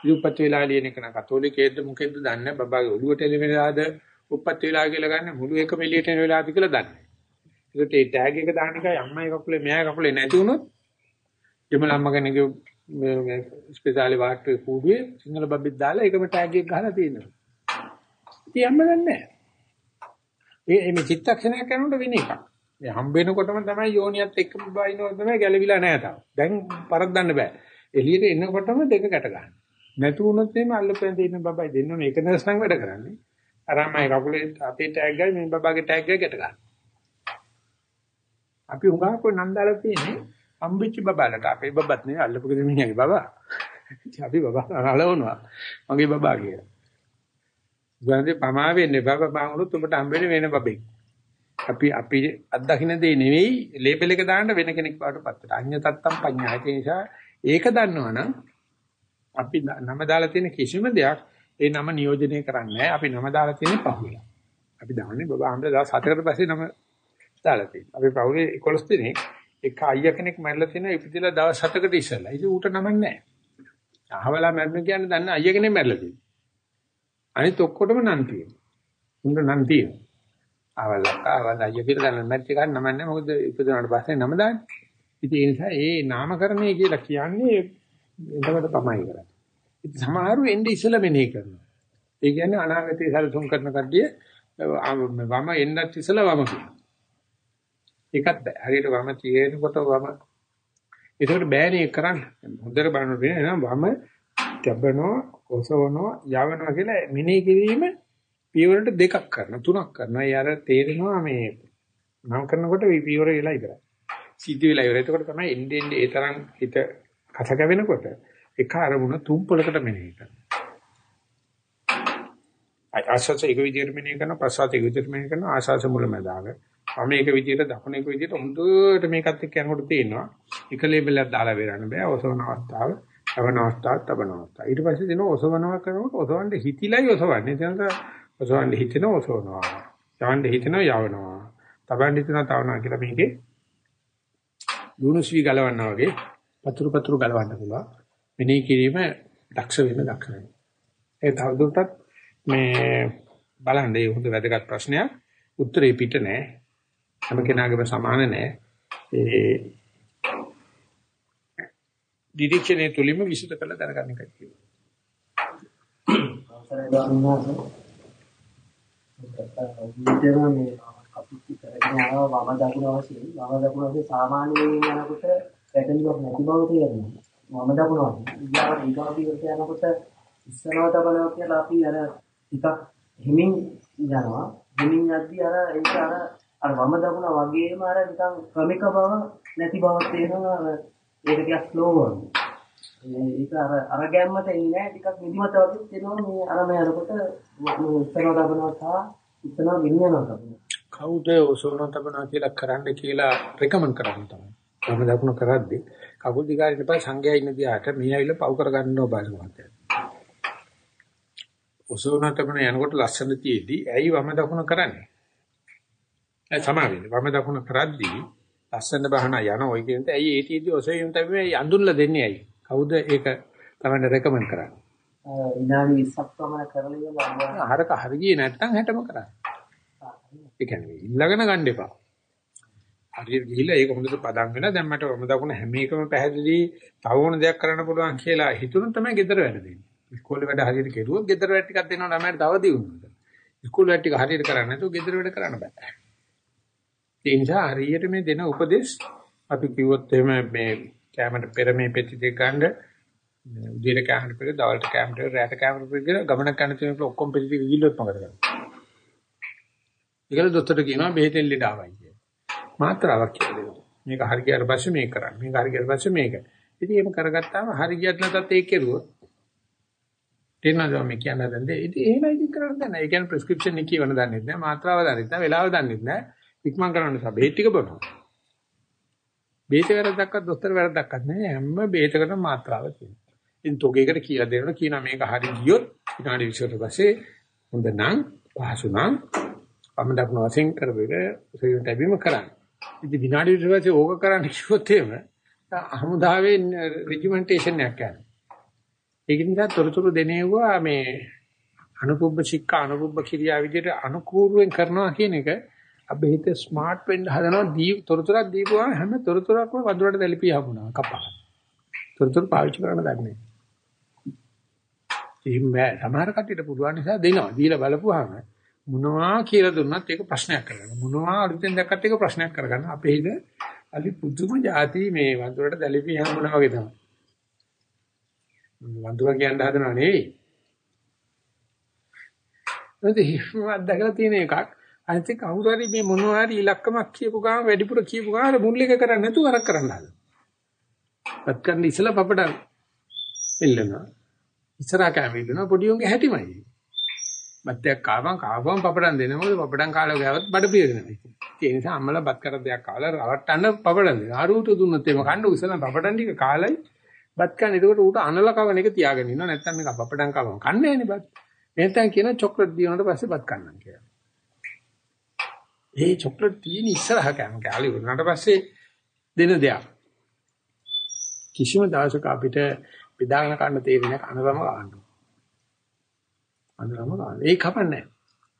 Speaker 1: ඒ උපත්ති වෙලාව ලියන එක නම් කතෝලිකයේද මොකෙද්ද දන්නේ බබාගේ ඔළුවට එළි වෙලාද උපත්ති වෙලාව කියලා ගන්න මුළු එකම එළියට එන වෙලාවද කියලා දන්නේ. ඒකට ඒ ටැග් එක දාන එකයි අම්මයි කකුලේ මෙයාගේ කකුලේ නැති වුණොත් දෙමළ අම්ම කෙනෙක්ගේ මේ මේ ස්පෙෂාලි වාට්ටුවේ කූඩුවේ සිංහල බබ්බෙක් දාලා ඒකම ටැග් එක ගහලා තියෙනවා. ඉතින් අම්ම දන්නේ නැහැ. ඒ මේ චිත්තක්ෂණයක් කරනකොට වෙන එකක්. මේ හම්බ වෙනකොටම තමයි යෝනියත් එක්කම බයිනෝ තමයි ගැලවිලා නැහැ තාම. දැන් පරද්දන්න බෑ. එළියට එනකොටම දෙක ගැට ගන්න. නැතු වුණොත් එimhe අල්ලපෙන් තියෙන බබයි දෙන්න මේක නර්සන් වැඩ කරන්නේ. අරමයි කකුලේ අපේ ටැග් එකයි මේ බබාගේ ටැග් එක ගැට ගන්න. අපි උගාක නන්දාලා තියෙන්නේ අම්බිච්ච බබාලට අපේ බබත් නේ අල්ලපු ගෙදමිනියගේ බබා. අපි බබා අලවනවා. මගේ බබා කියලා. ගාන්දේ පමා වෙන්නේ බබා බාමුණුත් උඹට හම්බෙන්නේ වෙන බබෙක්. අපි අපි අත්දකින්න දේ නෙවෙයි ලේබල් එක දාන්න වෙන කෙනෙක් වඩටපත් වෙනවා. අඤ්ඤ තත්තම් පඤ්ඤා. ඒ නිසා ඒක දන්නවනම් අපි නම දාලා තියෙන කිසිම දෙයක් ඒ නම නියෝජනය කරන්නේ නැහැ. අපි නම දාලා තියෙන්නේ පහුවෙලා. අපි දාන්නේ බබා හම්බ දවස් 7කට පස්සේ නම දාලා තියෙනවා. අපි පහුවේ 11 දිනේ එක අයියා කෙනෙක් මැරලා තියෙනවා ඉපදිලා දවස් 7කට ඉස්සෙල්ලා. ඉතින් ඌට නමක් නැහැ. අහවලා මැරෙන කියන්නේ දන්න අයියා කෙනෙක් මැරලා තියෙනවා. අනිත් ඔක්කොටම නම් තියෙනවා. උන්ට නම් තියෙනවා. ආවල් ආවල් අයියා කියලා දැන් මැරිච්ච ගන්න නම නැහැ. මොකද ඉපදුනාට පස්සේ නම දාන්නේ. ඉතින් ඒ නිසා ඒ නාමකරණය කියලා කියන්නේ එතකොට තමයි කරන්නේ. ඉතින් සමහරව එන්නේ ඉස්සලා මෙනෙහි කරනවා. ඒ කියන්නේ අනාගතේ සැලසුම් කරන කඩිය වම එන්නත් ඉස්සලා වම කියනවා. ඒකත් බෑ. හරියට වම තියෙනකොට වම ඒකට බෑනේ කරන්න. හොඳට බලන්න වෙන නම වම තබනවා, ඔසවනවා, යවනවා කියලා මෙනෙහි කිරීම පියවරට දෙකක් කරනවා, තුනක් කරනවා. ඒ අර තේරෙනවා මේ නම් කරනකොට පියවර වෙලා ඉවරයි. සිද්ධ වෙලා ඉවරයි. එතකොට තමයි එන්නේ එන්නේ ඒ තරම් හිත කසක වෙනකොට එක අරමුණ තුන් පොලකට මෙනෙහි කරනවා. ආශාස එක විදිහට මෙනෙහි කරනවා, ප්‍රසවාස එක විදිහට මෙනෙහි කරනවා, ආශාස මුලමදාග. මම එක විදිහට දකුණ එක විදිහට හොඳට මේකත් එක්ක යනකොට තේනවා. එක ලේබල් එකක් දාලා වෙරන්න බෑ. ඔසවන අවස්ථාව, අවන අවස්ථාව, තබන අවස්ථාව. ඊට පස්සේ දෙනවා ඔසවනවා කරනකොට ඔසවන්න හිතිලයි ඔසවන්නේ. එතනට ඔසවන්න හිතෙන ඔසවනවා. යවන්න හිතෙන යවනවා. තබන්න හිතන තවනවා කියලා මේකේ දුනුස්වි ගලවන්නා වගේ පතුරු පතුරු ගලවන්න පුළුවන්. මෙනෙහි කිරීම දක්ෂ වෙන්න දක්ෂ වෙන්න. ඒ තවදුරටත් මේ බලන්න මේ හොඳ වැදගත් ප්‍රශ්නයක්. උත්තරේ පිට නෑ. හැම කෙනාගේම සමාන නෑ. ඒ ඩිඩික්ෂනේ තුලින්ම විසුද්ධ කරලා දැනගන්න එකයි කියන්නේ.
Speaker 2: අවසරයි ගන්නවා. විතර මේ කපුටි කරගෙන ආවා වම දකුණ වශයෙන් වම දකුණ වශයෙන් සාමාන්‍යයෙන් යනකොට පැටලීමක් නැති බව තේරෙනවා. වම දකුණ වශයෙන් ඊගාව ඊගාව පිටට යනකොට ඉස්සරහට බලනවා කියලා අපි අර ටිකක් හිමින් යනවා. හිමින් යද්දී අර ඒක අර අර වම දකුණ වගේම අර නිකන් ක්‍රමික බව නැති බවක් තේරෙනවා. ඒක ටිකක් ස්ලෝ වුණා. ඒක අර අර ගැම්මට එන්නේ නැහැ ටිකක් නිදිමත වගේ තේරෙනවා මේ අර මේ යනකොට ඉස්සරහට බලනවා සහ ඉස්සරහ ගෙනියනවා තමයි.
Speaker 1: කවුද ඔසවන තබනවා කියලා කරන්න කියලා රෙකමන්ඩ් කරන්නේ තමයි. මම දකුණ කරද්දී කකුල් දිගාරින් ඉපා සංඝයා ඉන්න දිහාට මේ ඇවිල්ලා පව් කර ගන්නව බලනවා. ඔසවන තබන යනකොට ලස්සන තියේදී ඇයි වම දකුණ කරන්නේ? ඒ සමාවෙන්නේ. වම දකුණ කරද්දී ලස්සන බහන යන ඔය කියනට ඇයි ඒ තියේදී ඔසවින් තමයි අඳුන්ලා දෙන්නේ ඇයි? කවුද ඒක තමයි රෙකමන්ඩ් කරන්නේ?
Speaker 2: විනාඩි 20ක් පමණ කරලා ඉවරයි.
Speaker 1: හරක හරිය නැත්නම් 60ම කරන්නේ. ඒ කියන්නේ ඉල්ලගෙන ගන්න එපා. හරියට ගිහිල්ලා ඒක හොඳට පදම් වෙලා දැන් මට වම දකුණ හැම එකම පැහැදිලි තව ඕන දෙයක් කරන්න පුළුවන් කියලා හිතුණු තමයි ගෙදර වැඩ දෙන්නේ. ඉස්කෝලේ වැඩ හරියට කෙරුවොත් ගෙදර වැඩ ටිකක් දෙනවා ළමයට තව දියුණුවකට. ඉස්කෝලේ වැඩ ටික හරියට කරන්නේ නැතුව ගෙදර වැඩ කරන්න බෑ. ඒ නිසා හරියට මේ දෙන උපදේශ අපි කිව්වොත් එහෙම මේ කැමරට පෙර මේ පෙති දෙක ගන්න උදේට කැමරට පෙර දවල්ට කැමරට රැට කැමරට පෙර කියලා ගමනක් කරන තියෙනකොට ඔක්කොම පෙති දෙක ගිල්ලොත් මොකද කරන්නේ? ඒකල දොස්තරට කියනවා බෙහෙතෙන් ලෙඩ ආවයි කියලා. මාත්‍රාවක් කියලා දෙනවා. මේක හරි ගියාට පස්සේ මේක කරන්න. මේක හරි ගියාට පස්සේ මේක. ඉතින් එහෙම කරගත්තාම හරි ගියත් නැතත් ඒක කෙරුවොත් තේරෙනවද මේ කියන්න හදන්නේ? ඉතින් එහෙම ඉතින් කරන්න දැන. ඒ කියන්නේ ප්‍රෙස්ක්‍රිප්ෂන් එක කියවන දන්නේ නැහැ. මාත්‍රාව දන්නේ නැහැ. වෙලාව දන්නේ නැහැ. ඉක්මන් කරන්න නිසා බේත් ටික බොනවා. බේත වැරද්දක්වත් දොස්තර වැරද්දක්වත් නැහැ. හැම බේතකටම මාත්‍රාව තියෙනවා. ඉතින් තෝගේකට කියලා දෙනවා කියනවා මේක හරි ගියොත් විනාඩි 20කට පස්සේ හොඳ නම් පහසු නම් වම දකුණු වශයෙන් කරපෙක සෙයින් තැබීම කරන්න. ඉතින් විනාඩි 20 පස්සේ ඕක කරන්න කිව්වොත් එහෙම හමුදාවේ රෙජිමෙන්ටේෂන් එකක් යනවා. ඒක නිසා තොරතුරු දෙනේවා මේ අනුපුබ්බ ශික්ෂා අනුපුබ්බ කිරියා විදිහට අනුකූලවෙන් කරනවා කියන එක අපේ හිත ස්මාර්ට් වෙන්න හදනවා දී තොරතුරක් දීපුවා හැම තොරතුරක්ම වදුරට දැලිපිය හමුනවා කපා. තොරතුරු පාවිච්චි කරන්න දන්නේ. එහෙම සමහර කට්ටියට පුළුවන් නිසා දෙනවා. දීලා බලපුවාම මොනවා කියලා දුන්නත් ඒක ප්‍රශ්නයක් කරගන්න. මොනවා අලුතෙන් දැක්කත් ඒක ප්‍රශ්නයක් කරගන්න. අපේ හිත අලි පුදුම જાති මේ වඳුරට දැලිපිය හම්බුනා වගේ තමයි. වඳුර කියන්න හදනව නෙවෙයි. ඒත් හිමවත් දැකලා තියෙන එකක්. අනිත් එක කවුරු හරි මේ මොනවා හරි ඉලක්කමක් කියපු ගාම වැඩිපුර කියපු ගාම මුල් එක කරන්නේ නැතුව අරක් කරන්න හදනවා. පත් කරන්න ඉස්සලා පපඩම් ඉල්ලනවා. ඉස්සරහා කැමිල්ලනවා පොඩි උන්ගේ හැටිමයි. බත්යක් කාවම් කාවම් පපඩම් දෙනවා. මොකද පපඩම් කාලා ගාවත් බඩ පිරෙනවා. ඒ නිසා අම්මලා බත් කර දෙයක් කාලා රවට්ටන්න පපඩම් දෙනවා. ආරුට දුන්නොත් එම කන්න උසලා පපඩම් ටික කාලයි බත් කන්න. එතකොට ඌට අනල කවන එක තියාගෙන ඉන්නවා. නැත්තම් මේක පපඩම් කවම කන්නේ නෑනේ බත්. නැත්තම් කියන චොක්ලට් දිනනට පස්සේ බත් කන්නම් කියලා. ඒ චොක්ලට් තියෙන ඉස්සරහ කෑම කාලේ වුණාට පස්සේ දෙන දෙයක්. කිසිම දවසක අපිට බෙදාගෙන ගන්න තේරෙන්නේ කනරම ගන්න. අනරම ගන්න. ඒක කපන්නේ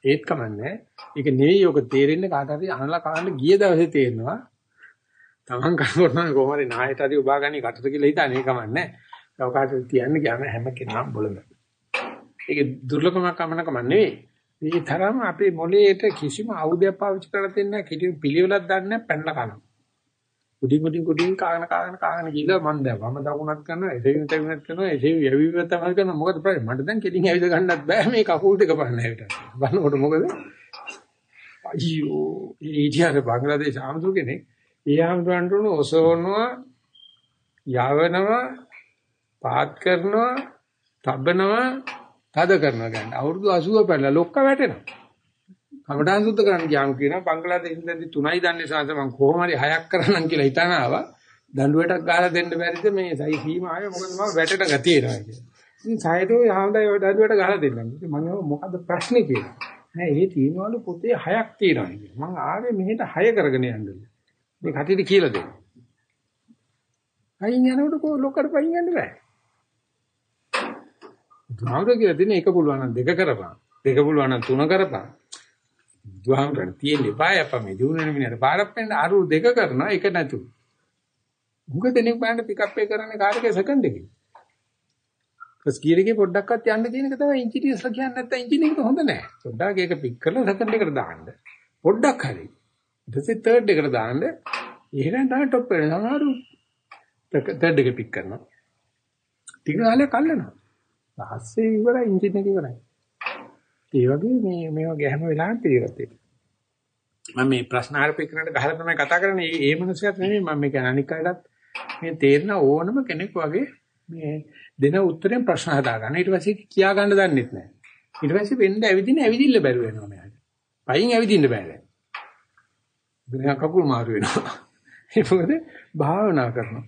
Speaker 1: ඒත් කමන්නේ. ඒක නෙවෙයි ඔක තේරෙන්නේ කාට හරි අනලා කන්න ගිය දවසේ තේරෙනවා. Taman කරනකොට නම් කොහොම හරි නායට හරි උබා ගන්නේ කටට කියලා හිතන්නේ කමන්නේ. ලෝකාට තියන්නේ ගියාම හැම කෙනාම බොළඳ. ඒක දුර්ලභමක් කමනකම නෙවෙයි. මේ තරම අපේ මොළයේට කිසිම ආයුධයක් පාවිච්චි කරලා දෙන්නේ නැහැ. කිසි පිළිවෙලක් දන්නේ නැහැ. පැනලා කනවා. කුඩින් කුඩින් කුඩින් කාගෙන කාගෙන කාගෙන ගිහලා මම දැන් වම දකුණක් කරනවා එසේම තැවිනක් කරනවා එසේ යවිව තමයි කරනවා. මොකද ප්‍රශ්නේ? මට දැන් කෙලින් ඇවිද ගන්නත් බෑ. මේ කකුල් දෙක පන්න හැවිට. බලනකොට මොකද? අයියෝ ඊටියර බංග්ලාදේශ ආමතුරු කෙනෙක්. ඒ ආමතුරන්ට උණු ඔසවනවා යවනවා පාත් කරනවා තබනවා තද කරනවා ගන්න අවුරුදු 80 පැනලා ලොක්ක වැටෙනවා කමඨාන් සුද්ධ කරන්න ගියාම කියනවා බංග්ලාදේශෙන් දැන් 3යි දන්නේ සාංශ මම කොහොම හරි 6ක් කරන්නම් කියලා හිතන ආවා දඬුවටක් ගහලා දෙන්න බැරිද මේ සයි සීමාවේ මොකද මම වැටෙන ගතිය එනවා කියලා. ඉතින් සයිඩෝ යහඳයි ඔය දඬුවට ගහලා දෙන්නම්. ඉතින් මම මොකද්ද ප්‍රශ්නේ කියලා. නෑ ඒ තියෙනවලු පොතේ 6ක් තියෙනවා කියලා. මම ආවේ මෙහෙට 6 කරගෙන යන්නද. මේ කටියට කියලා දෙන්න. අයින් යනකොට කො ලොකට පයින් යන්න බෑ. දුහාමර කියලා දෙන එක පුළුවන් නම් දෙක කරපන්. දෙක පුළුවන් නම් තුන කරපන්. බුදුහාමරන් තියෙන්නේ බයප මේ දුන්නේ මිනිහට පාරක් වෙන්න අරු දෙක කරනවා එක නැතු. මුග දෙනෙක් බලන්න පිකප් එක කරන්නේ කාර් එකේ සෙකන්ඩ් එකේ. ෆස්ට් ගියර් එකේ පොඩ්ඩක්වත් යන්න තියෙන එක තමයි ඉන්ජිනියර්ස්ලා කියන්නේ නැත්නම් එන්ජින් එක හොඳ නැහැ. පොඩ්ඩක් ඒක පික් කරලා සෙකන්ඩ් එකට දාන්න. පොඩ්ඩක් හරි. ඊට පස්සේ තර්ඩ් එකට දාන්න. එහෙනම් තමයි টොප් එක. සමහරු තර්ඩ් එක පික් කරනවා. ටික කාලයක් අල්ලනවා. පස්සේ ඉවරයි එන්ජින් එක ඉවරයි. ඒ වගේ මේ මේ වගේ හැම වෙලාවෙම පිළිගත්තේ. මම මේ ප්‍රශ්න ආරම්භ ගහලා තමයි කතා කරන්නේ. ඒ මනුස්සයත් නෙමෙයි මම මේ කියන්නේ අනික් අයටත් මේ තේරෙන ඕනම කෙනෙක් වගේ මේ දෙන උත්තරෙන් ප්‍රශ්න හදා ගන්න. ඊට පස්සේ කියා ගන්න දන්නෙත් නැහැ. ඊට පස්සේ වෙන්න ඇවිදින්න ඇවිදින්න බැරුව වෙනවා මෙයාට. පයින් ඇවිදින්න බෑ දැන්. බිරිය කකුල් මාරු වෙනවා. <laughs> ඒ මොකද භාවනා කරනවා.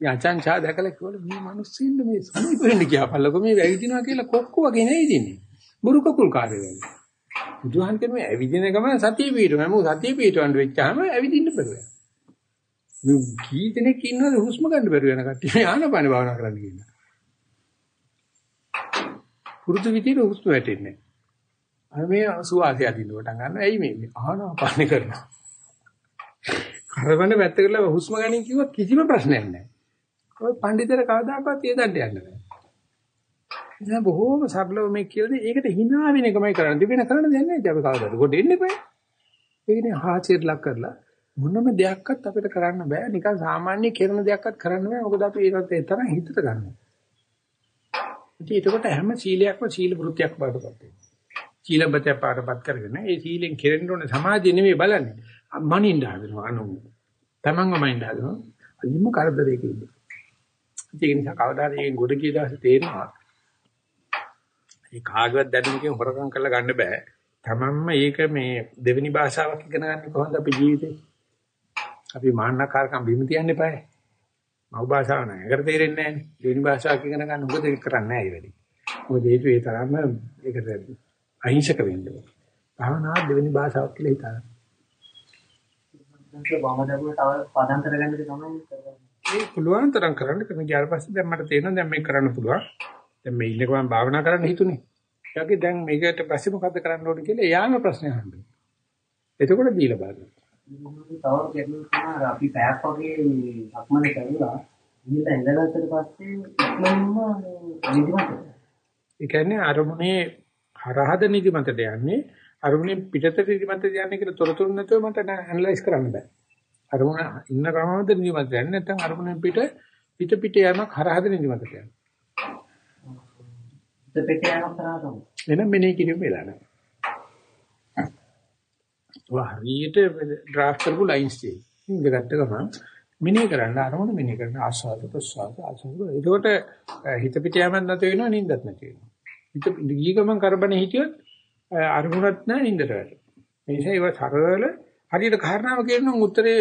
Speaker 1: යචන් චා දැකලා කිව්වලු මේ මිනිස්සුන්ට මේ සමීප වෙන්න කියපල්ලකො මේ ඇවිදිනවා කියලා කොක්ක වගේ නේ ඉදින්නේ. බුරු කකුල් කාර්ය වෙන්නේ. බුදුහන් කියන්නේ ඇවිදින ගමන් සතිය පිටවෙනවා. මොකද සතිය පිටවන්න වෙච්චාම ඇවිදින්න බැරුව යනවා. මේ කී දෙනෙක් ඉන්නවද හුස්ම ගන්න බැරුව යන කට්ටිය මේ ආනපාන භාවනා කරන්න කියන. පුරුදු විදිහට හුස්ම වැටෙන්නේ. අර මේ සුවාසය අදින්න පටන් ගන්නවා. ඇයි මේ ආනපාන කරනවා. කරවන්න පැත්තකට හුස්ම ගන්න කිව්වොත් කිසිම ප්‍රශ්නයක් නැහැ. ඔය පඬිතර කවදාකවත් ඒ දණ්ඩ යන්න බෑ. ඉතින් බොහෝම සරලව මේ කියලා ඒකට hina වෙන එකමයි කරන්නේ. වෙන කරන්න දෙයක් නැහැ. අපි කවදාද කොට එන්නේ බෑ. ඒකනේ හාචියට ලක් කරලා මොනම දෙයක්වත් අපිට කරන්න බෑ. නිකන් සාමාන්‍ය කරන දෙයක්වත් කරන්න බෑ. මොකද අපි ඒකට ඒ තරම් හිතට ගන්නවා. ඉතින් ඒකට හැම සීලයක්ම සීල වෘත්තියක් බාටපත් වෙනවා. සීලබතය පාඩපත් කරගෙන ඒ සීලෙන් කෙරෙන්න ඕනේ සමාධිය නෙමෙයි බලන්නේ. මනින්න හදනවා අනු. තමන්ව මනින්න හදනවා. අනිම කරදරයක ඉන්නේ. ඒ නිසා කවදාද මේ ගොඩ ගිය දවසේ තේරෙනවා මේ කාගවත් දැනුමකින් හොරකම් කරලා ගන්න බෑ. තමන්ම ඒක මේ දෙවෙනි භාෂාවක් ඉගෙන ගන්න කොහොමද අපි ජීවිතේ? අපි මාන්නකාරකම් බිම තියන්න එපායි. මව් භාෂාව නෑ. ඒකට තේරෙන්නේ නෑනේ. දෙවෙනි භාෂාවක් ඉගෙන ගන්න මොකද ඒක කරන්නේ නෑ ඒ වැඩි. මොකද හේතුව ඒ තරම්ම ඒකට අහිංසක වෙන්නේ. භාවනාව දෙවෙනි භාෂාවක් කියලා හිතනවා.
Speaker 2: වම දකුණ තව පදම් කරගන්නද තමයි කරන්නේ.
Speaker 1: ඒ පුළුවන් තරම් කරන්න කරන ඊට පස්සේ දැන් මට තේරෙනවා දැන් මේක කරන්න පුළුවන්. දැන් මේ ඉන්නකම මම භාවනා කරන්න හිතුනේ. ඒකේ දැන් මේකට පස්සේ මොකද්ද කරන්න ඕනේ කියලා එයාම ප්‍රශ්න අහන්න. එතකොට දීලා බලන්න.
Speaker 2: තව ගැටලුවක් තමයි අපි පැයක් වගේ සක්මනේ කරුණා. ඉන්න ඉඳලාතර පස්සේ ඉක්මනින්ම නිදිමත.
Speaker 1: ඒ කියන්නේ අරමුණේ හරහද නිදිමතට යන්නේ අරමුණේ පිටතට නිදිමතට යන්නේ කියලා තොරතුරු නැතුව මට ඇනලයිස් කරන්න බෑ. අරමුණ ඉන්න කමවද නිදිමත යන්නේ නැත්නම් අරමුණෙන් පිට පිට පිට යනක් හරහද නිදිමතට යන්නේ.
Speaker 2: පිට පිට යනක් කරාම
Speaker 1: එනම් මෙනේ කිරීම වෙලා නැහැ. ඔය හරියට ඩ්‍රාෆ්ට් කරපු ලයින්ස් තියෙයි. ඉඳගත්ත ගමන් මෙනේ කරන්න අරමුණ මෙනේ කරන්න ආස්වාද ප්‍රසවාස ආසංග. ඒකෝට හිත පිට යමක් නැති වෙනවා නිින්දත් නැති වෙනවා. හිත ගිය ගමන් කරබනේ හිටියොත් අරමුණක් නැහැ නිින්දට වැටෙනවා. ඒ නිසා ඒවා සරල හරියට කාරණාව කියනනම් උත්තරේ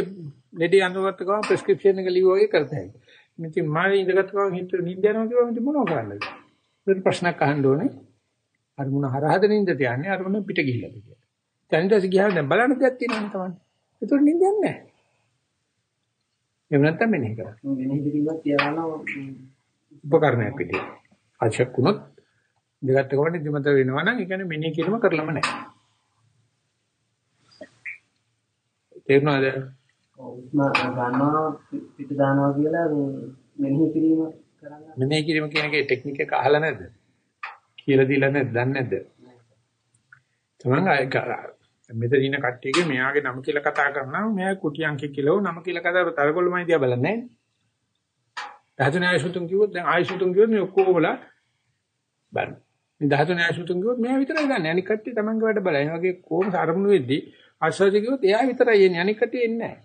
Speaker 1: ලෙඩේ අඳුරගත්ත ගමන් ප්‍රෙස්ක්‍රිප්ෂන් එක ලියුවා වගේ කරතයි. ඉතින් මම ඉඳගත්ත ගමන් හිත නිින්ද යනවා කිව්වම ඉතින් මොනව කරන්නද? ඒක ප්‍රශ්නයක් අහන්න ඕනේ. අරමුණ හරහද නිින්දට යන්නේ අරමුණ පිට ගිහිල්ලාද කියලා. දැන් ගියාම දැන් බලන්න දෙයක් තියෙනවනේ තමයි. ඒතකොට නිින්ද යන්නේ නැහැ. එහෙම නැත්නම් මෙනෙහි කරා.
Speaker 2: මෙනෙහි කිරීමක් තියනවා
Speaker 1: උපකරණයක් විදියට. අවශ්‍යක් වුණොත් දෙගත්ත ගමන් නිදිමත වෙනවා නම් ඒ කියන්නේ මෙනෙහි කිරීම කරලම නැහැ. තේරුණාද?
Speaker 2: උස්ම ගන්නවා පිට දානවා කියලා මෙනෙහි කිරීම කරන්න.
Speaker 1: මෙනෙහි කිරීම කියන එකේ ටෙක්නික් එක අහලා නැද්ද? කියලා දීලා නැද්ද? දන්නේ නැද්ද? තමන් මෙතන ඉන්න කට්ටියගේ මෙයාගේ නම කියලා කතා කරනවා මෙයා කුටි අංකේ කියලා නම කියලා කතා කරලා තරකොළමයි දිහා බලන්නේ නැහැ. ධාතුනේ ආයසුතුන් කිව්වොත් දැන් ආයසුතුන් කිව්වොත් මේ ඔක්කොමලා බලන්න. මේ ධාතුනේ ආයසුතුන් කිව්වොත් මෙයා විතරයි ගන්න. අනික කට්ටිය තමන්ගේ වැඩ බලයි. ඒ වගේ කොහොම අරමුණු වෙද්දී ආශ්වාසය කිව්වොත් එයා විතරයි එන්නේ. අනික කට්ටිය එන්නේ නැහැ.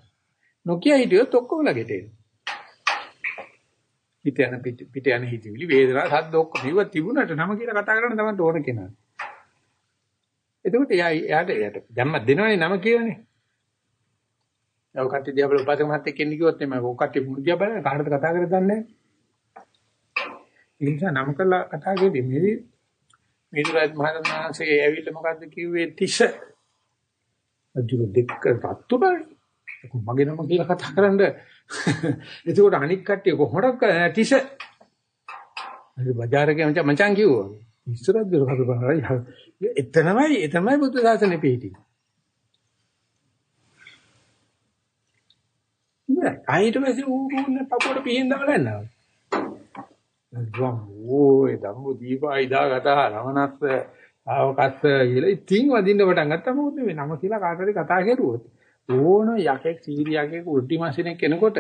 Speaker 1: නොකිය හිටියොත් ඔක්කොමලා ගෙටෙන්නේ. පිට යන පිට යන හිතවිලි වේදනා සද්ද ඔක්කොම ඉව තිබුණට නම කියලා කතා කරන්න තමයි ඕන කෙනා. එතකොට එයා එයාට එයාට දැම්මක් දෙනවනේ නම කියවනේ. ඒ කට්ටිය දිහා බල උපාසක මහත්තයෙක් කෙනෙක් කිව්වොත් එමය ඔය කට්ටිය මුදියා බලන කාටද කතා කරේ දන්නේ නැහැ. ඒ නිසා නම් කරලා කතා කරේදී මේ මිදුරාජ් මහරහතන්සේ ඇවිල්ලා මොකද්ද කිව්වේ තිස. අදුර දෙක තත්තු බලන්න. මගේ නම කියලා කතා කරන්න. එතකොට අනික් කට්ටිය කොහොමද කරන්නේ තිස. හරි බજારේ මචං මචං කිව්වා. ඉස්සරහ දොර කතා කරලා එතනමයි එතනමයි බුද්ධ ශාසනය පිහිටි. නෑ ආයෙත් පස්සේ ඌ ඌනේ පපුවට පිහින් දාලා ගම් ඕයි දම්බු දීපයි දාගතා රමනස්ස ආවකස්ස කියලා. ඉතින් වදින්න පටන් ගත්තා. මොකද මේ නම කියලා කාට හරි කතා කරුවොත් ඕන යකෙක් සීරියකෙක් උල්ටි මාසිනෙක් කෙනකොට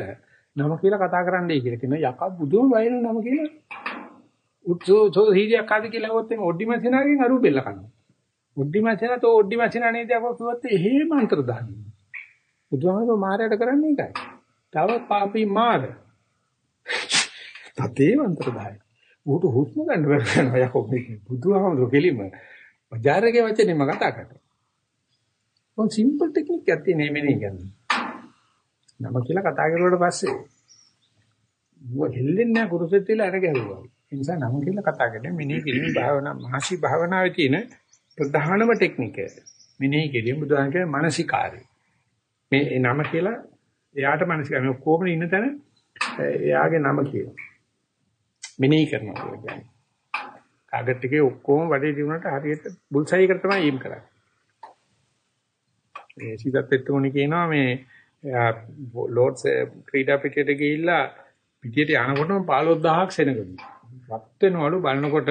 Speaker 1: නම කියලා කතා කරන්නයි කියලා කියන යකා බුදුම වයින් නම කියලා. උත්සෝ සෝ සීරියක් කාද කියලා හොත් එම ඔඩ්ඩි මාසිනාගෙන් අරු බෙල්ල කනවා. ඔඩ්ඩි මාසිනා තෝ ඔඩ්ඩි මාසිනා නේද අපෝ කිව්වොත් එහෙම අන්තර දාන්නේ බුදුහාමෝ මාරයට කරන්නේ ඒකයි. තව පාපී මාර. තතේ අන්තර දායි ඌට හුස්ම ගන්න බැහැ යනවා යකෝ මේ බුදුහාමෝ කෙලිම බજારගේ වචනේම කතා කරනවා ඔය සිම්පල් ටෙක්නික් එකක් තියෙන මේ නේ කියන්නේ. නම කියලා කතා කරුවාට පස්සේ ඌ හෙල්ලෙන්නේ නැහැ කුරුසෙත් තියලා අර ගැහුවා. ඒ නිසා නම කියලා කතා කරන්නේ මිනේ කිරීම භාවනා මහසි භාවනාවේ තියෙන ප්‍රධානම ටෙක්නික මිනේ කිරීම බුදුහාම කියන්නේ මානසිකාරය. මේ නම කියලා එයාට මානසිකාරය. මේ ඔක්කොම ඉන්න තැන එයාගේ නම කියනවා මිනේ කරනවා කියන්නේ කාගට් එකේ ඔක්කොම වැඩේ දිනුනට හරියට බුල්සයි එකට තමයි එම් කරන්නේ ඒ සිතත් එක්කමනේ කියනවා මේ ලෝඩ්ස් ක්‍රීඩා පිටියට ගිහිල්ලා පිටියට යනකොටම 15000ක් සෙනගලු. වත් වෙනවලු බලනකොට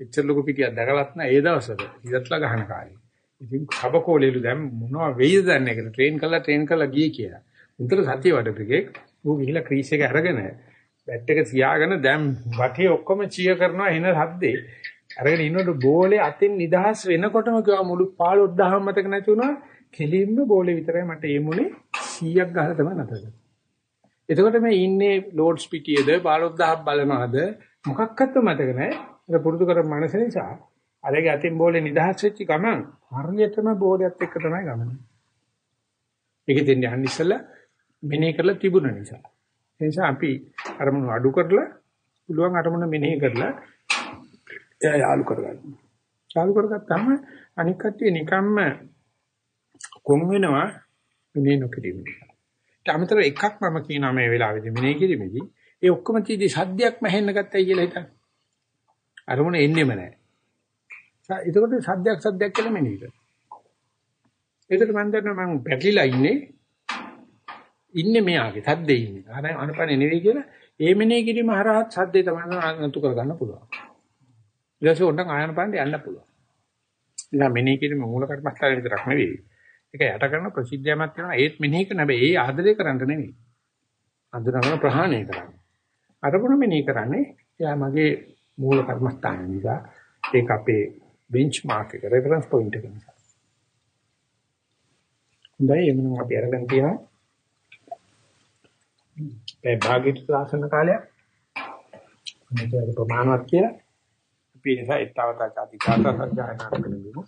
Speaker 1: එච්චර ලොකු පිටියක් දැකලත් නැහැ ඒ දවස්වල. ඉතත්ලා ගහන කාලේ. ඉතින් කබකෝලෙලු දැන් මොනවා වෙයිද දන්නේ කියලා ට්‍රේන් කරලා ට්‍රේන් කරලා ගියේ කියලා. උන්තර සතිය වඩපිකේ ඌ ගිහිල්ලා ක්‍රීස් එක අරගෙන බැට් එක තියාගෙන දැන් වටේ ඔක්කොම චිය කරනවා එන හද්දේ. අරගෙන ඉන්නකොට බෝලේ අතින් නිදහස් වෙනකොටම කිව්වා මුළු 15000 මතක නැති වුණා. කෙලින්ම බෝලේ විතරයි මට ඒ මුනේ 100ක් ගහලා තමයි නැතද. එතකොට මේ ඉන්නේ ලෝඩ්ස් පිටියේද 15000ක් බලනවාද මොකක්වත් මතක නැහැ. අර පුරුදු කරපු මනස නිසා අරගේ අතින් බෝලේ නිදහස් වෙච්ච ගමන් හරියටම බෝලයත් එක්ක තමයි ගමන. ඒක දෙන්නේ යන්න ඉස්සලා මෙනෙහි කරලා තිබුණ නිසා. ඒ නිසා අපි අරමුණු අඩු කරලා පුළුවන් අරමුණ මෙනෙහි කරලා එයා යාලු කරගන්න. යාලු කරගත්තාම අනික් කට්ටිය නිකම්ම කොම් වෙනවා මෙනෙහි නොකිරීම. ඒ අමතර එකක් මම කියනවා මේ වෙලාවේදී මෙනෙහි කිරීමේදී ඒ ඔක්කොම තියදී සද්දයක් මහෙන්න ගත්තයි කියලා හිතන්න. අරමුණ එන්නේම නැහැ. එතකොට සද්දයක් සද්දයක් කියලා මෙනෙහි කරනවා. ඒකට මම දන්නවා මම පැටලිලා ඉන්නේ ඉන්නේ මෙයාගේ සද්දේ ඉන්නේ. අර අනපනේ නෙවෙයි කියලා ඒ මෙනෙහි කිරීම හරහා සද්දේ තමයි නතු කරගන්න පුළුවන්. ඊට පස්සේ උන්ට ආයන පාණ්ඩේ යන්න පුළුවන්. ඉතින් මෙනෙහි කිරීම මූල කර්මස්ථානේ විතරක් නෙවෙයි. ඒක යට කරන ප්‍රසිද්ධියමත් වෙනවා ඒත් මෙනෙහි කරන හැබැයි ඒ ආදරය කරන්න නෙවෙයි. අඳුනගෙන ප්‍රහාණය කරන්න. අරමුණ මෙනෙහි කරන්නේ එයා මගේ මූල කර්මස්ථාන නිසා ඒක අපේ බෙන්ච්මාර්ක් එක රෙෆරන්ස් පොයින්ට් එක නිසා. හොඳයි එමුනම් අපි අරගෙන තියෙනවා. ඒ භාගීත ශාසන කාලයක්. මේක ප්‍රමාණවත් කියලා. අපි නිසා ඊතාවතා චාති කාතා සත්‍යයනා කරගමු.